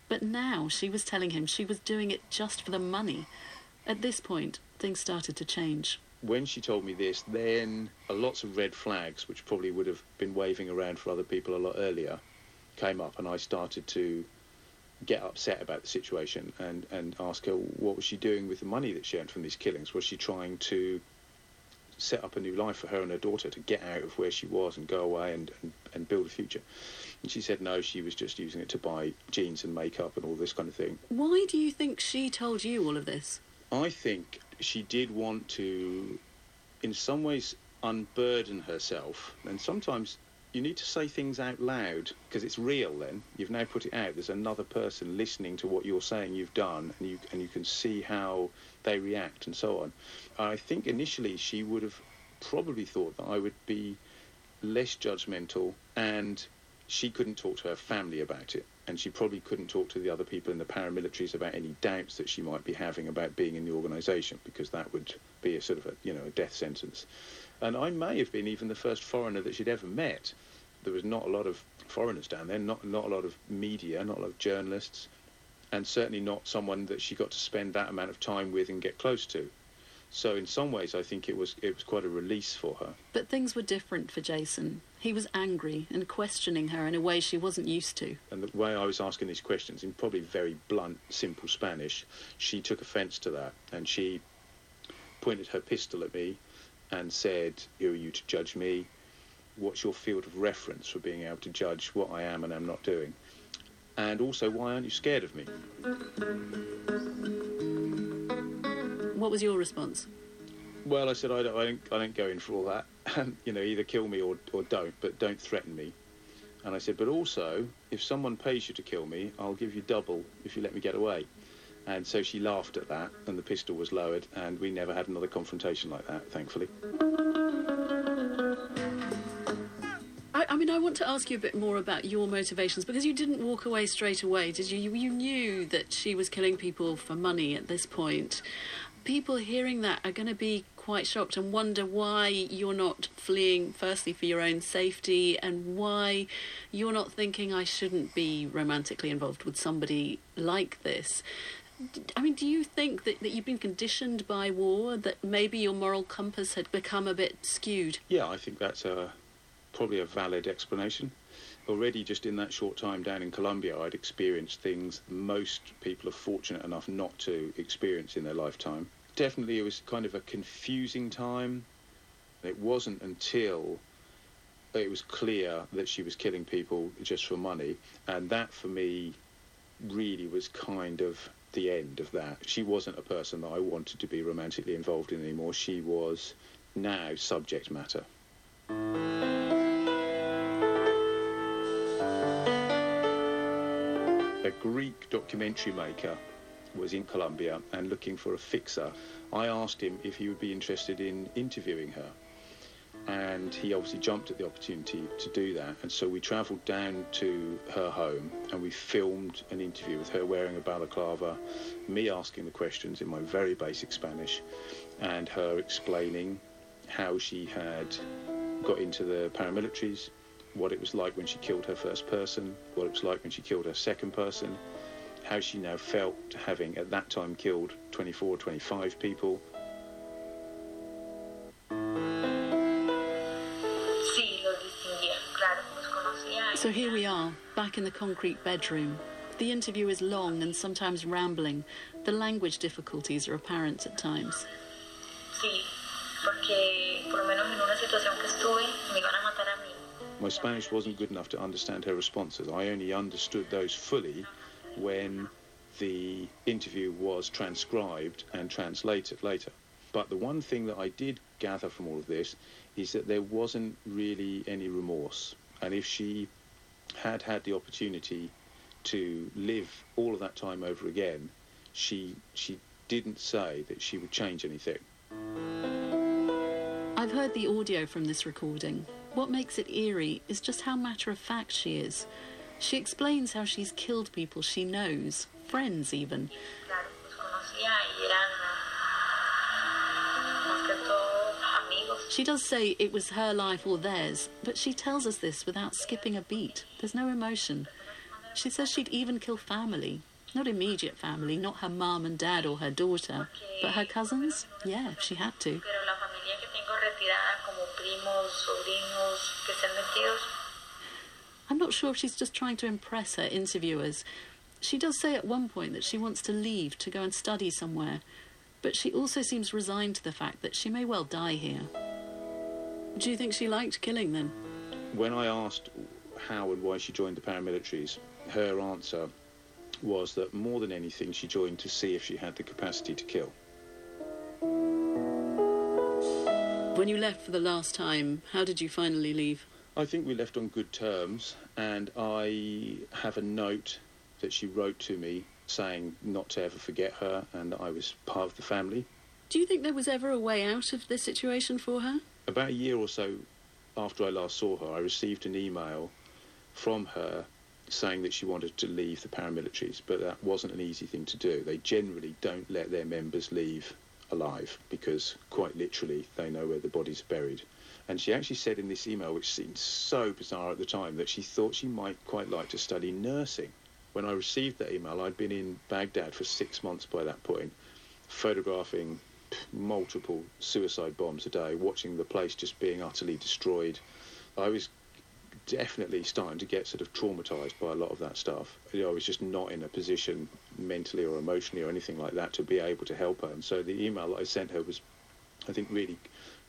But now she was telling him she was doing it just for the money. At this point, things started to change. When she told me this, then lots of red flags, which probably would have been waving around for other people a lot earlier, came up, and I started to get upset about the situation and, and ask her what was she doing with the money that she earned from these killings? Was she trying to set up a new life for her and her daughter to get out of where she was and go away and, and, and build a future. And she said no, she was just using it to buy jeans and makeup and all this kind of thing. Why do you think she told you all of this? I think she did want to, in some ways, unburden herself. And sometimes you need to say things out loud because it's real then. You've now put it out. There's another person listening to what you're saying you've done and you, and you can see how they react and so on. I think initially she would have probably thought that I would be less judgmental and she couldn't talk to her family about it and she probably couldn't talk to the other people in the paramilitaries about any doubts that she might be having about being in the organisation because that would be a sort of a you know a death sentence and I may have been even the first foreigner that she'd ever met there was not a lot of foreigners down there not not a lot of media not a lot of journalists and certainly not someone that she got to spend that amount of time with and get close to so in some ways, I think it was it was quite a release for her. But things were different for Jason. He was angry and questioning her in a way she wasn't used to. And the way I was asking these questions, in probably very blunt, simple Spanish, she took offence to that, and she pointed her pistol at me and said, "Who are you to judge me? What's your field of reference for being able to judge what I am and am not doing? And also, why aren't you scared of me?" What was your response? Well, I said I don't, I don't, I don't go in for all that. you know, either kill me or, or don't, but don't threaten me. And I said, but also, if someone pays you to kill me, I'll give you double if you let me get away. And so she laughed at that, and the pistol was lowered, and we never had another confrontation like that, thankfully. I, I, mean, I want to ask you a bit more about your motivations because you didn't walk away straight away, did you? You, you knew that she was killing people for money at this point people hearing that are going to be quite shocked and wonder why you're not fleeing firstly for your own safety and why you're not thinking I shouldn't be romantically involved with somebody like this. I mean, do you think that, that you've been conditioned by war, that maybe your moral compass had become a bit skewed? Yeah, I think that's a, probably a valid explanation. Already, just in that short time down in Colombia, I'd experienced things most people are fortunate enough not to experience in their lifetime definitely it was kind of a confusing time. It wasn't until it was clear that she was killing people just for money, and that for me really was kind of the end of that. She wasn't a person that I wanted to be romantically involved in anymore. She was now subject matter. A Greek documentary maker was in Colombia and looking for a fixer, I asked him if he would be interested in interviewing her. And he obviously jumped at the opportunity to do that. And so we travelled down to her home and we filmed an interview with her wearing a balaclava, me asking the questions in my very basic Spanish, and her explaining how she had got into the paramilitaries, what it was like when she killed her first person, what it was like when she killed her second person, how she now felt having at that time killed 24 25 people. So here we are, back in the concrete bedroom. The interview is long and sometimes rambling. The language difficulties are apparent at times. Sí, porque por lo menos en una situación que estuve me iban a matar a mí. My Spanish wasn't good enough to understand her responses. I only understood those fully when the interview was transcribed and translated later. But the one thing that I did gather from all of this is that there wasn't really any remorse. And if she had had the opportunity to live all of that time over again, she she didn't say that she would change anything. I've heard the audio from this recording. What makes it eerie is just how matter of fact she is. She explains how she's killed people she knows, friends even. She does say it was her life or theirs, but she tells us this without skipping a beat. There's no emotion. She says she'd even kill family. Not immediate family, not her mum and dad or her daughter, but her cousins? Yeah, if she had to. Pero la familia que tengo retirada como primos, sobrinos que estén metidos, I'm not sure if she's just trying to impress her interviewers. She does say at one point that she wants to leave to go and study somewhere, but she also seems resigned to the fact that she may well die here. Do you think she liked killing then? When I asked how and why she joined the paramilitaries, her answer was that more than anything, she joined to see if she had the capacity to kill. When you left for the last time, how did you finally leave? I think we left on good terms, and I have a note that she wrote to me saying not to ever forget her and that I was part of the family. Do you think there was ever a way out of this situation for her? About a year or so after I last saw her, I received an email from her saying that she wanted to leave the paramilitaries, but that wasn't an easy thing to do. They generally don't let their members leave alive because, quite literally, they know where the bodies are buried. And she actually said in this email, which seemed so bizarre at the time, that she thought she might quite like to study nursing. When I received that email, I'd been in Baghdad for six months by that point, photographing multiple suicide bombs a day, watching the place just being utterly destroyed. I was definitely starting to get sort of traumatized by a lot of that stuff. You know, I was just not in a position mentally or emotionally or anything like that to be able to help her. And so the email that I sent her was, I think, really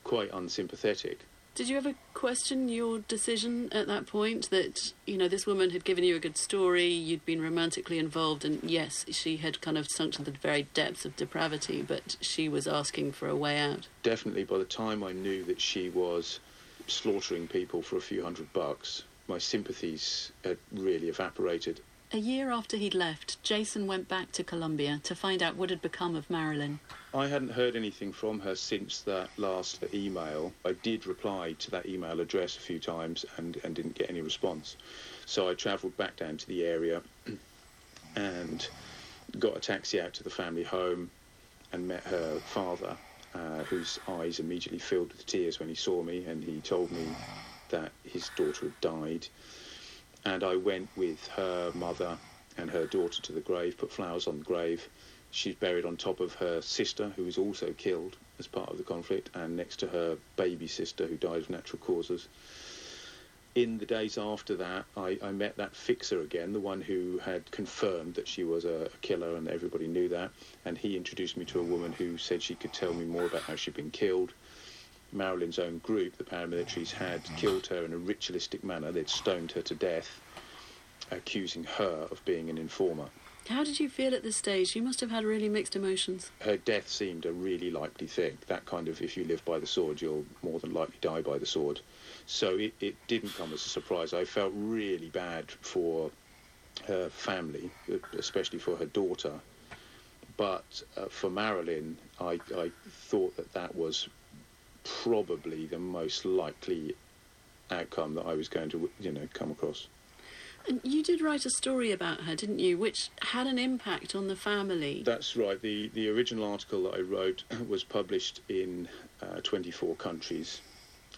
quite unsympathetic. Did you ever question your decision at that point that, you know, this woman had given you a good story, you'd been romantically involved, and yes, she had kind of sunk to the very depths of depravity, but she was asking for a way out? Definitely by the time I knew that she was slaughtering people for a few hundred bucks, my sympathies had really evaporated. A year after he'd left, Jason went back to Colombia to find out what had become of Marilyn. I hadn't heard anything from her since that last email. I did reply to that email address a few times and, and didn't get any response. So I travelled back down to the area and got a taxi out to the family home and met her father, uh, whose eyes immediately filled with tears when he saw me, and he told me that his daughter had died. And I went with her mother and her daughter to the grave, put flowers on the grave. She's buried on top of her sister, who was also killed as part of the conflict, and next to her baby sister, who died of natural causes. In the days after that, I, I met that fixer again, the one who had confirmed that she was a, a killer and everybody knew that. And he introduced me to a woman who said she could tell me more about how she'd been killed. Marilyn's own group, the paramilitaries, had killed her in a ritualistic manner. They'd stoned her to death, accusing her of being an informer. How did you feel at this stage? You must have had really mixed emotions. Her death seemed a really likely thing. That kind of, if you live by the sword, you'll more than likely die by the sword. So it, it didn't come as a surprise. I felt really bad for her family, especially for her daughter. But uh, for Marilyn, I, I thought that that was probably the most likely outcome that I was going to, you know, come across. And you did write a story about her, didn't you, which had an impact on the family? That's right. The the original article that I wrote was published in uh, 24 countries,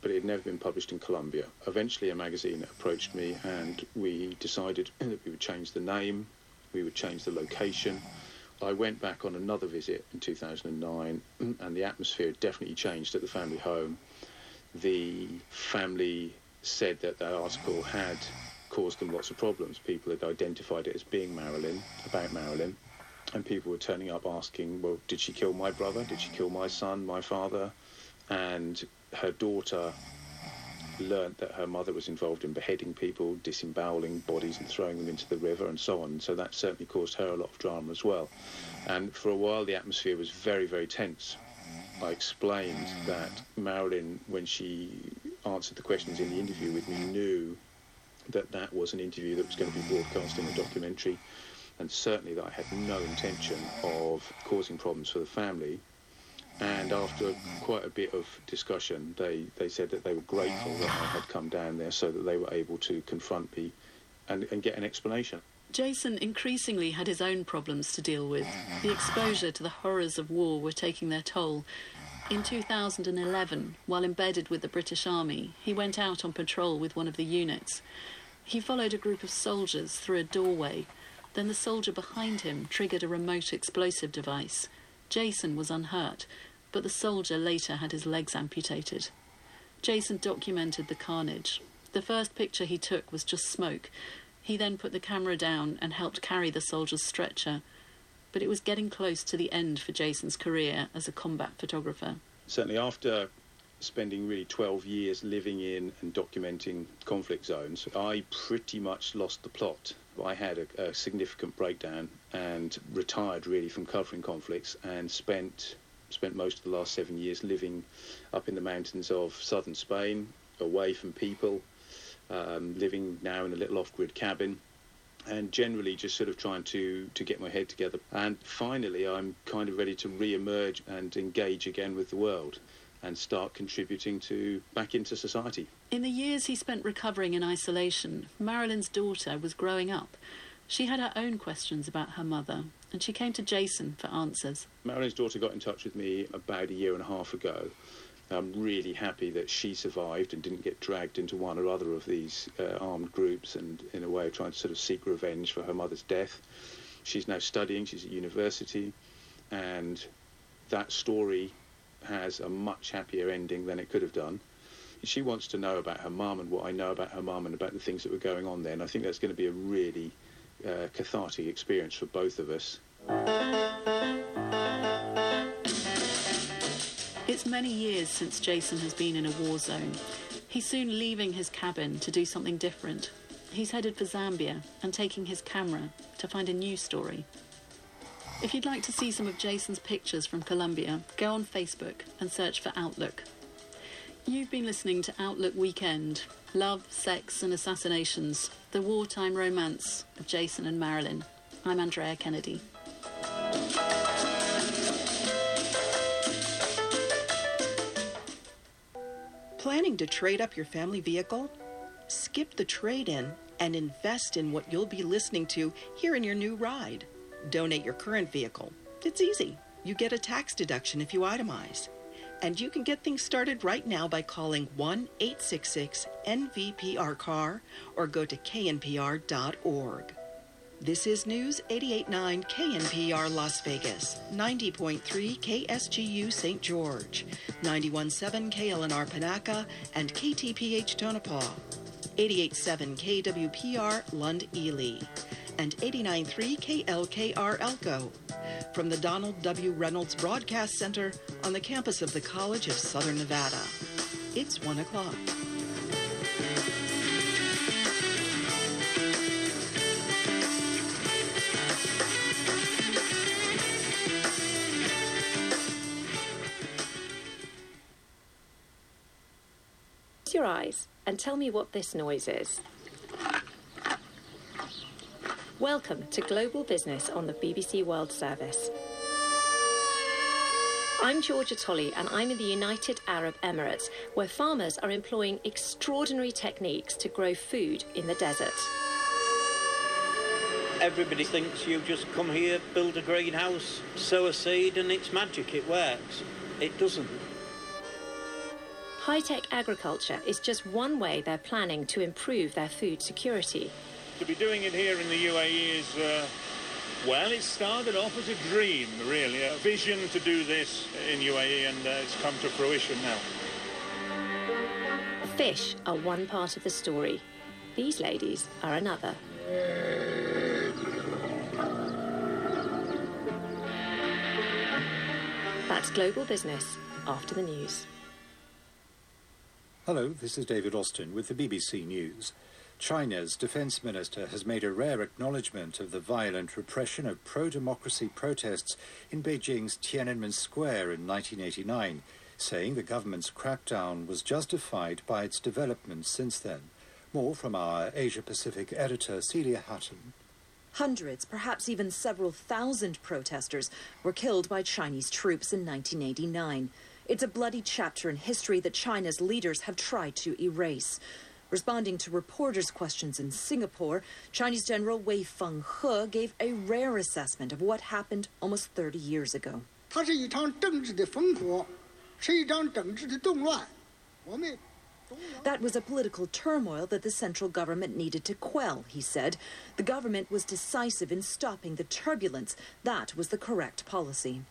but it had never been published in Colombia. Eventually, a magazine approached me, and we decided that we would change the name, we would change the location. I went back on another visit in 2009, and the atmosphere definitely changed at the family home. The family said that that article had caused them lots of problems. People had identified it as being Marilyn, about Marilyn, and people were turning up asking, well, did she kill my brother? Did she kill my son, my father? And her daughter learnt that her mother was involved in beheading people, disemboweling bodies and throwing them into the river and so on. So that certainly caused her a lot of drama as well. And for a while, the atmosphere was very, very tense. I explained that Marilyn, when she answered the questions in the interview with me, knew that that was an interview that was going to be broadcast in a documentary, and certainly that I had no intention of causing problems for the family. And after quite a bit of discussion, they, they said that they were grateful that I had come down there so that they were able to confront me and, and get an explanation. Jason increasingly had his own problems to deal with. The exposure to the horrors of war were taking their toll. In 2011, while embedded with the British Army, he went out on patrol with one of the units. He followed a group of soldiers through a doorway. Then the soldier behind him triggered a remote explosive device. Jason was unhurt, but the soldier later had his legs amputated. Jason documented the carnage. The first picture he took was just smoke. He then put the camera down and helped carry the soldier's stretcher. But it was getting close to the end for Jason's career as a combat photographer. Certainly after spending really 12 years living in and documenting conflict zones, I pretty much lost the plot. I had a, a significant breakdown and retired really from covering conflicts and spent spent most of the last seven years living up in the mountains of southern Spain, away from people, um, living now in a little off-grid cabin and generally just sort of trying to to get my head together and finally I'm kind of ready to re-emerge and engage again with the world and start contributing to back into society. In the years he spent recovering in isolation, Marilyn's daughter was growing up. She had her own questions about her mother, and she came to Jason for answers. Marilyn's daughter got in touch with me about a year and a half ago. I'm really happy that she survived and didn't get dragged into one or other of these uh, armed groups and in a way of trying to sort of seek revenge for her mother's death. She's now studying, she's at university, and that story has a much happier ending than it could have done. She wants to know about her mum and what I know about her mum and about the things that were going on there. And I think that's going to be a really uh, cathartic experience for both of us. It's many years since Jason has been in a war zone. He's soon leaving his cabin to do something different. He's headed for Zambia and taking his camera to find a new story. If you'd like to see some of Jason's pictures from Colombia, go on Facebook and search for Outlook. You've been listening to Outlook Weekend Love, Sex and Assassinations, the wartime romance of Jason and Marilyn. I'm Andrea Kennedy. Planning to trade up your family vehicle? Skip the trade in and invest in what you'll be listening to here in your new ride. Donate your current vehicle. It's easy. You get a tax deduction if you itemize. And you can get things started right now by calling 1 866 NVPR CAR or go to knpr.org. This is News 889 KNPR Las Vegas, 90.3 KSGU St. George, 91.7 KLNR Panaca, and KTPH Tonopah, 88.7 KWPR Lund Ely, and 89.3 KLKR Elko. From the Donald W. Reynolds Broadcast Center on the campus of the College of Southern Nevada. It's 1 o'clock. Close your eyes and tell me what this noise is. Welcome to Global Business on the BBC World Service. I'm Georgia Tolley and I'm in the United Arab Emirates, where farmers are employing extraordinary techniques to grow food in the desert. Everybody thinks you just come here, build a greenhouse, sow a seed, and it's magic, it works. It doesn't. High tech agriculture is just one way they're planning to improve their food security. To be doing it here in the UAE is, uh, well, it started off as a dream, really, a vision to do this in UAE, and uh, it's come to fruition now. Fish are one part of the story. These ladies are another. That's Global Business after the news. Hello, this is David Austin with the BBC News. China's defense minister has made a rare acknowledgement of the violent repression of pro democracy protests in Beijing's Tiananmen Square in 1989, saying the government's crackdown was justified by its developments since then. More from our Asia Pacific editor, Celia Hatton. Hundreds, perhaps even several thousand protesters were killed by Chinese troops in 1989. It's a bloody chapter in history that China's leaders have tried to erase. Responding to reporters' questions in Singapore, Chinese General Wei Fenghe gave a rare assessment of what happened almost 30 years ago. 它是一场政治的烽火，是一场政治的动乱。我们 That was a political turmoil that the central government needed to quell, he said. The government was decisive in stopping the turbulence. That was the correct policy.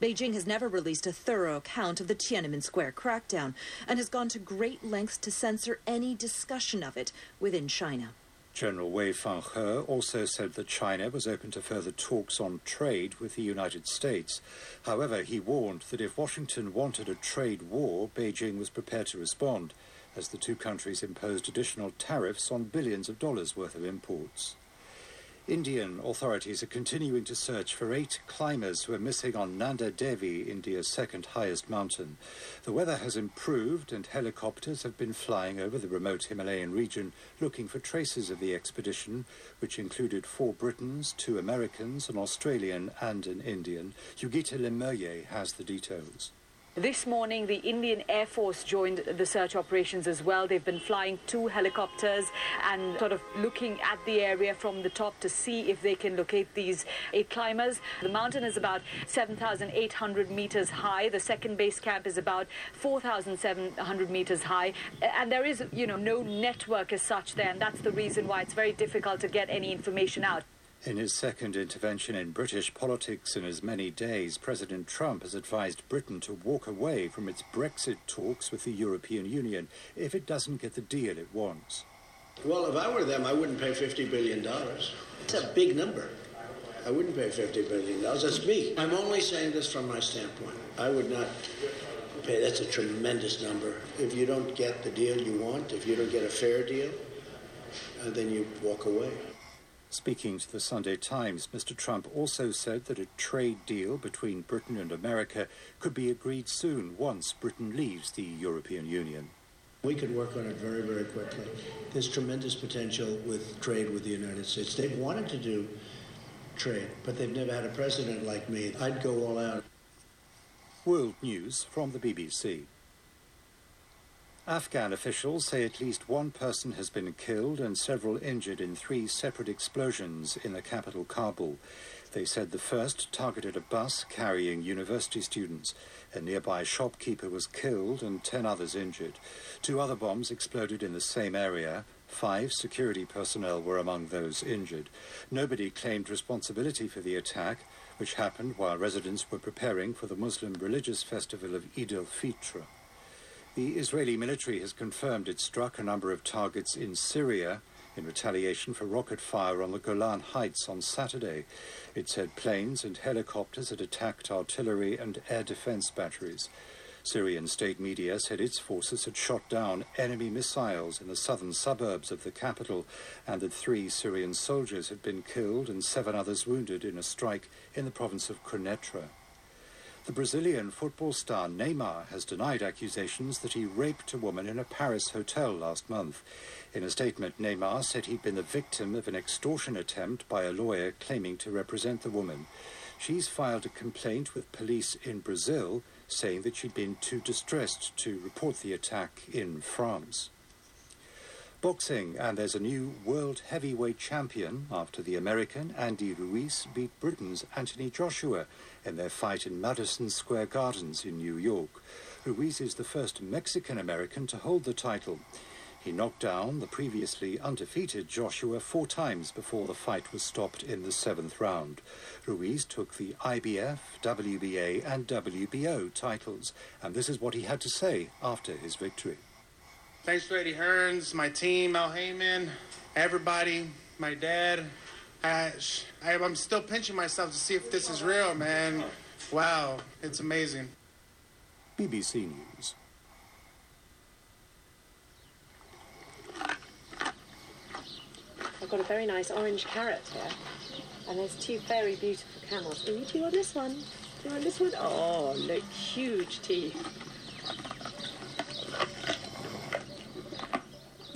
Beijing has never released a thorough account of the Tiananmen Square crackdown and has gone to great lengths to censor any discussion of it within China. General Wei Fenghe also said that China was open to further talks on trade with the United States. However, he warned that if Washington wanted a trade war, Beijing was prepared to respond, as the two countries imposed additional tariffs on billions of dollars worth of imports. Indian authorities are continuing to search for eight climbers who are missing on Nanda Devi, India's second highest mountain. The weather has improved and helicopters have been flying over the remote Himalayan region looking for traces of the expedition, which included four Britons, two Americans, an Australian and an Indian. Yogita Limaye has the details. This morning, the Indian Air Force joined the search operations as well. They've been flying two helicopters and sort of looking at the area from the top to see if they can locate these eight climbers. The mountain is about 7,800 meters high. The second base camp is about 4,700 meters high. And there is, you know, no network as such there. And that's the reason why it's very difficult to get any information out. In his second intervention in British politics in as many days, President Trump has advised Britain to walk away from its Brexit talks with the European Union if it doesn't get the deal it wants. Well, if I were them, I wouldn't pay $50 billion. It's a big number. I wouldn't pay $50 billion. That's me. I'm only saying this from my standpoint. I would not pay. That's a tremendous number. If you don't get the deal you want, if you don't get a fair deal, uh, then you walk away. Speaking to the Sunday Times, Mr. Trump also said that a trade deal between Britain and America could be agreed soon once Britain leaves the European Union. We could work on it very, very quickly. There's tremendous potential with trade with the United States. They've wanted to do trade, but they've never had a president like me. I'd go all out. World News from the BBC. Afghan officials say at least one person has been killed and several injured in three separate explosions in the capital, Kabul. They said the first targeted a bus carrying university students. A nearby shopkeeper was killed and ten others injured. Two other bombs exploded in the same area. Five security personnel were among those injured. Nobody claimed responsibility for the attack, which happened while residents were preparing for the Muslim religious festival of Eid al-Fitr. The Israeli military has confirmed it struck a number of targets in Syria in retaliation for rocket fire on the Golan Heights on Saturday. It said planes and helicopters had attacked artillery and air defense batteries. Syrian state media said its forces had shot down enemy missiles in the southern suburbs of the capital and that three Syrian soldiers had been killed and seven others wounded in a strike in the province of Quneitra. The Brazilian football star Neymar has denied accusations that he raped a woman in a Paris hotel last month. In a statement, Neymar said he'd been the victim of an extortion attempt by a lawyer claiming to represent the woman. She's filed a complaint with police in Brazil saying that she'd been too distressed to report the attack in France. Boxing, and there's a new world heavyweight champion after the American Andy Ruiz beat Britain's Anthony Joshua in their fight in Madison Square Gardens in New York. Ruiz is the first Mexican American to hold the title. He knocked down the previously undefeated Joshua four times before the fight was stopped in the seventh round. Ruiz took the IBF, WBA, and WBO titles, and this is what he had to say after his victory. Thanks to Eddie Hearns, my team, Al Haymon, everybody, my dad. I, I, I'm still pinching myself to see if this is real, man. Wow, it's amazing. BBC News. I've got a very nice orange carrot here. And there's two very beautiful camels. And you do you want this one? Do you want this one? Oh, look, huge teeth.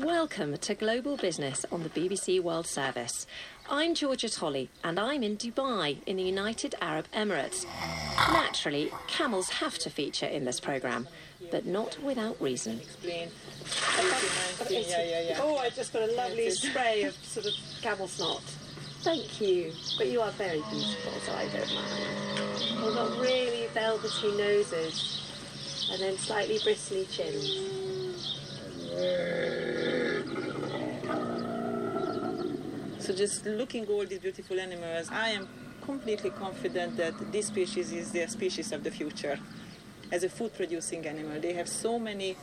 Welcome to Global Business on the BBC World Service. I'm Georgia Tolley, and I'm in Dubai, in the United Arab Emirates. Naturally, camels have to feature in this programme, but not without reason. Oh, I just got a lovely spray of sort of camel snot. Thank you. But you are very beautiful, so I don't mind. We've got really velvety noses and then slightly bristly chins. So just looking all these beautiful animals, I am completely confident that this species is the species of the future. As a food producing animal, they have so many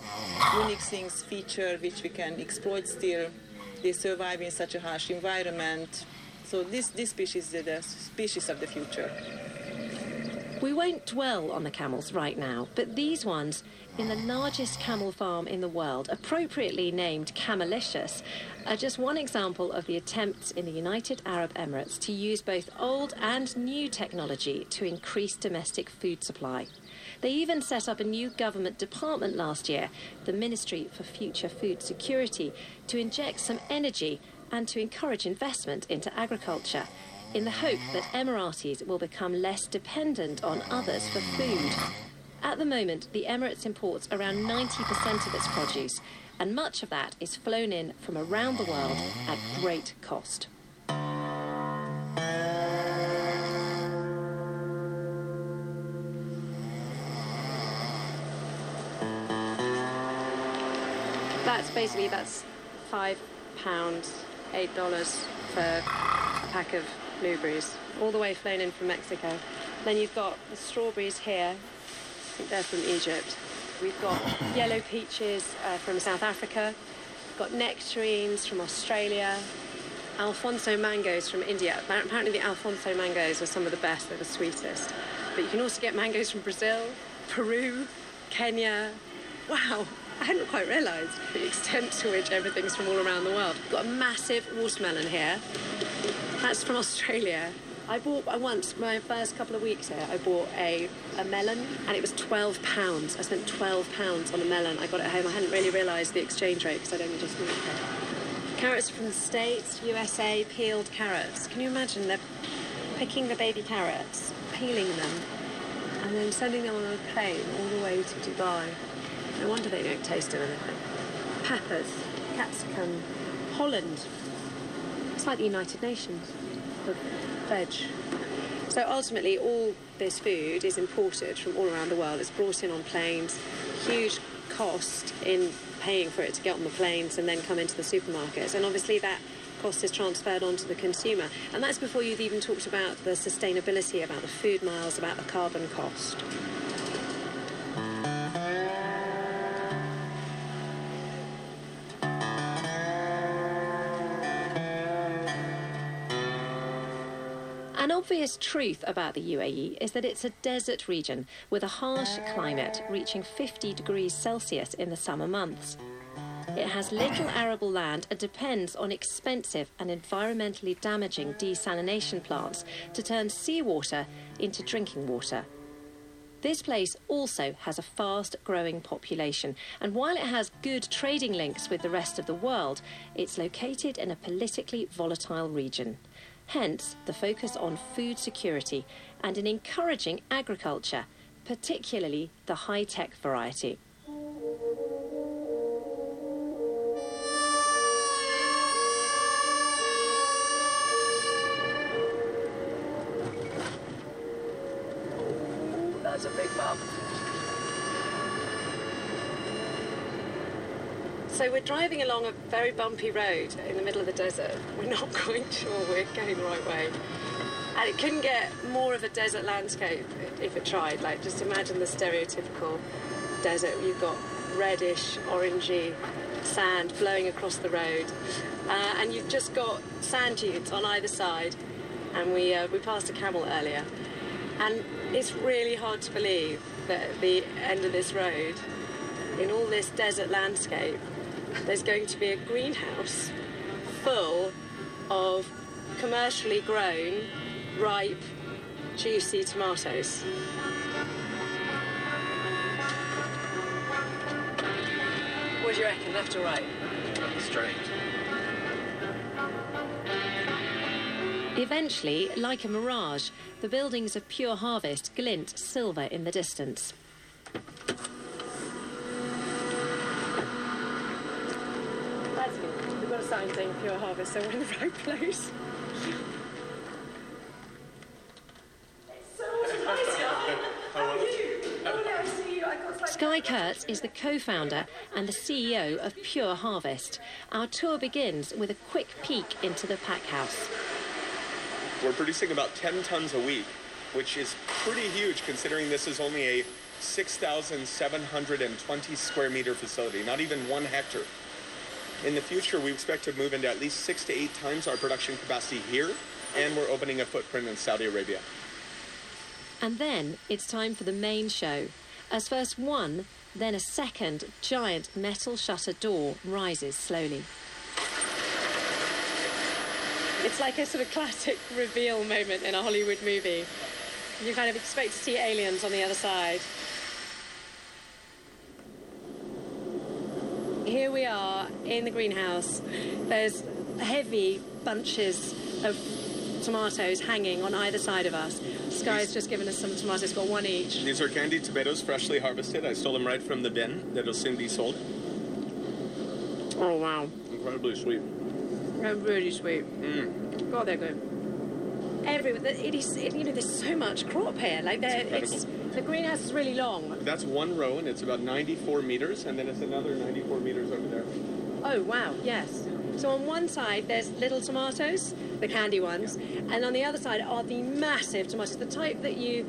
unique things, feature which we can exploit still. They survive in such a harsh environment. So this, this species is the species of the future. We won't dwell on the camels right now, but these ones in the largest camel farm in the world, appropriately named Camelicious, are just one example of the attempts in the United Arab Emirates to use both old and new technology to increase domestic food supply. They even set up a new government department last year, the Ministry for Future Food Security, to inject some energy and to encourage investment into agriculture in the hope that Emiratis will become less dependent on others for food. At the moment, the Emirates imports around 90% of its produce, and much of that is flown in from around the world at great cost. That's basically that's five pounds, eight dollars for a pack of blueberries, all the way flown in from Mexico. Then you've got the strawberries here. I think they're from Egypt. We've got yellow peaches uh, from South Africa. We've got nectarines from Australia. Alphonso mangoes from India. Apparently, the Alphonso mangoes are some of the best. They're the sweetest. But you can also get mangoes from Brazil, Peru, Kenya. Wow, I hadn't quite realised the extent to which everything's from all around the world. We've got a massive watermelon here. That's from Australia. I bought I once my first couple of weeks here. I bought a, a melon and it was twelve pounds. I spent twelve pounds on a melon. I got it home. I hadn't really realised the exchange rate because I'd only just moved here. Carrots from the States, USA, peeled carrots. Can you imagine? They're picking the baby carrots, peeling them, and then sending them on a plane all the way to Dubai. No wonder they don't taste of anything. Peppers, capsicum, Holland. It's like the United Nations of veg. So ultimately, all this food is imported from all around the world. It's brought in on planes. Huge cost in paying for it to get on the planes and then come into the supermarkets. And obviously, that cost is transferred onto the consumer. And that's before you've even talked about the sustainability, about the food miles, about the carbon cost. Obvious truth about the UAE is that it's a desert region with a harsh climate reaching 50 degrees Celsius in the summer months. It has little arable land and depends on expensive and environmentally damaging desalination plants to turn seawater into drinking water. This place also has a fast growing population, and while it has good trading links with the rest of the world, it's located in a politically volatile region. Hence, the focus on food security and in encouraging agriculture, particularly the high tech variety. That's a big bump. So we're driving along a very bumpy road in the middle of the desert. We're not quite sure we're going the right way. And it couldn't get more of a desert landscape if it tried. Like, just imagine the stereotypical desert. You've got reddish, orangey sand blowing across the road, uh, and you've just got sand dunes on either side. And we uh, we passed a camel earlier, and it's really hard to believe that at the end of this road, in all this desert landscape, there's going to be a greenhouse full of commercially grown, ripe, juicy tomatoes. What do you reckon, left or right? Straight. Eventually, like a mirage, the buildings of Pure Harvest glint silver in the distance. That's good. We've got a sign saying Pure Harvest, so we're in the right place. Sky Kurtz is the co-founder and the CEO of Pure Harvest. Our tour begins with a quick peek into the pack house. We're producing about 10 tons a week, which is pretty huge considering this is only a 6,720 square meter facility, not even one hectare. In the future, we expect to move into at least six to eight times our production capacity here, and we're opening a footprint in Saudi Arabia. And then it's time for the main show. As first one, then a second giant metal shutter door rises slowly. It's like a sort of classic reveal moment in a Hollywood movie. You kind of expect to see aliens on the other side. Here we are in the greenhouse. There's heavy bunches of tomatoes hanging on either side of us. Sky's just given us some tomatoes, got one each. These are candied tomatoes, freshly harvested. I stole them right from the bin that'll soon be sold. Oh, wow. Incredibly sweet. They're really sweet. Mm. God, they're good. Everywhere, it is, it, you know, there's so much crop here. Like, there, It's it's, incredible. The greenhouse is really long. That's one row, and it's about 94 meters, and then it's another 94 meters over there. Oh, wow, yes. So on one side, there's little tomatoes, the candy ones, and on the other side are the massive tomatoes, the type that you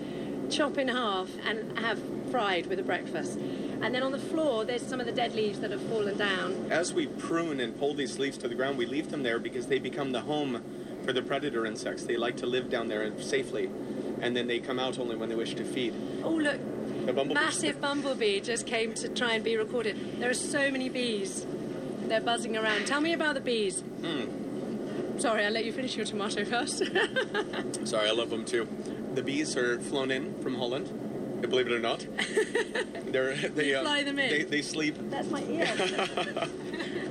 chop in half and have fried with a breakfast. And then on the floor, there's some of the dead leaves that have fallen down. As we prune and pull these leaves to the ground, we leave them there because they become the home for the predator insects. They like to live down there safely, and then they come out only when they wish to feed. Oh, look, The bumblebee. massive bumblebee just came to try and be recorded. There are so many bees. They're buzzing around. Tell me about the bees. Mm. Sorry, I'll let you finish your tomato first. Sorry, I love them too. The bees are flown in from Holland. Believe it or not, they're they uh, fly them in? They, they sleep. That's my ear.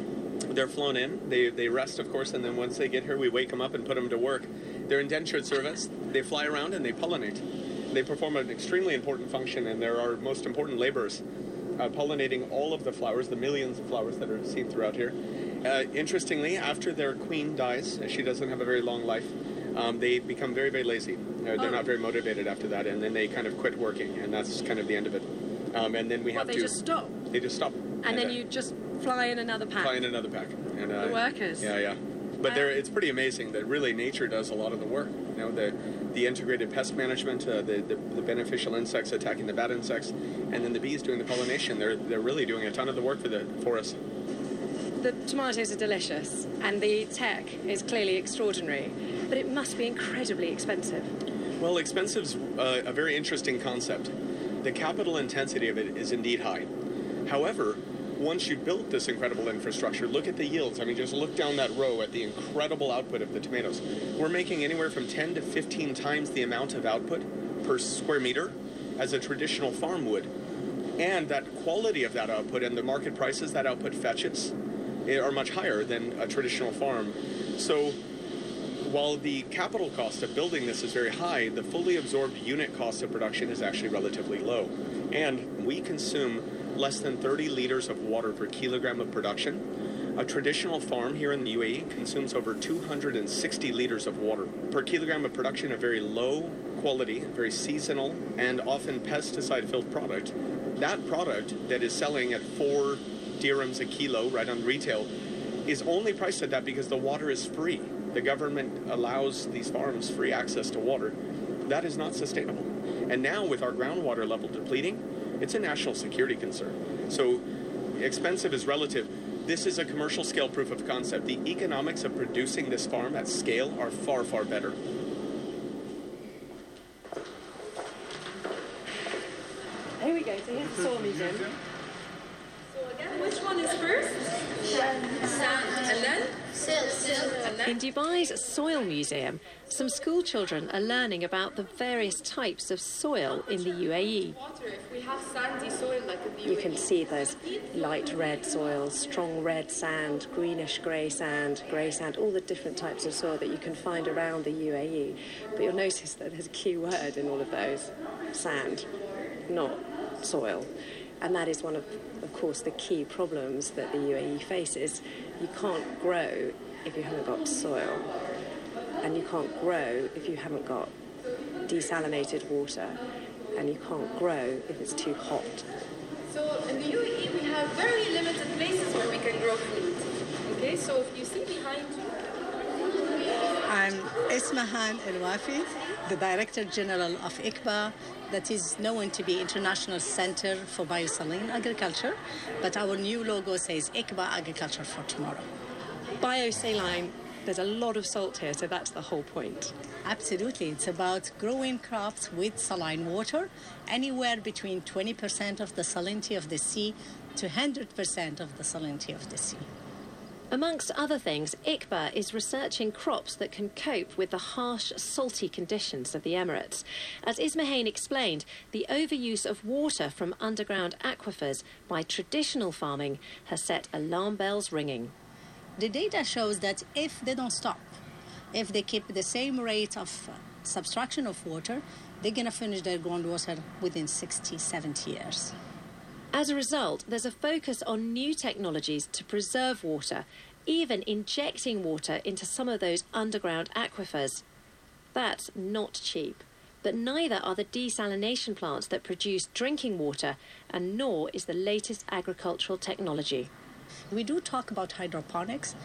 They're flown in. They they rest, of course, and then once they get here, we wake them up and put them to work. They're indentured servants. They fly around and they pollinate. They perform an extremely important function, and they're our most important laborers, uh, pollinating all of the flowers, the millions of flowers that are seen throughout here. Uh, interestingly, after their queen dies, she doesn't have a very long life. Um, they become very, very lazy. Uh, they're Oh. not very motivated after that, and then they kind of quit working, and that's kind of the end of it. Um, and then we What, have they to. just stop? They just stop. And then uh, you just fly in another pack. fly in another pack. And, uh, The workers. Yeah, yeah. But there, it's pretty amazing that really nature does a lot of the work. You know, the the integrated pest management, uh, the, the the beneficial insects attacking the bad insects, and then the bees doing the pollination. They're they're really doing a ton of the work for the for us. The tomatoes are delicious, and the tech is clearly extraordinary, but it must be incredibly expensive. Well, expensive's uh, a very interesting concept. The capital intensity of it is indeed high. However, once you've built this incredible infrastructure, look at the yields. I mean, just look down that row at the incredible output of the tomatoes. We're making anywhere from 10 to 15 times the amount of output per square meter as a traditional farm would. And that quality of that output and the market prices that output fetches eh, are much higher than a traditional farm. So while the capital cost of building this is very high, the fully absorbed unit cost of production is actually relatively low. And we consume less than 30 liters of water per kilogram of production. A traditional farm here in the UAE consumes over 260 liters of water per kilogram of production, a very low quality, very seasonal, and often pesticide filled product. That product that is selling at four dirhams a kilo right on retail is only priced at that because the water is free. The government allows these farms free access to water. That is not sustainable. And now, with our groundwater level depleting, it's a national security concern. So, expensive is relative. This is a commercial scale proof of concept. The economics of producing this farm at scale are far, far better. Here we go. So here's the soil museum. Which one is first? Sand. And then? In Dubai's Soil Museum, some school children are learning about the various types of soil in the UAE. You can see there's light red soil, strong red sand, greenish grey sand, grey sand, all the different types of soil that you can find around the UAE. But you'll notice that there's a key word in all of those sand, not soil. And that is one of course, the key problems that the UAE faces. You can't grow if you haven't got soil, and you can't grow if you haven't got desalinated water, and you can't grow if it's too hot. So in the UAE we have very limited places where we can grow food. Okay, so if you see behind you. I'm Ismahane Elouafi, the Director General of ICBA, that is known to be International Center for Biosaline Agriculture, but our new logo says ICBA Agriculture for Tomorrow. Biosaline, there's a lot of salt here, so that's the whole point. Absolutely. It's about growing crops with saline water, anywhere between 20% of the salinity of the sea to 100% of the salinity of the sea. Amongst other things, ICBA is researching crops that can cope with the harsh, salty conditions of the Emirates. As Ismahane explained, the overuse of water from underground aquifers by traditional farming has set alarm bells ringing. The data shows that if they don't stop, if they keep the same rate of uh, subtraction of water, they're going to finish their groundwater within 60, 70 years. As a result, there's a focus on new technologies to preserve water, even injecting water into some of those underground aquifers. That's not cheap. But neither are the desalination plants that produce drinking water, and nor is the latest agricultural technology. We do talk about hydroponics,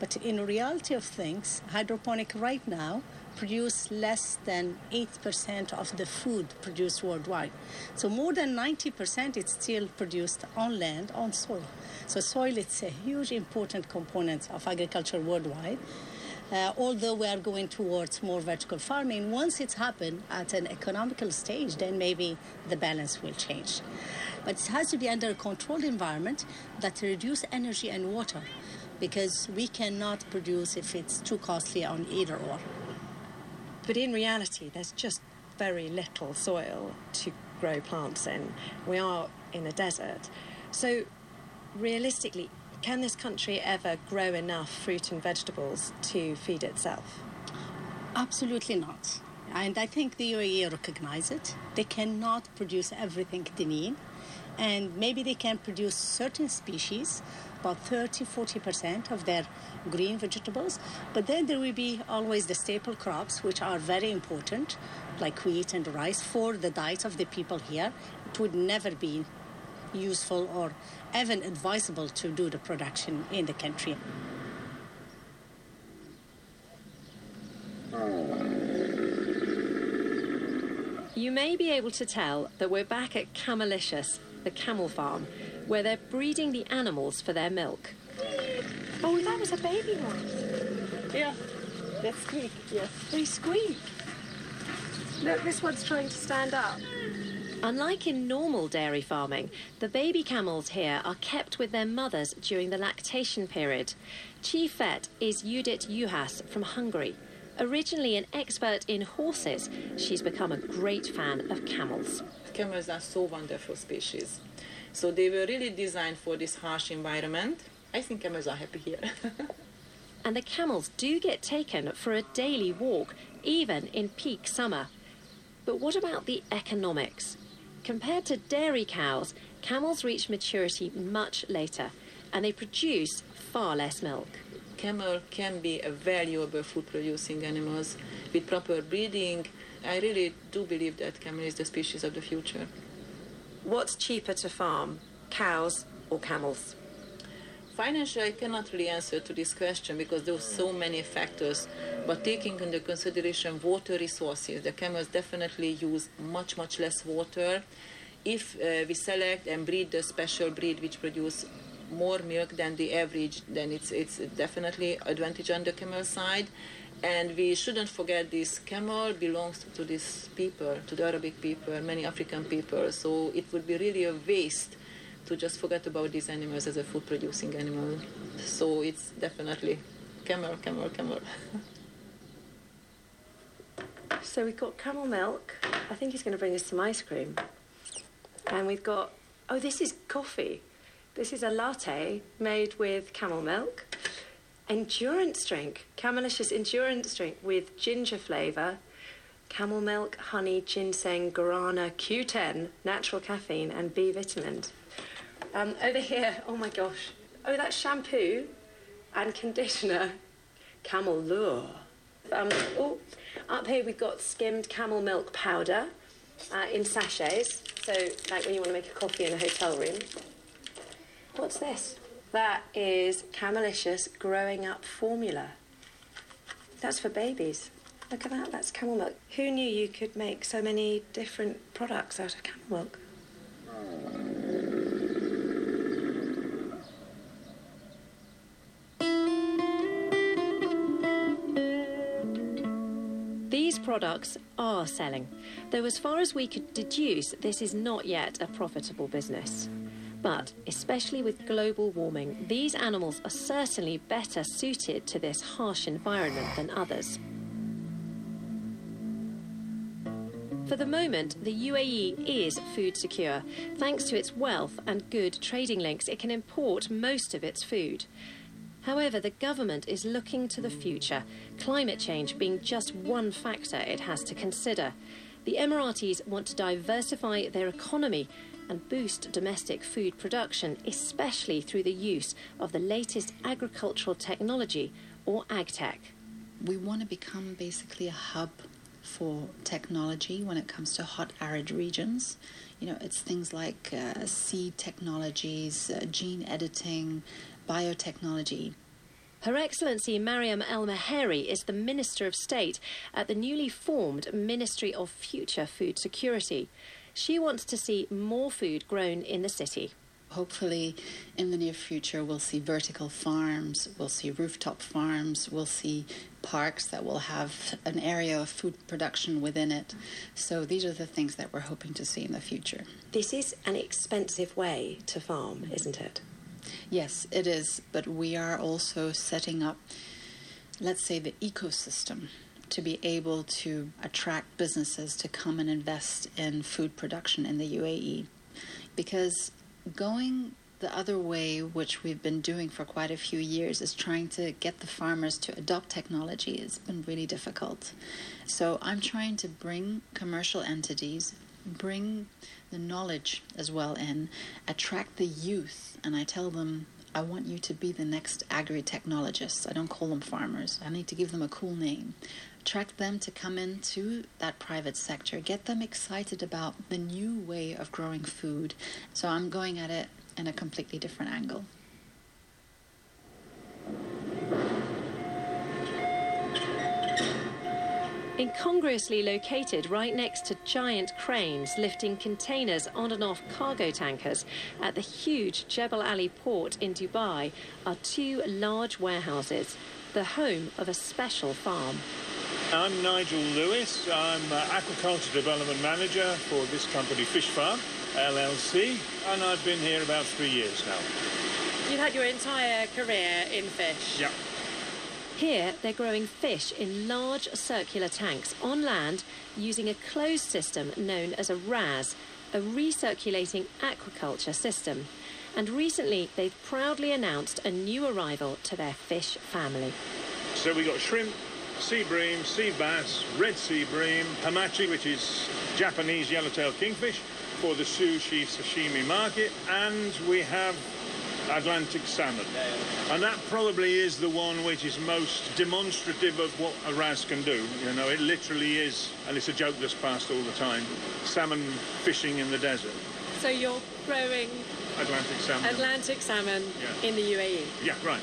but in reality of things, hydroponic right now produce less than 8% of the food produced worldwide. So more than 90% is still produced on land, on soil. So soil is a huge important component of agriculture worldwide. Uh, although we are going towards more vertical farming, once it's happened at an economical stage, then maybe the balance will change. But it has to be under a controlled environment that reduce energy and water because we cannot produce if it's too costly on either or. But in reality, there's just very little soil to grow plants in. We are in a desert. So, realistically, can this country ever grow enough fruit and vegetables to feed itself? Absolutely not. And I think the UAE recognize it. They cannot produce everything they need. And maybe they can produce certain species, about 30 40% of their green vegetables. But then there will be always the staple crops, which are very important, like wheat and rice, for the diet of the people here. It would never be useful or even advisable to do the production in the country. You may be able to tell that we're back at Camelicious, the camel farm, where they're breeding the animals for their milk. Oh, that was a baby one. Yeah, they squeak, yes. They squeak. Look, this one's trying to stand up. Unlike in normal dairy farming, the baby camels here are kept with their mothers during the lactation period. Chief vet is Judith Juhasz from Hungary. Originally an expert in horses, she's become a great fan of camels. Camels are so wonderful species. So they were really designed for this harsh environment. I think camels are happy here. and the camels do get taken for a daily walk, even in peak summer. But what about the economics? Compared to dairy cows, camels reach maturity much later, and they produce far less milk. Camel can be a valuable food producing animals with proper breeding. I really do believe that camel is the species of the future. What's cheaper to farm, cows or camels? Financially, I cannot really answer to this question because there are so many factors. But taking into consideration water resources, the camels definitely use much, much less water. If uh, we select and breed the special breed which produce more milk than the average, then it's it's definitely advantage on the camel side. And we shouldn't forget this camel belongs to this people, to the Arabic people, many African people. So it would be really a waste to just forget about these animals as a food producing animal. So it's definitely camel, camel, camel. So we've got camel milk. I think he's going to bring us some ice cream. And we've got, oh, this is coffee. This is a latte made with camel milk. Endurance drink, Camelicious endurance drink with ginger flavour, camel milk, honey, ginseng, guarana, Q10, natural caffeine, and B vitamins. Um, over here, oh my gosh. Oh, that's shampoo and conditioner, camel lure. Um, oh, up here we've got skimmed camel milk powder uh, in sachets. So, like when you want to make a coffee in a hotel room. What's this? That is Camelicious Growing Up Formula. That's for babies. Look at that, that's camel milk. Who knew you could make so many different products out of camel milk? These products are selling, though, as far as we could deduce, this is not yet a profitable business. But, especially with global warming, these animals are certainly better suited to this harsh environment than others. For the moment, the UAE is food secure. Thanks to its wealth and good trading links, it can import most of its food. However, the government is looking to the future, climate change being just one factor it has to consider. The Emiratis want to diversify their economy and boost domestic food production, especially through the use of the latest agricultural technology or agtech. We want to become basically a hub for technology when it comes to hot arid regions. You know, it's things like uh, seed technologies, uh, gene editing, biotechnology. Her Excellency Mariam Almheiri is the Minister of State at the newly formed Ministry of Future Food Security. She wants to see more food grown in the city. Hopefully, in the near future, we'll see vertical farms, we'll see rooftop farms, we'll see parks that will have an area of food production within it. So, these are the things that we're hoping to see in the future. This is an expensive way to farm, isn't it? Yes, it is, but we are also setting up, let's say, the ecosystem to be able to attract businesses to come and invest in food production in the UAE. Because going the other way, which we've been doing for quite a few years, is trying to get the farmers to adopt technology. It's been really difficult. So I'm trying to bring commercial entities, bring the knowledge as well in, attract the youth, and I tell them, I want you to be the next agri technologists. I don't call them farmers. I need to give them a cool name. Attract them to come into that private sector, get them excited about the new way of growing food. So I'm going at it in a completely different angle. Incongruously located right next to giant cranes lifting containers on and off cargo tankers at the huge Jebel Ali port in Dubai are two large warehouses, the home of a special farm. I'm Nigel Lewis. I'm uh, Aquaculture Development Manager for this company, Fish Farm LLC, and I've been here about three years now. You've had your entire career in fish? Yeah. Here, they're growing fish in large circular tanks on land using a closed system known as a RAS, a recirculating aquaculture system. And recently, they've proudly announced a new arrival to their fish family. So we got shrimp, sea bream, sea bass, red sea bream, hamachi, which is Japanese yellowtail kingfish, for the sushi sashimi market, and we have Atlantic salmon. And that probably is the one which is most demonstrative of what a RAS can do. You know, it literally is, and it's a joke that's passed all the time, salmon fishing in the desert. So you're growing Atlantic salmon. Atlantic salmon Yeah. in the UAE? Yeah, right.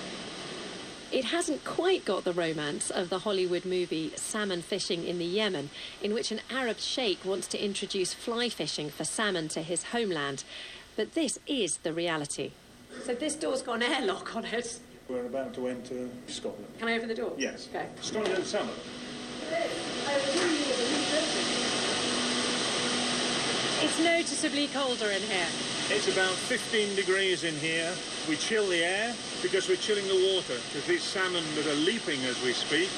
It hasn't quite got the romance of the Hollywood movie Salmon Fishing in the Yemen, in which an Arab sheikh wants to introduce fly fishing for salmon to his homeland. But this is the reality. So this door's got an airlock on it. We're about to enter Scotland. Can I open the door? Yes. Okay. Scotland in summer. It's noticeably colder in here. It's about 15 degrees in here. We chill the air because we're chilling the water, because these salmon that are leaping as we speak,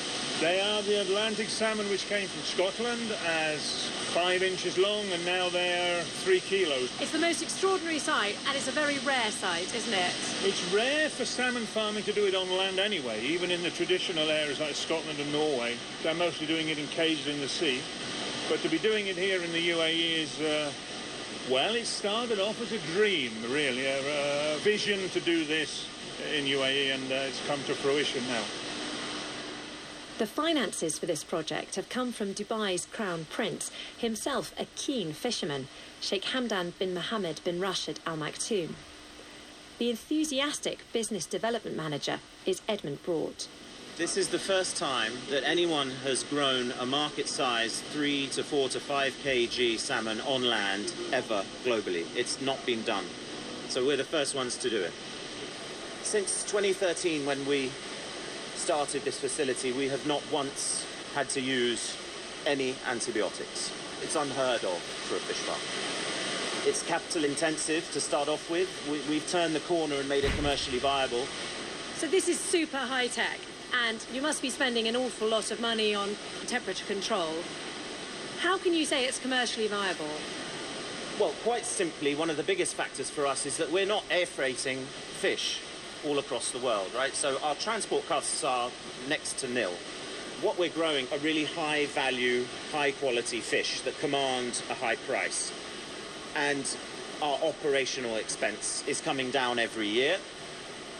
they are the Atlantic salmon which came from Scotland as five inches long and now they're three kilos. It's the most extraordinary sight, and it's a very rare sight, isn't it? It's rare for salmon farming to do it on land anyway, even in the traditional areas like Scotland and Norway. They're mostly doing it in cages in the sea. But to be doing it here in the UAE is, uh, well, it started off as a dream, really, a, a vision to do this in UAE, and uh, it's come to fruition now. The finances for this project have come from Dubai's crown prince, himself a keen fisherman, Sheikh Hamdan bin Mohammed bin Rashid Al Maktoum. The enthusiastic business development manager is Edmund Broad. This is the first time that anyone has grown a market size 3 to 4 to 5 kg salmon on land ever globally. It's not been done. So we're the first ones to do it. Since 2013, when we started this facility, we have not once had to use any antibiotics. It's unheard of for a fish farm. It's capital intensive to start off with. We, we've turned the corner and made it commercially viable. So this is super high tech, and you must be spending an awful lot of money on temperature control. How can you say it's commercially viable? Well, quite simply, one of the biggest factors for us is that we're not air freighting fish all across the world, right? So our transport costs are next to nil. What we're growing are really high value, high quality fish that command a high price. And our operational expense is coming down every year.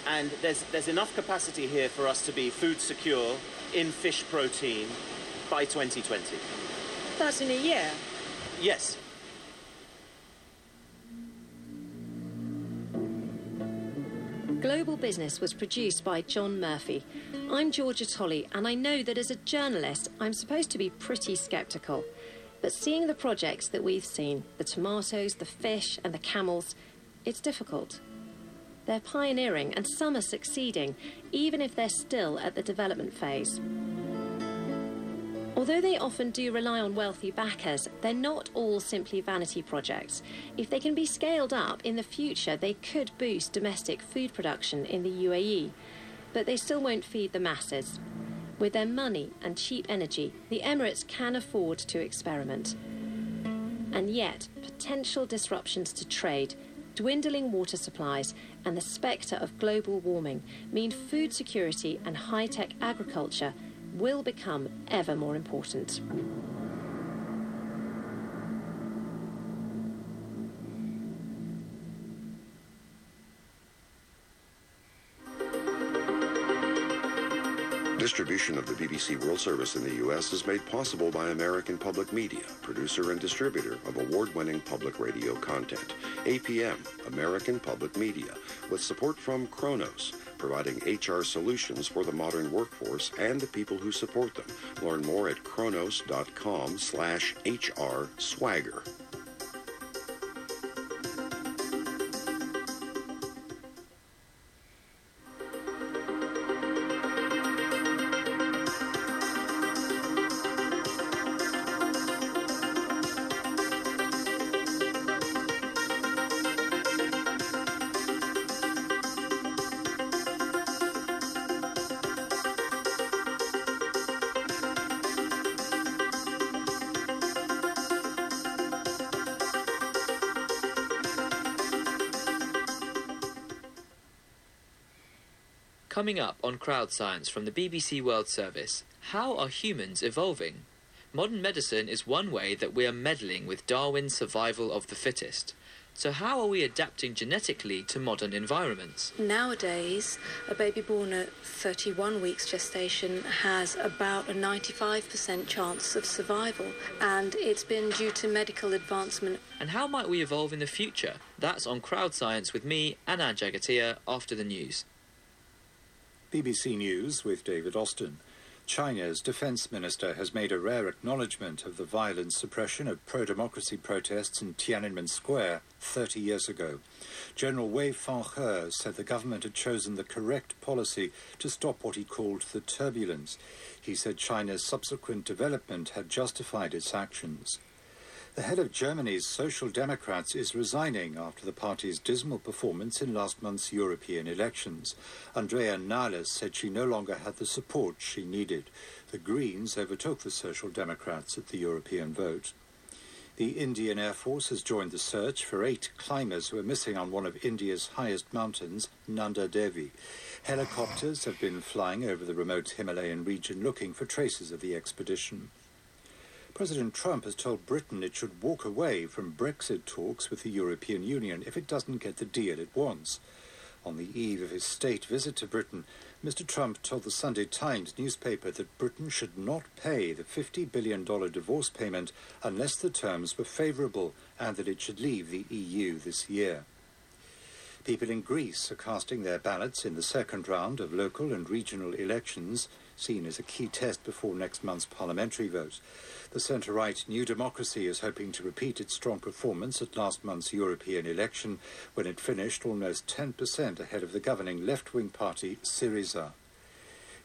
And there's, there's enough capacity here for us to be food secure in fish protein by 2020. That's in a year. Yes, Global Business was produced by John Murphy. I'm Georgia Tolley, and I know that as a journalist, I'm supposed to be pretty sceptical. But seeing the projects that we've seen the tomatoes, the fish, and the camels it's difficult. They're pioneering, and some are succeeding, even if they're still at the development phase. Although they often do rely on wealthy backers, they're not all simply vanity projects. If they can be scaled up in the future, they could boost domestic food production in the UAE. But they still won't feed the masses. With their money and cheap energy, the Emirates can afford to experiment. And yet, potential disruptions to trade, dwindling water supplies, and the spectre of global warming mean food security and high tech agriculture will become ever more important. Distribution of the BBC World Service in the U.S. is made possible by American Public Media, producer and distributor of award-winning public radio content. APM, American Public Media, with support from Kronos, providing HR solutions for the modern workforce and the people who support them. Learn more at kronos.com slash HR swagger. Crowd Science from the BBC World Service, how are humans evolving? Modern medicine is one way that we are meddling with Darwin's survival of the fittest. So, how are we adapting genetically to modern environments? Nowadays, a baby born at 31 weeks gestation has about a 95% chance of survival, and it's been due to medical advancement. And how might we evolve in the future? That's on Crowd Science with me, Anand Jagatia, after the news. BBC News with David Austin. China's defense minister has made a rare acknowledgement of the violent suppression of pro-democracy protests in Tiananmen Square 30 years ago. General Wei Fenghe said the government had chosen the correct policy to stop what he called the turbulence. He said China's subsequent development had justified its actions. The head of Germany's Social Democrats is resigning after the party's dismal performance in last month's European elections. Andrea Nahles said she no longer had the support she needed. The Greens overtook the Social Democrats at the European vote. The Indian Air Force has joined the search for eight climbers who are missing on one of India's highest mountains, Nanda Devi. Helicopters have been flying over the remote Himalayan region looking for traces of the expedition. President Trump has told Britain it should walk away from Brexit talks with the European Union if it doesn't get the deal it wants. On the eve of his state visit to Britain, Mr. Trump told the Sunday Times newspaper that Britain should not pay the $50 billion divorce payment unless the terms were favourable and that it should leave the EU this year. People in Greece are casting their ballots in the second round of local and regional elections, seen as a key test before next month's parliamentary vote. The centre-right New Democracy is hoping to repeat its strong performance at last month's European election when it finished almost 10% ahead of the governing left-wing party Syriza.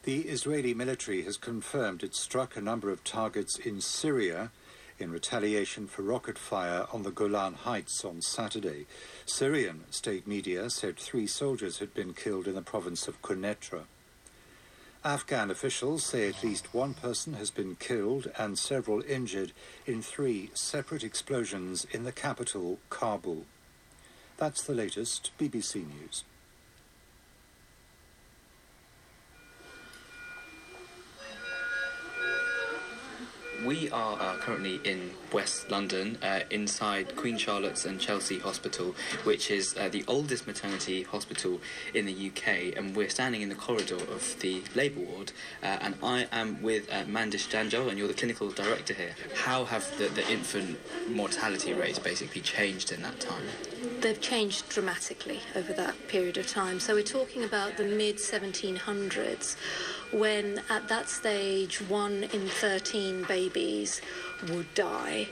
The Israeli military has confirmed it struck a number of targets in Syria in retaliation for rocket fire on the Golan Heights on Saturday. Syrian state media said three soldiers had been killed in the province of Quneitra. Afghan officials say at least one person has been killed and several injured in three separate explosions in the capital, Kabul. That's the latest BBC News. We are uh, currently in West London, uh, inside Queen Charlotte's and Chelsea Hospital, which is uh, the oldest maternity hospital in the UK, and we're standing in the corridor of the labour ward. Uh, and I am with uh, Mandish Dhanjal, and you're the clinical director here. How have the, the infant mortality rates basically changed in that time? They've changed dramatically over that period of time. So we're talking about the mid 1700s when at that stage one in 13 babies would die,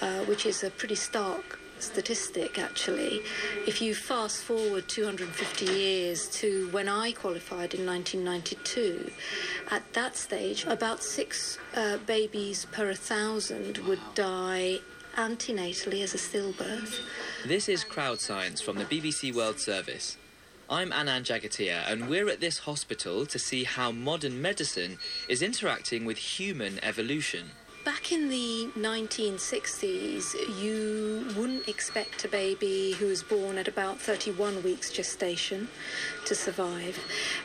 uh, which is a pretty stark statistic actually. If you fast forward 250 years to when I qualified in 1992, at that stage about six uh, babies per thousand would die antenatally as a stillbirth. This is Crowd Science from the BBC World Service. I'm Anand Jagatia, and we're at this hospital to see how modern medicine is interacting with human evolution. Back in the 1960s, you wouldn't expect a baby who was born at about 31 weeks gestation to survive.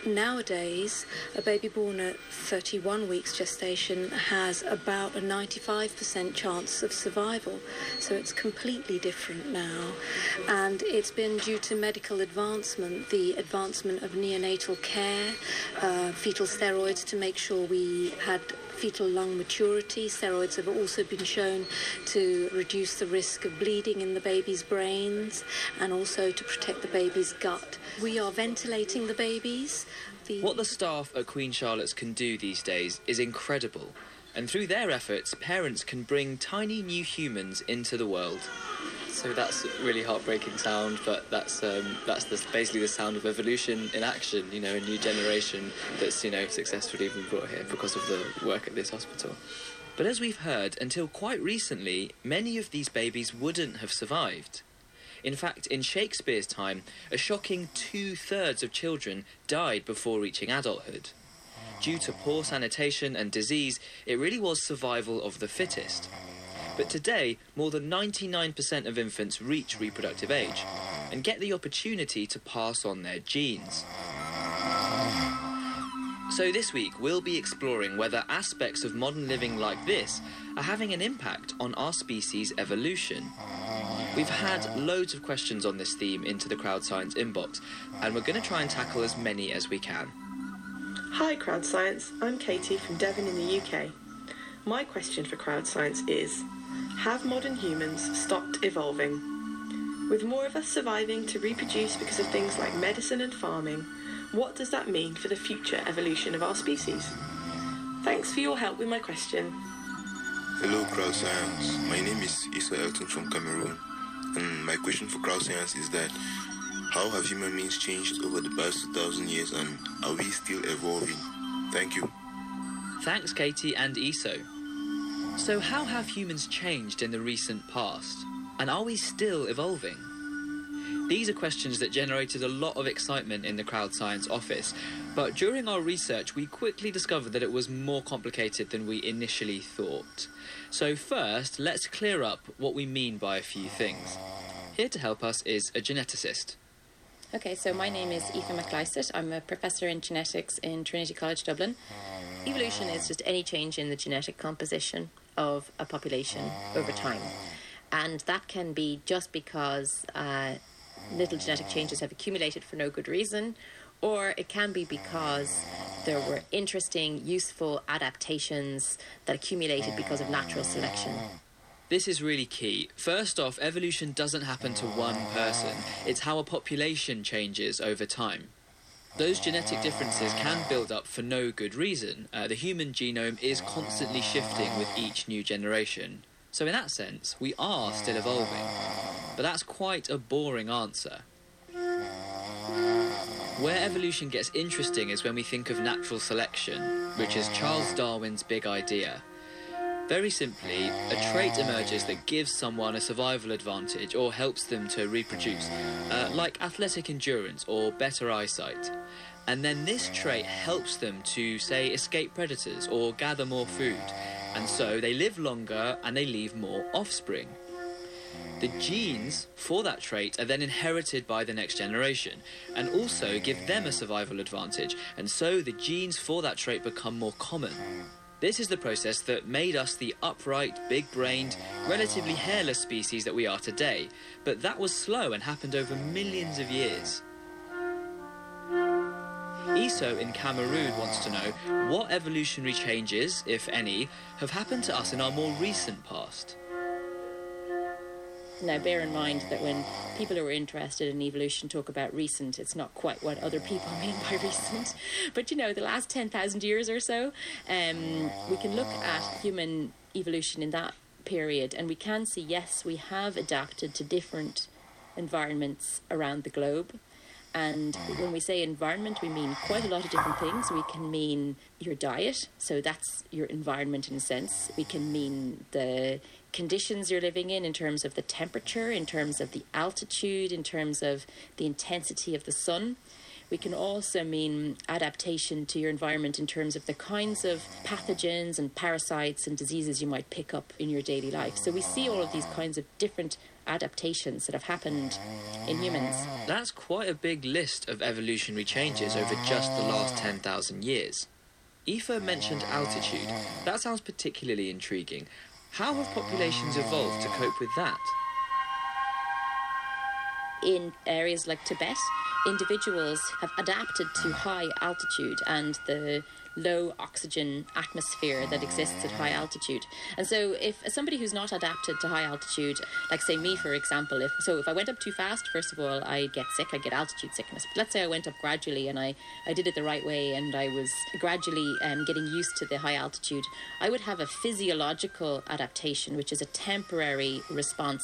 Nowadays, a baby born at 31 weeks gestation has about a 95% chance of survival. So it's completely different now. And it's been due to medical advancement, the advancement of neonatal care, uh, fetal steroids to make sure we had fetal lung maturity. Steroids have also been shown to reduce the risk of bleeding in the baby's brains and also to protect the baby's gut. We are ventilating the babies. The What the staff at Queen Charlotte's can do these days is incredible. And through their efforts, parents can bring tiny new humans into the world. So that's really heartbreaking sound, but that's um, that's the, basically the sound of evolution in action. You know, a new generation that's you know successfully been brought here because of the work at this hospital. But as we've heard, until quite recently, many of these babies wouldn't have survived. In fact, in Shakespeare's time, a shocking two thirds of children died before reaching adulthood. Due to poor sanitation and disease, it really was survival of the fittest. But today, more than 99% of infants reach reproductive age and get the opportunity to pass on their genes. So, this week we'll be exploring whether aspects of modern living like this are having an impact on our species' evolution. We've had loads of questions on this theme into the Crowd Science inbox, and we're going to try and tackle as many as we can. Hi, Crowd Science. I'm Katie from Devon in the UK. My question for Crowd Science is Have modern humans stopped evolving? With more of us surviving to reproduce because of things like medicine and farming, what does that mean for the future evolution of our species? Thanks for your help with my question. Hello, Crowd Science. My name is Issa Elton from Cameroon. And my question for Crowd Science is that how have human beings changed over the past 2,000 years and are we still evolving? Thank you. Thanks, Katie and ESO. So, how have humans changed in the recent past? And are we still evolving? These are questions that generated a lot of excitement in the Crowd Science office, but during our research, we quickly discovered that it was more complicated than we initially thought. So, first, let's clear up what we mean by a few things. Here to help us is a geneticist. Okay, so my name is Aoife McLysaght. I'm a professor in genetics in Trinity College Dublin. Evolution is just any change in the genetic composition of a population over time. And that can be just because uh, little genetic changes have accumulated for no good reason, or it can be because there were interesting, useful adaptations that accumulated because of natural selection. This is really key. First off, evolution doesn't happen to one person, it's how a population changes over time. Those genetic differences can build up for no good reason. Uh, the human genome is constantly shifting with each new generation. So, in that sense, we are still evolving. But that's quite a boring answer. Where evolution gets interesting is when we think of natural selection, which is Charles Darwin's big idea. Very simply, a trait emerges that gives someone a survival advantage or helps them to reproduce, uh, like athletic endurance or better eyesight. And then this trait helps them to, say, escape predators or gather more food. And so they live longer and they leave more offspring. The genes for that trait are then inherited by the next generation and also give them a survival advantage, and so the genes for that trait become more common. This is the process that made us the upright, big brained, relatively hairless species that we are today, but that was slow and happened over millions of years. ESO in Cameroon wants to know what evolutionary changes, if any, have happened to us in our more recent past. Now, bear in mind that when people who are interested in evolution talk about recent, it's not quite what other people mean by recent. But you know, the last 10,000 years or so, um, we can look at human evolution in that period and we can see, yes, we have adapted to different environments around the globe. And when we say environment, we mean quite a lot of different things. We can mean your diet, so that's your environment in a sense. We can mean the conditions you're living in, in terms of the temperature, in terms of the altitude, in terms of the intensity of the sun. We can also mean adaptation to your environment in terms of the kinds of pathogens and parasites and diseases you might pick up in your daily life. So we see all of these kinds of different adaptations that have happened in humans. That's quite a big list of evolutionary changes over just the last 10,000 years. Aoife mentioned altitude. That sounds particularly intriguing. How have populations evolved to cope with that? In areas like Tibet, individuals have adapted to high altitude and the low oxygen atmosphere that exists at high altitude. And so if somebody who's not adapted to high altitude, like say me for example, if so if I went up too fast, first of all I get sick, I get altitude sickness. But let's say I went up gradually and I, I did it the right way and I was gradually um, getting used to the high altitude, I would have a physiological adaptation, which is a temporary response.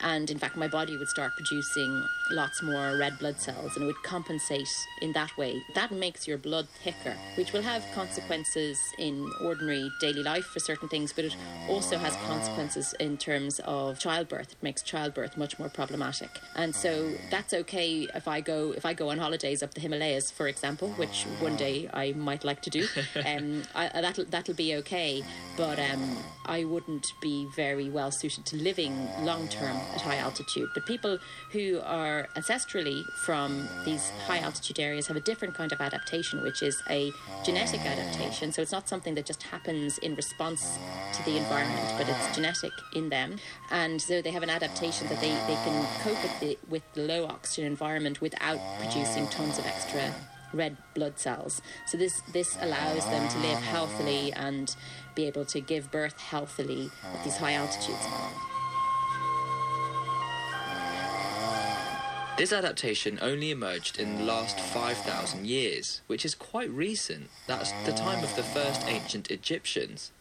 And in fact my body would start producing lots more red blood cells and it would compensate in that way. That makes your blood thicker, which will have consequences in ordinary daily life for certain things, but it also has consequences in terms of childbirth. It makes childbirth much more problematic. And so that's okay if I go if I go on holidays up the Himalayas, for example, which one day I might like to do. Um, I, that'll that'll be okay, but um, I wouldn't be very well suited to living long term at high altitude. But people who are ancestrally from these high altitude areas have a different kind of adaptation, which is a genetic adaptation. So it's not something that just happens in response to the environment, but it's ah. genetic in them. And so they have an adaptation that they, they can cope with the, with the low oxygen environment without producing tons of extra red blood cells. So this this allows them to live healthily and be able to give birth healthily at these high altitudes. This adaptation only emerged in the last 5,000 years, which is quite recent. That's the time of the first ancient Egyptians.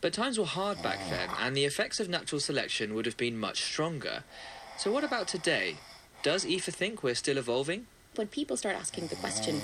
But times were hard back then, and the effects of natural selection would have been much stronger. So, what about today? Does Aoife think we're still evolving? When people start asking the question,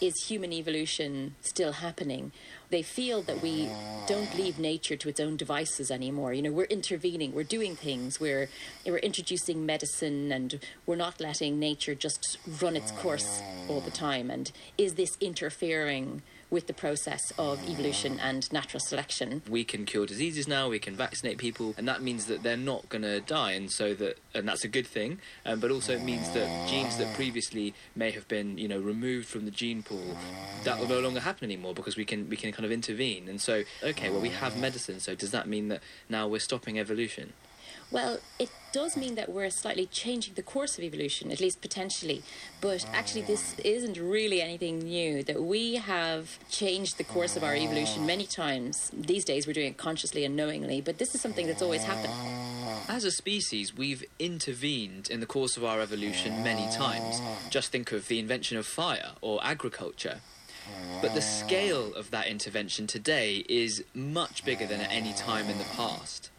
is human evolution still happening? They feel that we don't leave nature to its own devices anymore. You know, we're intervening, we're doing things, we're, we're introducing medicine, and we're not letting nature just run its course all the time. And is this interfering with the process of evolution and natural selection. We can cure diseases now. We can vaccinate people, and that means that they're not going to die, and so that and that's a good thing. Um, but also it means that genes that previously may have been you know removed from the gene pool that will no longer happen anymore because we can we can kind of intervene. And so okay, well we have medicine. So does that mean that now we're stopping evolution? Well, it does mean that we're slightly changing the course of evolution, at least potentially. But actually, this isn't really anything new. That we have changed the course of our evolution many times. These days, we're doing it consciously and knowingly, but this is something that's always happened. As a species, we've intervened in the course of our evolution many times. Just think of the invention of fire or agriculture. But the scale of that intervention today is much bigger than at any time in the past.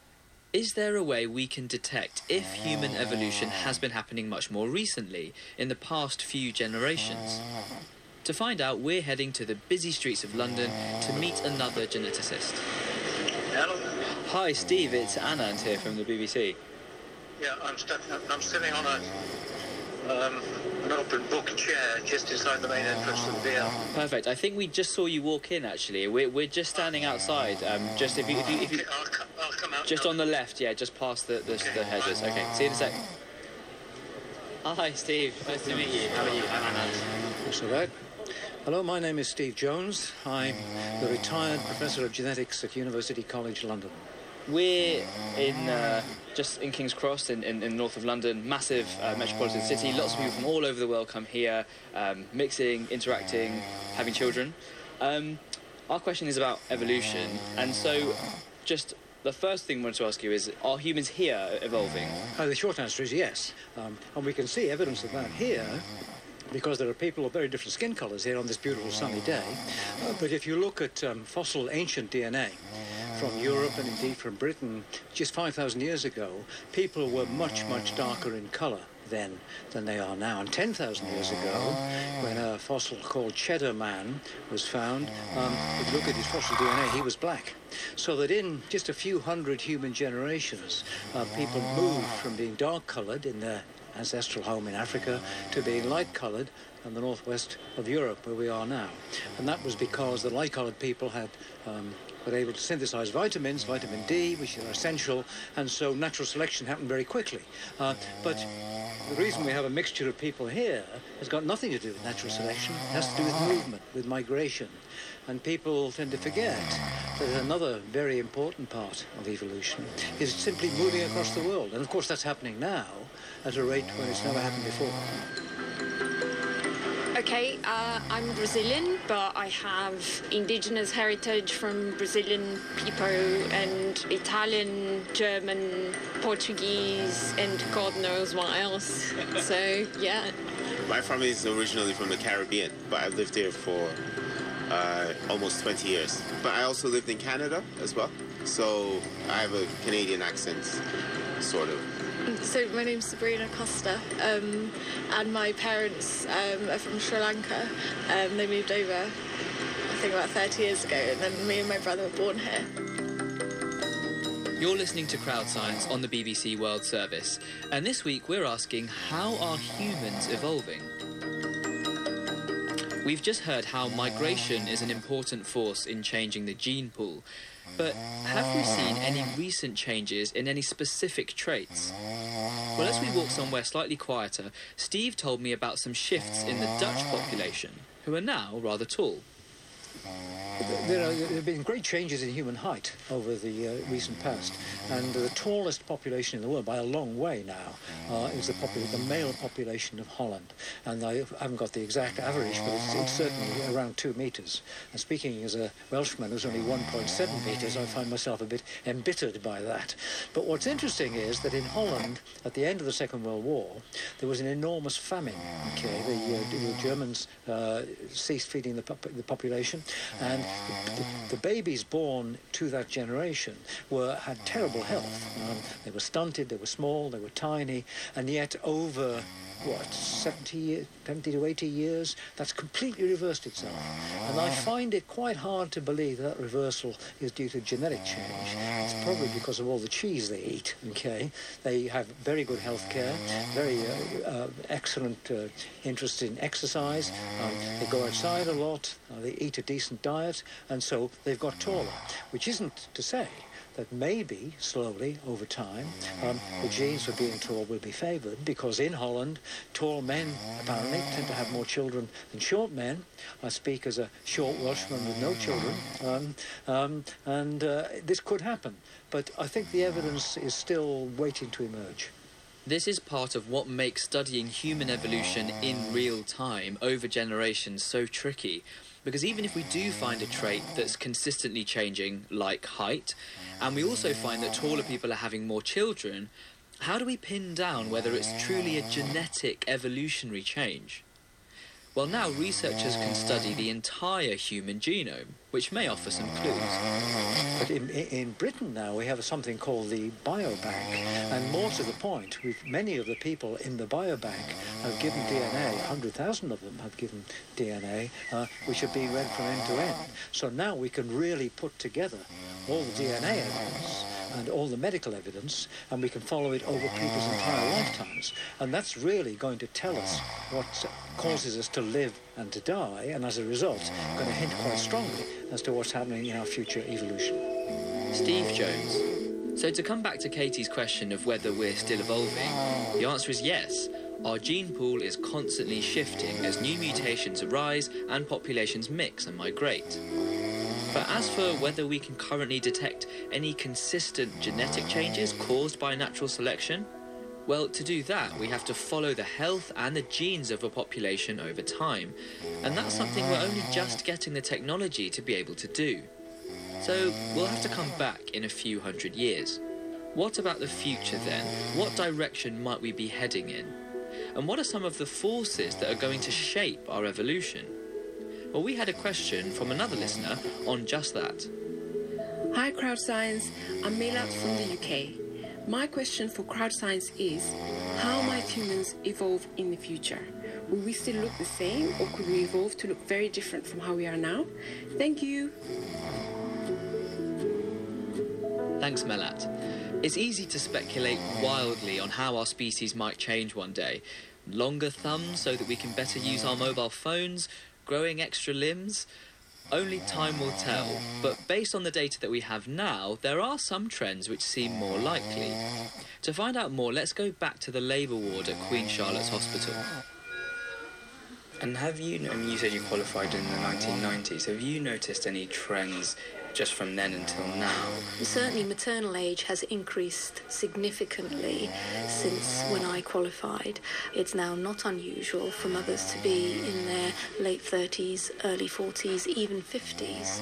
Is there a way we can detect if human evolution has been happening much more recently, in the past few generations? To find out, we're heading to the busy streets of London to meet another geneticist. Hello. Hi, Steve. It's Anand here from the BBC. Yeah, I'm, st- I'm sitting on a um, an open book chair just inside the main entrance to the beer. Perfect. I think we just saw you walk in. Actually, we're, we're just standing outside. Um, just if you, if you, if you I'll, co- I'll come out. just now. on the left, yeah, just past the the, the hedges. Okay. See you in a sec. Hi, Steve. Nice to meet you. How are you? I'm Anand. That's all right. Hello, my name is Steve Jones. I'm the retired professor of genetics at University College London. We're in uh, just in King's Cross in, in, in north of London, massive uh, metropolitan city. Lots of people from all over the world come here, um, mixing, interacting, having children. Um, our question is about evolution, and so just the first thing I wanted to ask you is: Are humans here evolving? Uh, the short answer is yes. Um, and we can see evidence of that here because there are people of very different skin colours here on this beautiful sunny day. Uh, but if you look at um, fossil ancient DNA from Europe and indeed from Britain just 5,000 years ago, people were much, much darker in colour then than they are now. And 10,000 years ago, when a fossil called Cheddar Man was found, um, if you look at his fossil DNA, he was black. So that in just a few hundred human generations, uh, people moved from being dark-coloured in their ancestral home in Africa to being light-coloured in the northwest of Europe, where we are now. And that was because the light-coloured people had um, were able to synthesize vitamins, vitamin D, which are essential, and so natural selection happened very quickly. Uh, but the reason we have a mixture of people here has got nothing to do with natural selection. It has to do with movement, with migration. And people tend to forget that another very important part of evolution is simply moving across the world. And of course, that's happening now at a rate when it's never happened before. Okay, uh, I'm Brazilian, but I have indigenous heritage from Brazilian people and Italian, German, Portuguese, and God knows what else. So, yeah. My family is originally from the Caribbean, but I've lived here for uh, almost 20 years. But I also lived in Canada as well, so I have a Canadian accent, sort of. So my name's Sabrina Costa, um, and my parents um, are from Sri Lanka. Um, they moved over, I think, about 30 years ago, and then me and my brother were born here. You're listening to Crowd Science on the BBC World Service, and this week we're asking how are humans evolving? We've just heard how migration is an important force in changing the gene pool, but have we seen any recent changes in any specific traits? Well, as we walk somewhere slightly quieter, Steve told me about some shifts in the Dutch population, who are now rather tall. There, are, there have been great changes in human height over the uh, recent past, and the tallest population in the world, by a long way now, uh, is the, the male population of Holland. And I haven't got the exact average, but it's, it's certainly around two metres. And speaking as a Welshman who's only 1.7 metres, I find myself a bit embittered by that. But what's interesting is that in Holland, at the end of the Second World War, there was an enormous famine. Okay, the, uh, the Germans uh, ceased feeding the, pop- the population, and the, the, babies born to that generation were had terrible health. Um, they were stunted, they were small, they were tiny, and yet over what 70, years, 70 to 80 years? That's completely reversed itself. And I find it quite hard to believe that reversal is due to genetic change. It's probably because of all the cheese they eat okay? They have very good health care very uh, uh, excellent uh, interest in exercise um, they go outside a lot uh, they eat a decent diet and so they've got taller which isn't to say that maybe slowly over time um, the genes for being tall will be favoured because in Holland tall men apparently tend to have more children than short men. I speak as a short Welshman with no children um, um, and uh, this could happen but I think the evidence is still waiting to emerge. This is part of what makes studying human evolution in real time over generations so tricky. Because even if we do find a trait that's consistently changing, like height, and we also find that taller people are having more children, how do we pin down whether it's truly a genetic evolutionary change? Well, now researchers can study the entire human genome, which may offer some clues. But in, in Britain now we have something called the biobank, and more to the point, many of the people in the biobank have given DNA, 100,000 of them have given DNA, uh, which have been read from end to end. So now we can really put together all the DNA evidence and all the medical evidence, and we can follow it over people's entire lifetimes. And that's really going to tell us what causes us to live and to die, and as a result, going to hint quite strongly as to what's happening in our future evolution. Steve Jones. So to come back to Katie's question of whether we're still evolving, the answer is yes. Our gene pool is constantly shifting as new mutations arise and populations mix and migrate. But as for whether we can currently detect any consistent genetic changes caused by natural selection, well, to do that, we have to follow the health and the genes of a population over time. And that's something we're only just getting the technology to be able to do. So we'll have to come back in a few hundred years. What about the future then? What direction might we be heading in? And what are some of the forces that are going to shape our evolution? Well, we had a question from another listener on just that. Hi, Crowd Science. I'm Melat from the UK. My question for Crowd Science is how might humans evolve in the future? Will we still look the same, or could we evolve to look very different from how we are now? Thank you. Thanks, Melat. It's easy to speculate wildly on how our species might change one day. Longer thumbs so that we can better use our mobile phones, growing extra limbs? Only time will tell, but based on the data that we have now, there are some trends which seem more likely. To find out more, let's go back to the labour ward at Queen Charlotte's Hospital. And have you, I mean, you said you qualified in the 1990s, have you noticed any trends just from then until now? Certainly, maternal age has increased significantly since when I qualified. It's now not unusual for mothers to be in their late 30s, early 40s, even 50s.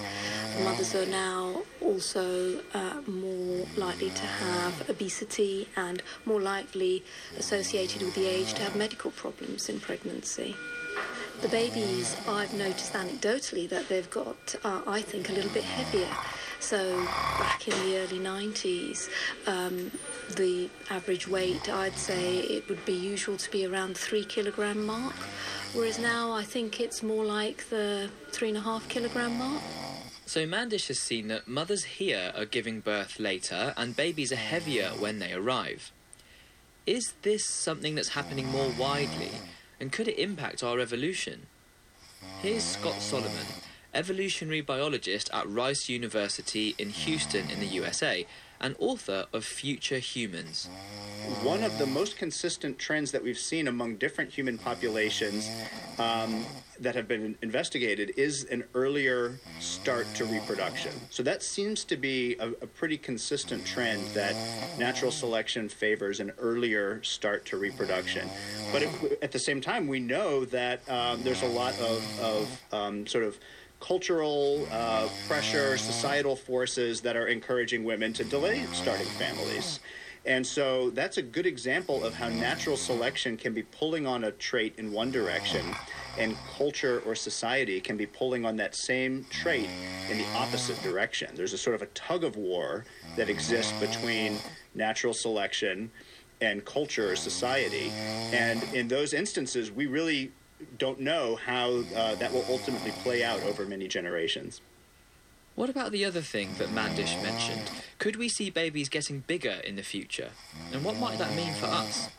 Mothers are now also uh, more likely to have obesity and more likely associated with the age to have medical problems in pregnancy. The babies, I've noticed anecdotally that they've got, uh, I think, a little bit heavier. So back in the early 90s, um, the average weight, I'd say it would be usual to be around the three kilogram mark, whereas now I think it's more like the three and a half kilogram mark. So Mandish has seen that mothers here are giving birth later and babies are heavier when they arrive. Is this something that's happening more widely? And could it impact our evolution? Here's Scott Solomon, evolutionary biologist at Rice University in Houston in the USA, and author of Future Humans. One of the most consistent trends that we've seen among different human populations um, that have been investigated is an earlier start to reproduction. So that seems to be a, a pretty consistent trend that natural selection favors an earlier start to reproduction. But it, at the same time, we know that um, there's a lot of, of um, sort of cultural uh, pressure, societal forces that are encouraging women to delay starting families. And so that's a good example of how natural selection can be pulling on a trait in one direction, and culture or society can be pulling on that same trait in the opposite direction. There's a sort of a tug of war that exists between natural selection and culture or society. And in those instances, we really don't know how uh, that will ultimately play out over many generations. What about the other thing that Mandish mentioned? Could we see babies getting bigger in the future? And what might that mean for us?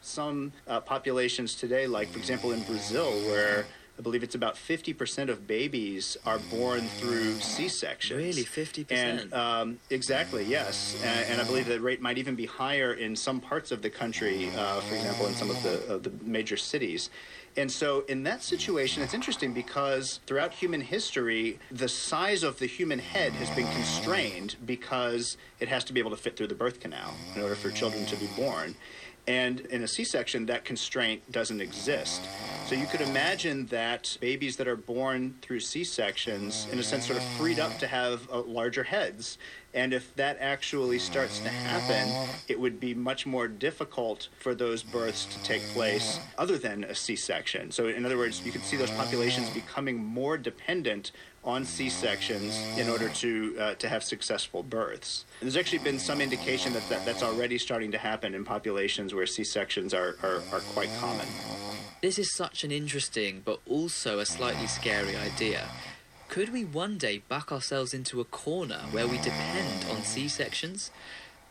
Some uh, populations today, like for example in Brazil, where I believe it's about 50% of babies are born through C-sections. Really, 50%? And um, exactly, yes. And, and, I believe the rate might even be higher in some parts of the country, uh, for example, in some of the, of the major cities. And so, in that situation, it's interesting because throughout human history, the size of the human head has been constrained because it has to be able to fit through the birth canal in order for children to be born. And in a C section, that constraint doesn't exist. So you could imagine that babies that are born through C sections, in a sense, sort of freed up to have uh, larger heads. And if that actually starts to happen, it would be much more difficult for those births to take place other than a C section. So, in other words, you could see those populations becoming more dependent on C-sections in order to uh, to have successful births. And there's actually been some indication that, that that's already starting to happen in populations where C-sections are, are, are quite common. This is such an interesting but also a slightly scary idea. Could we one day back ourselves into a corner where we depend on C-sections?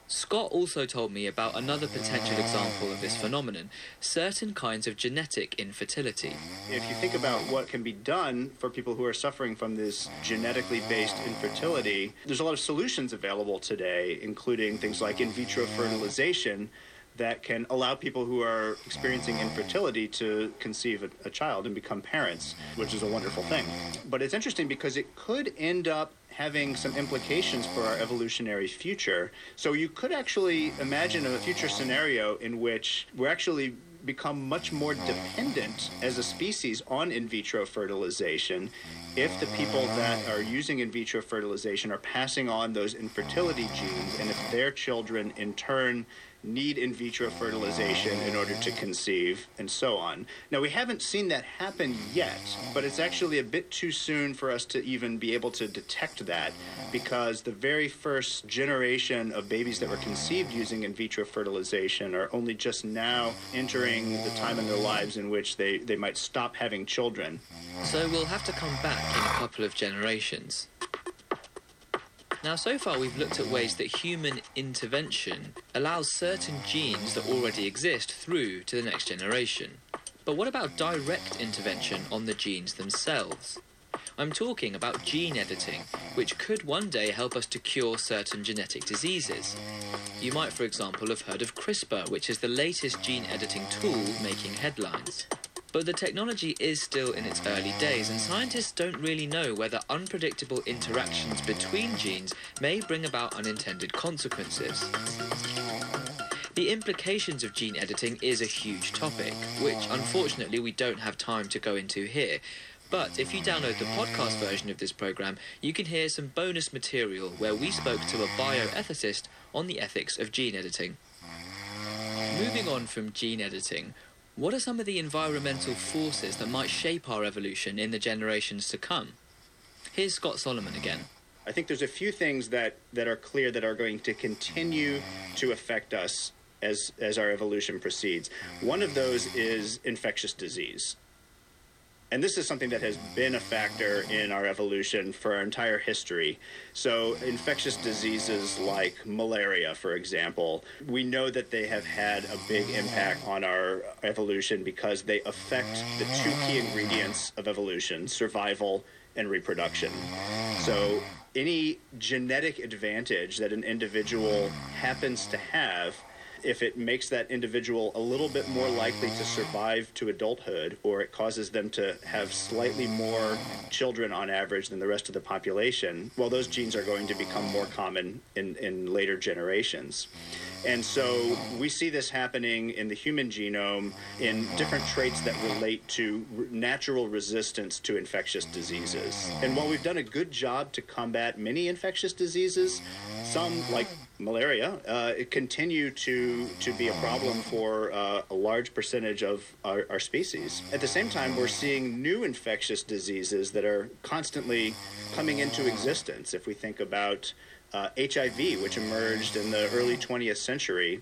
Scott also told me about another potential example of this phenomenon certain kinds of genetic infertility. If you think about what can be done for people who are suffering from this genetically based infertility, there's a lot of solutions available today, including things like in vitro fertilization that can allow people who are experiencing infertility to conceive a, a, child and become parents, which is a wonderful thing. But it's interesting because it could end up having some implications for our evolutionary future. So you could actually imagine a future scenario in which we're actually become much more dependent as a species on in vitro fertilization if the people that are using in vitro fertilization are passing on those infertility genes and if their children in turn need in vitro fertilization in order to conceive, and so on. Now, we haven't seen that happen yet, but it's actually a bit too soon for us to even be able to detect that because the very first generation of babies that were conceived using in vitro fertilization are only just now entering the time in their lives in which they, they might stop having children. So we'll have to come back in a couple of generations. Now, so far we've looked at ways that human intervention allows certain genes that already exist through to the next generation. But what about direct intervention on the genes themselves? I'm talking about gene editing, which could one day help us to cure certain genetic diseases. You might, for example, have heard of CRISPR, which is the latest gene editing tool making headlines. But the technology is still in its early days, and scientists don't really know whether unpredictable interactions between genes may bring about unintended consequences. The implications of gene editing is a huge topic, which unfortunately we don't have time to go into here. But if you download the podcast version of this program, you can hear some bonus material where we spoke to a bioethicist on the ethics of gene editing. Moving on from gene editing, what are some of the environmental forces that might shape our evolution in the generations to come? Here's Scott Solomon again. I think there's a few things that, that are clear that are going to continue to affect us as, as our evolution proceeds. One of those is infectious disease. And this is something that has been a factor in our evolution for our entire history. So, infectious diseases like malaria, for example, we know that they have had a big impact on our evolution because they affect the two key ingredients of evolution survival and reproduction. So, any genetic advantage that an individual happens to have if it makes that individual a little bit more likely to survive to adulthood or it causes them to have slightly more children on average than the rest of the population, well, those genes are going to become more common in, in later generations. And so we see this happening in the human genome in different traits that relate to natural resistance to infectious diseases. And while we've done a good job to combat many infectious diseases, some, like malaria, uh, continue to, to be a problem for uh, a large percentage of our, our species. At the same time, we're seeing new infectious diseases that are constantly coming into existence. If we think about uh, HIV, which emerged in the early 20th century.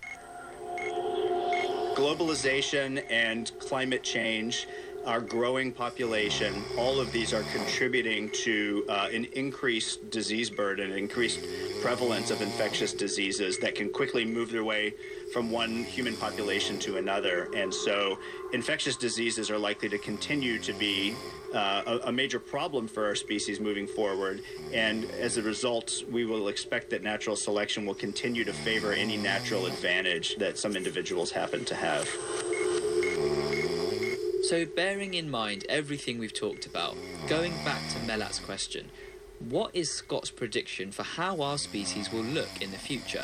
Globalization and climate change, our growing population, all of these are contributing to uh, an increased disease burden, increased prevalence of infectious diseases that can quickly move their way from one human population to another. And so infectious diseases are likely to continue to be uh, a, a, major problem for our species moving forward. And as a result, we will expect that natural selection will continue to favor any natural advantage that some individuals happen to have. So, bearing in mind everything we've talked about, going back to Melat's question, what is Scott's prediction for how our species will look in the future?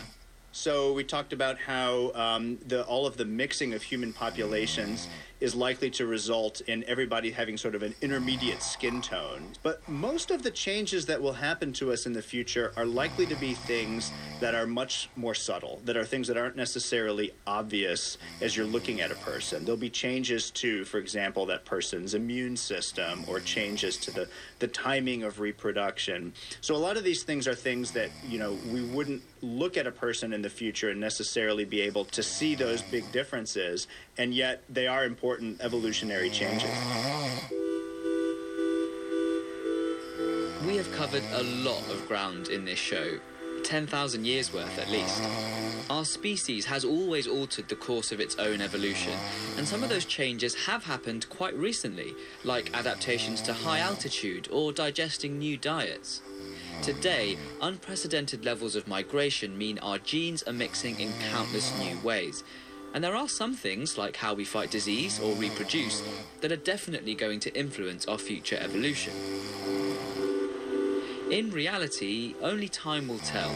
So we talked about how um, the, all of the mixing of human populations is likely to result in everybody having sort of an intermediate skin tone. But most of the changes that will happen to us in the future are likely to be things that are much more subtle, that are things that aren't necessarily obvious as you're looking at a person. There'll be changes to, for example, that person's immune system or changes to the, the timing of reproduction. So a lot of these things are things that, you know, we wouldn't look at a person in the future and necessarily be able to see those big differences, and yet they are important evolutionary changes. We have covered a lot of ground in this show, 10,000 years worth at least. Our species has always altered the course of its own evolution, and some of those changes have happened quite recently, like adaptations to high altitude or digesting new diets. Today, unprecedented levels of migration mean our genes are mixing in countless new ways. And there are some things, like how we fight disease or reproduce, that are definitely going to influence our future evolution. In reality, only time will tell,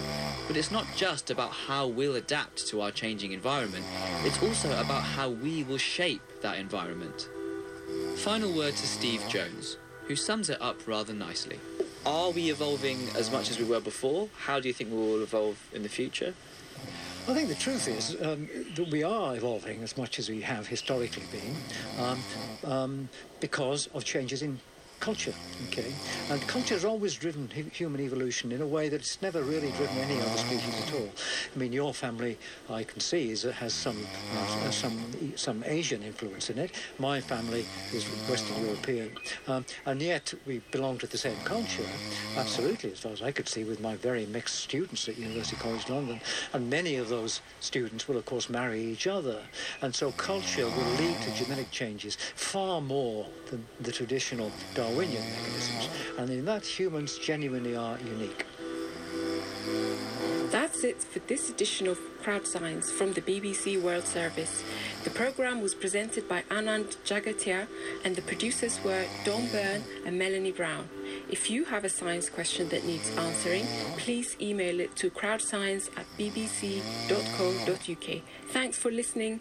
but it's not just about how we'll adapt to our changing environment, it's also about how we will shape that environment. Final word to Steve Jones, who sums it up rather nicely. Are we evolving as much as we were before? How do you think we will evolve in the future? I think the truth is um, that we are evolving as much as we have historically been um, um, because of changes in culture, okay? And culture has always driven human evolution in a way that it's never really driven any other species at all. I mean, your family, I can see, is, has some, uh, some, some Asian influence in it. My family is Western European. Um, and yet we belong to the same culture, absolutely, as far as I could see, with my very mixed students at University College London. And many of those students will, of course, marry each other. And so culture will lead to genetic changes far more than the traditional Darwinian mechanisms, and in that humans genuinely are unique. That's it for this edition of Crowd Science from the BBC World Service. The programme was presented by Anand Jagatia and the producers were Don Byrne and Melanie Brown. If you have a science question that needs answering, please email it to crowdscience at bbc.co.uk. Thanks for listening.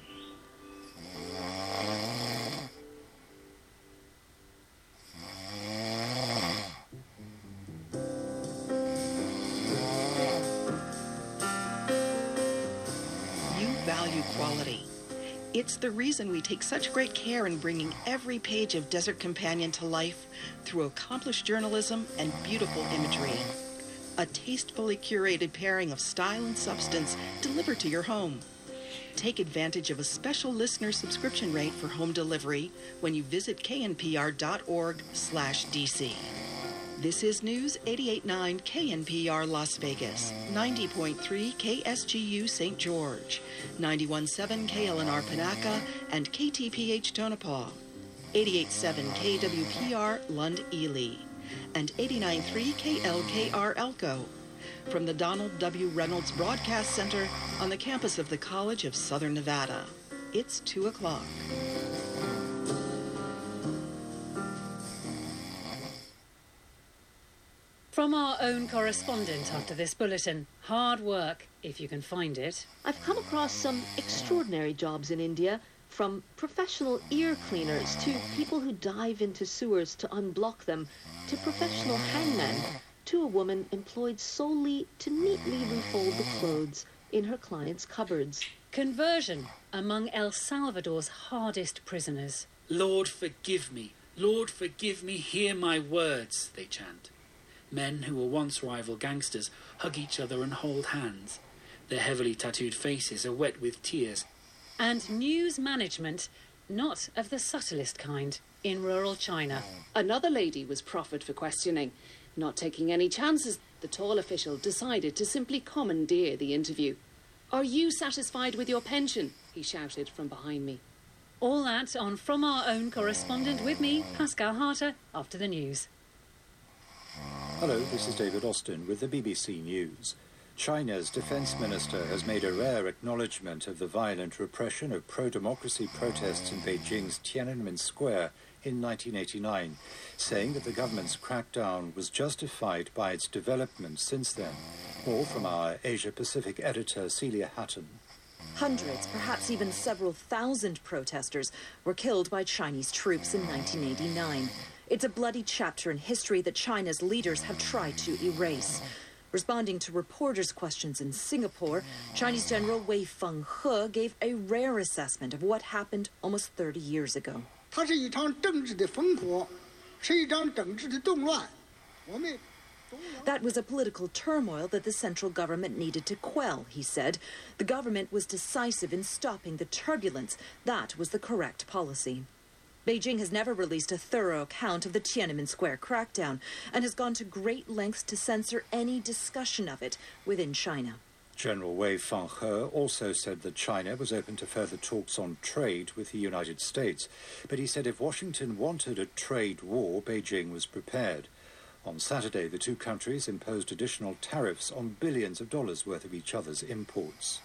It's the reason we take such great care in bringing every page of Desert Companion to life through accomplished journalism and beautiful imagery. A tastefully curated pairing of style and substance delivered to your home. Take advantage of a special listener subscription rate for home delivery when you visit knpr.org/dc. This is News 889 KNPR Las Vegas, 90.3 KSGU St. George, 91.7 KLNR Panaca, and KTPH Tonopah, 88.7 KWPR Lund Ely. and 89.3 KLKR Elko from the Donald W. Reynolds Broadcast Center on the campus of the College of Southern Nevada. It's 2 o'clock. From our own correspondent after this bulletin, hard work, if you can find it. I've come across some extraordinary jobs in India, from professional ear cleaners to people who dive into sewers to unblock them, to professional hangmen, to a woman employed solely to neatly refold the clothes in her clients' cupboards. Conversion among El Salvador's hardest prisoners. Lord, forgive me. Lord, forgive me. Hear my words, they chant. Men who were once rival gangsters hug each other and hold hands. Their heavily tattooed faces are wet with tears. And news management, not of the subtlest kind, in rural China. Another lady was proffered for questioning. Not taking any chances, the tall official decided to simply commandeer the interview. Are you satisfied with your pension? he shouted from behind me. All that on From Our Own correspondent with me, Pascale Harter, after the news. Hello, this is David Austin with the BBC News. China's defense minister has made a rare acknowledgement of the violent repression of pro democracy protests in Beijing's Tiananmen Square in 1989, saying that the government's crackdown was justified by its development since then. More from our Asia Pacific editor Celia Hatton. Hundreds, perhaps even several thousand protesters were killed by Chinese troops in 1989. It's a bloody chapter in history that China's leaders have tried to erase. Responding to reporters' questions in Singapore, Chinese General Wei Fenghe gave a rare assessment of what happened almost 30 years ago. That was a political turmoil that the central government needed to quell, he said. The government was decisive in stopping the turbulence. That was the correct policy. Beijing has never released a thorough account of the Tiananmen Square crackdown and has gone to great lengths to censor any discussion of it within China. General Wei Fenghe also said that China was open to further talks on trade with the United States, but he said if Washington wanted a trade war, Beijing was prepared. On Saturday, the two countries imposed additional tariffs on billions of dollars worth of each other's imports.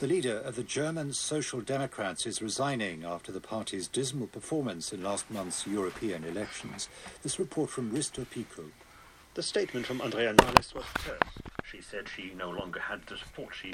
The leader of the German Social Democrats is resigning after the party's dismal performance in last month's European elections. This report from Risto Pico. The statement from Andrea Nahles was terse. She said she no longer had the support she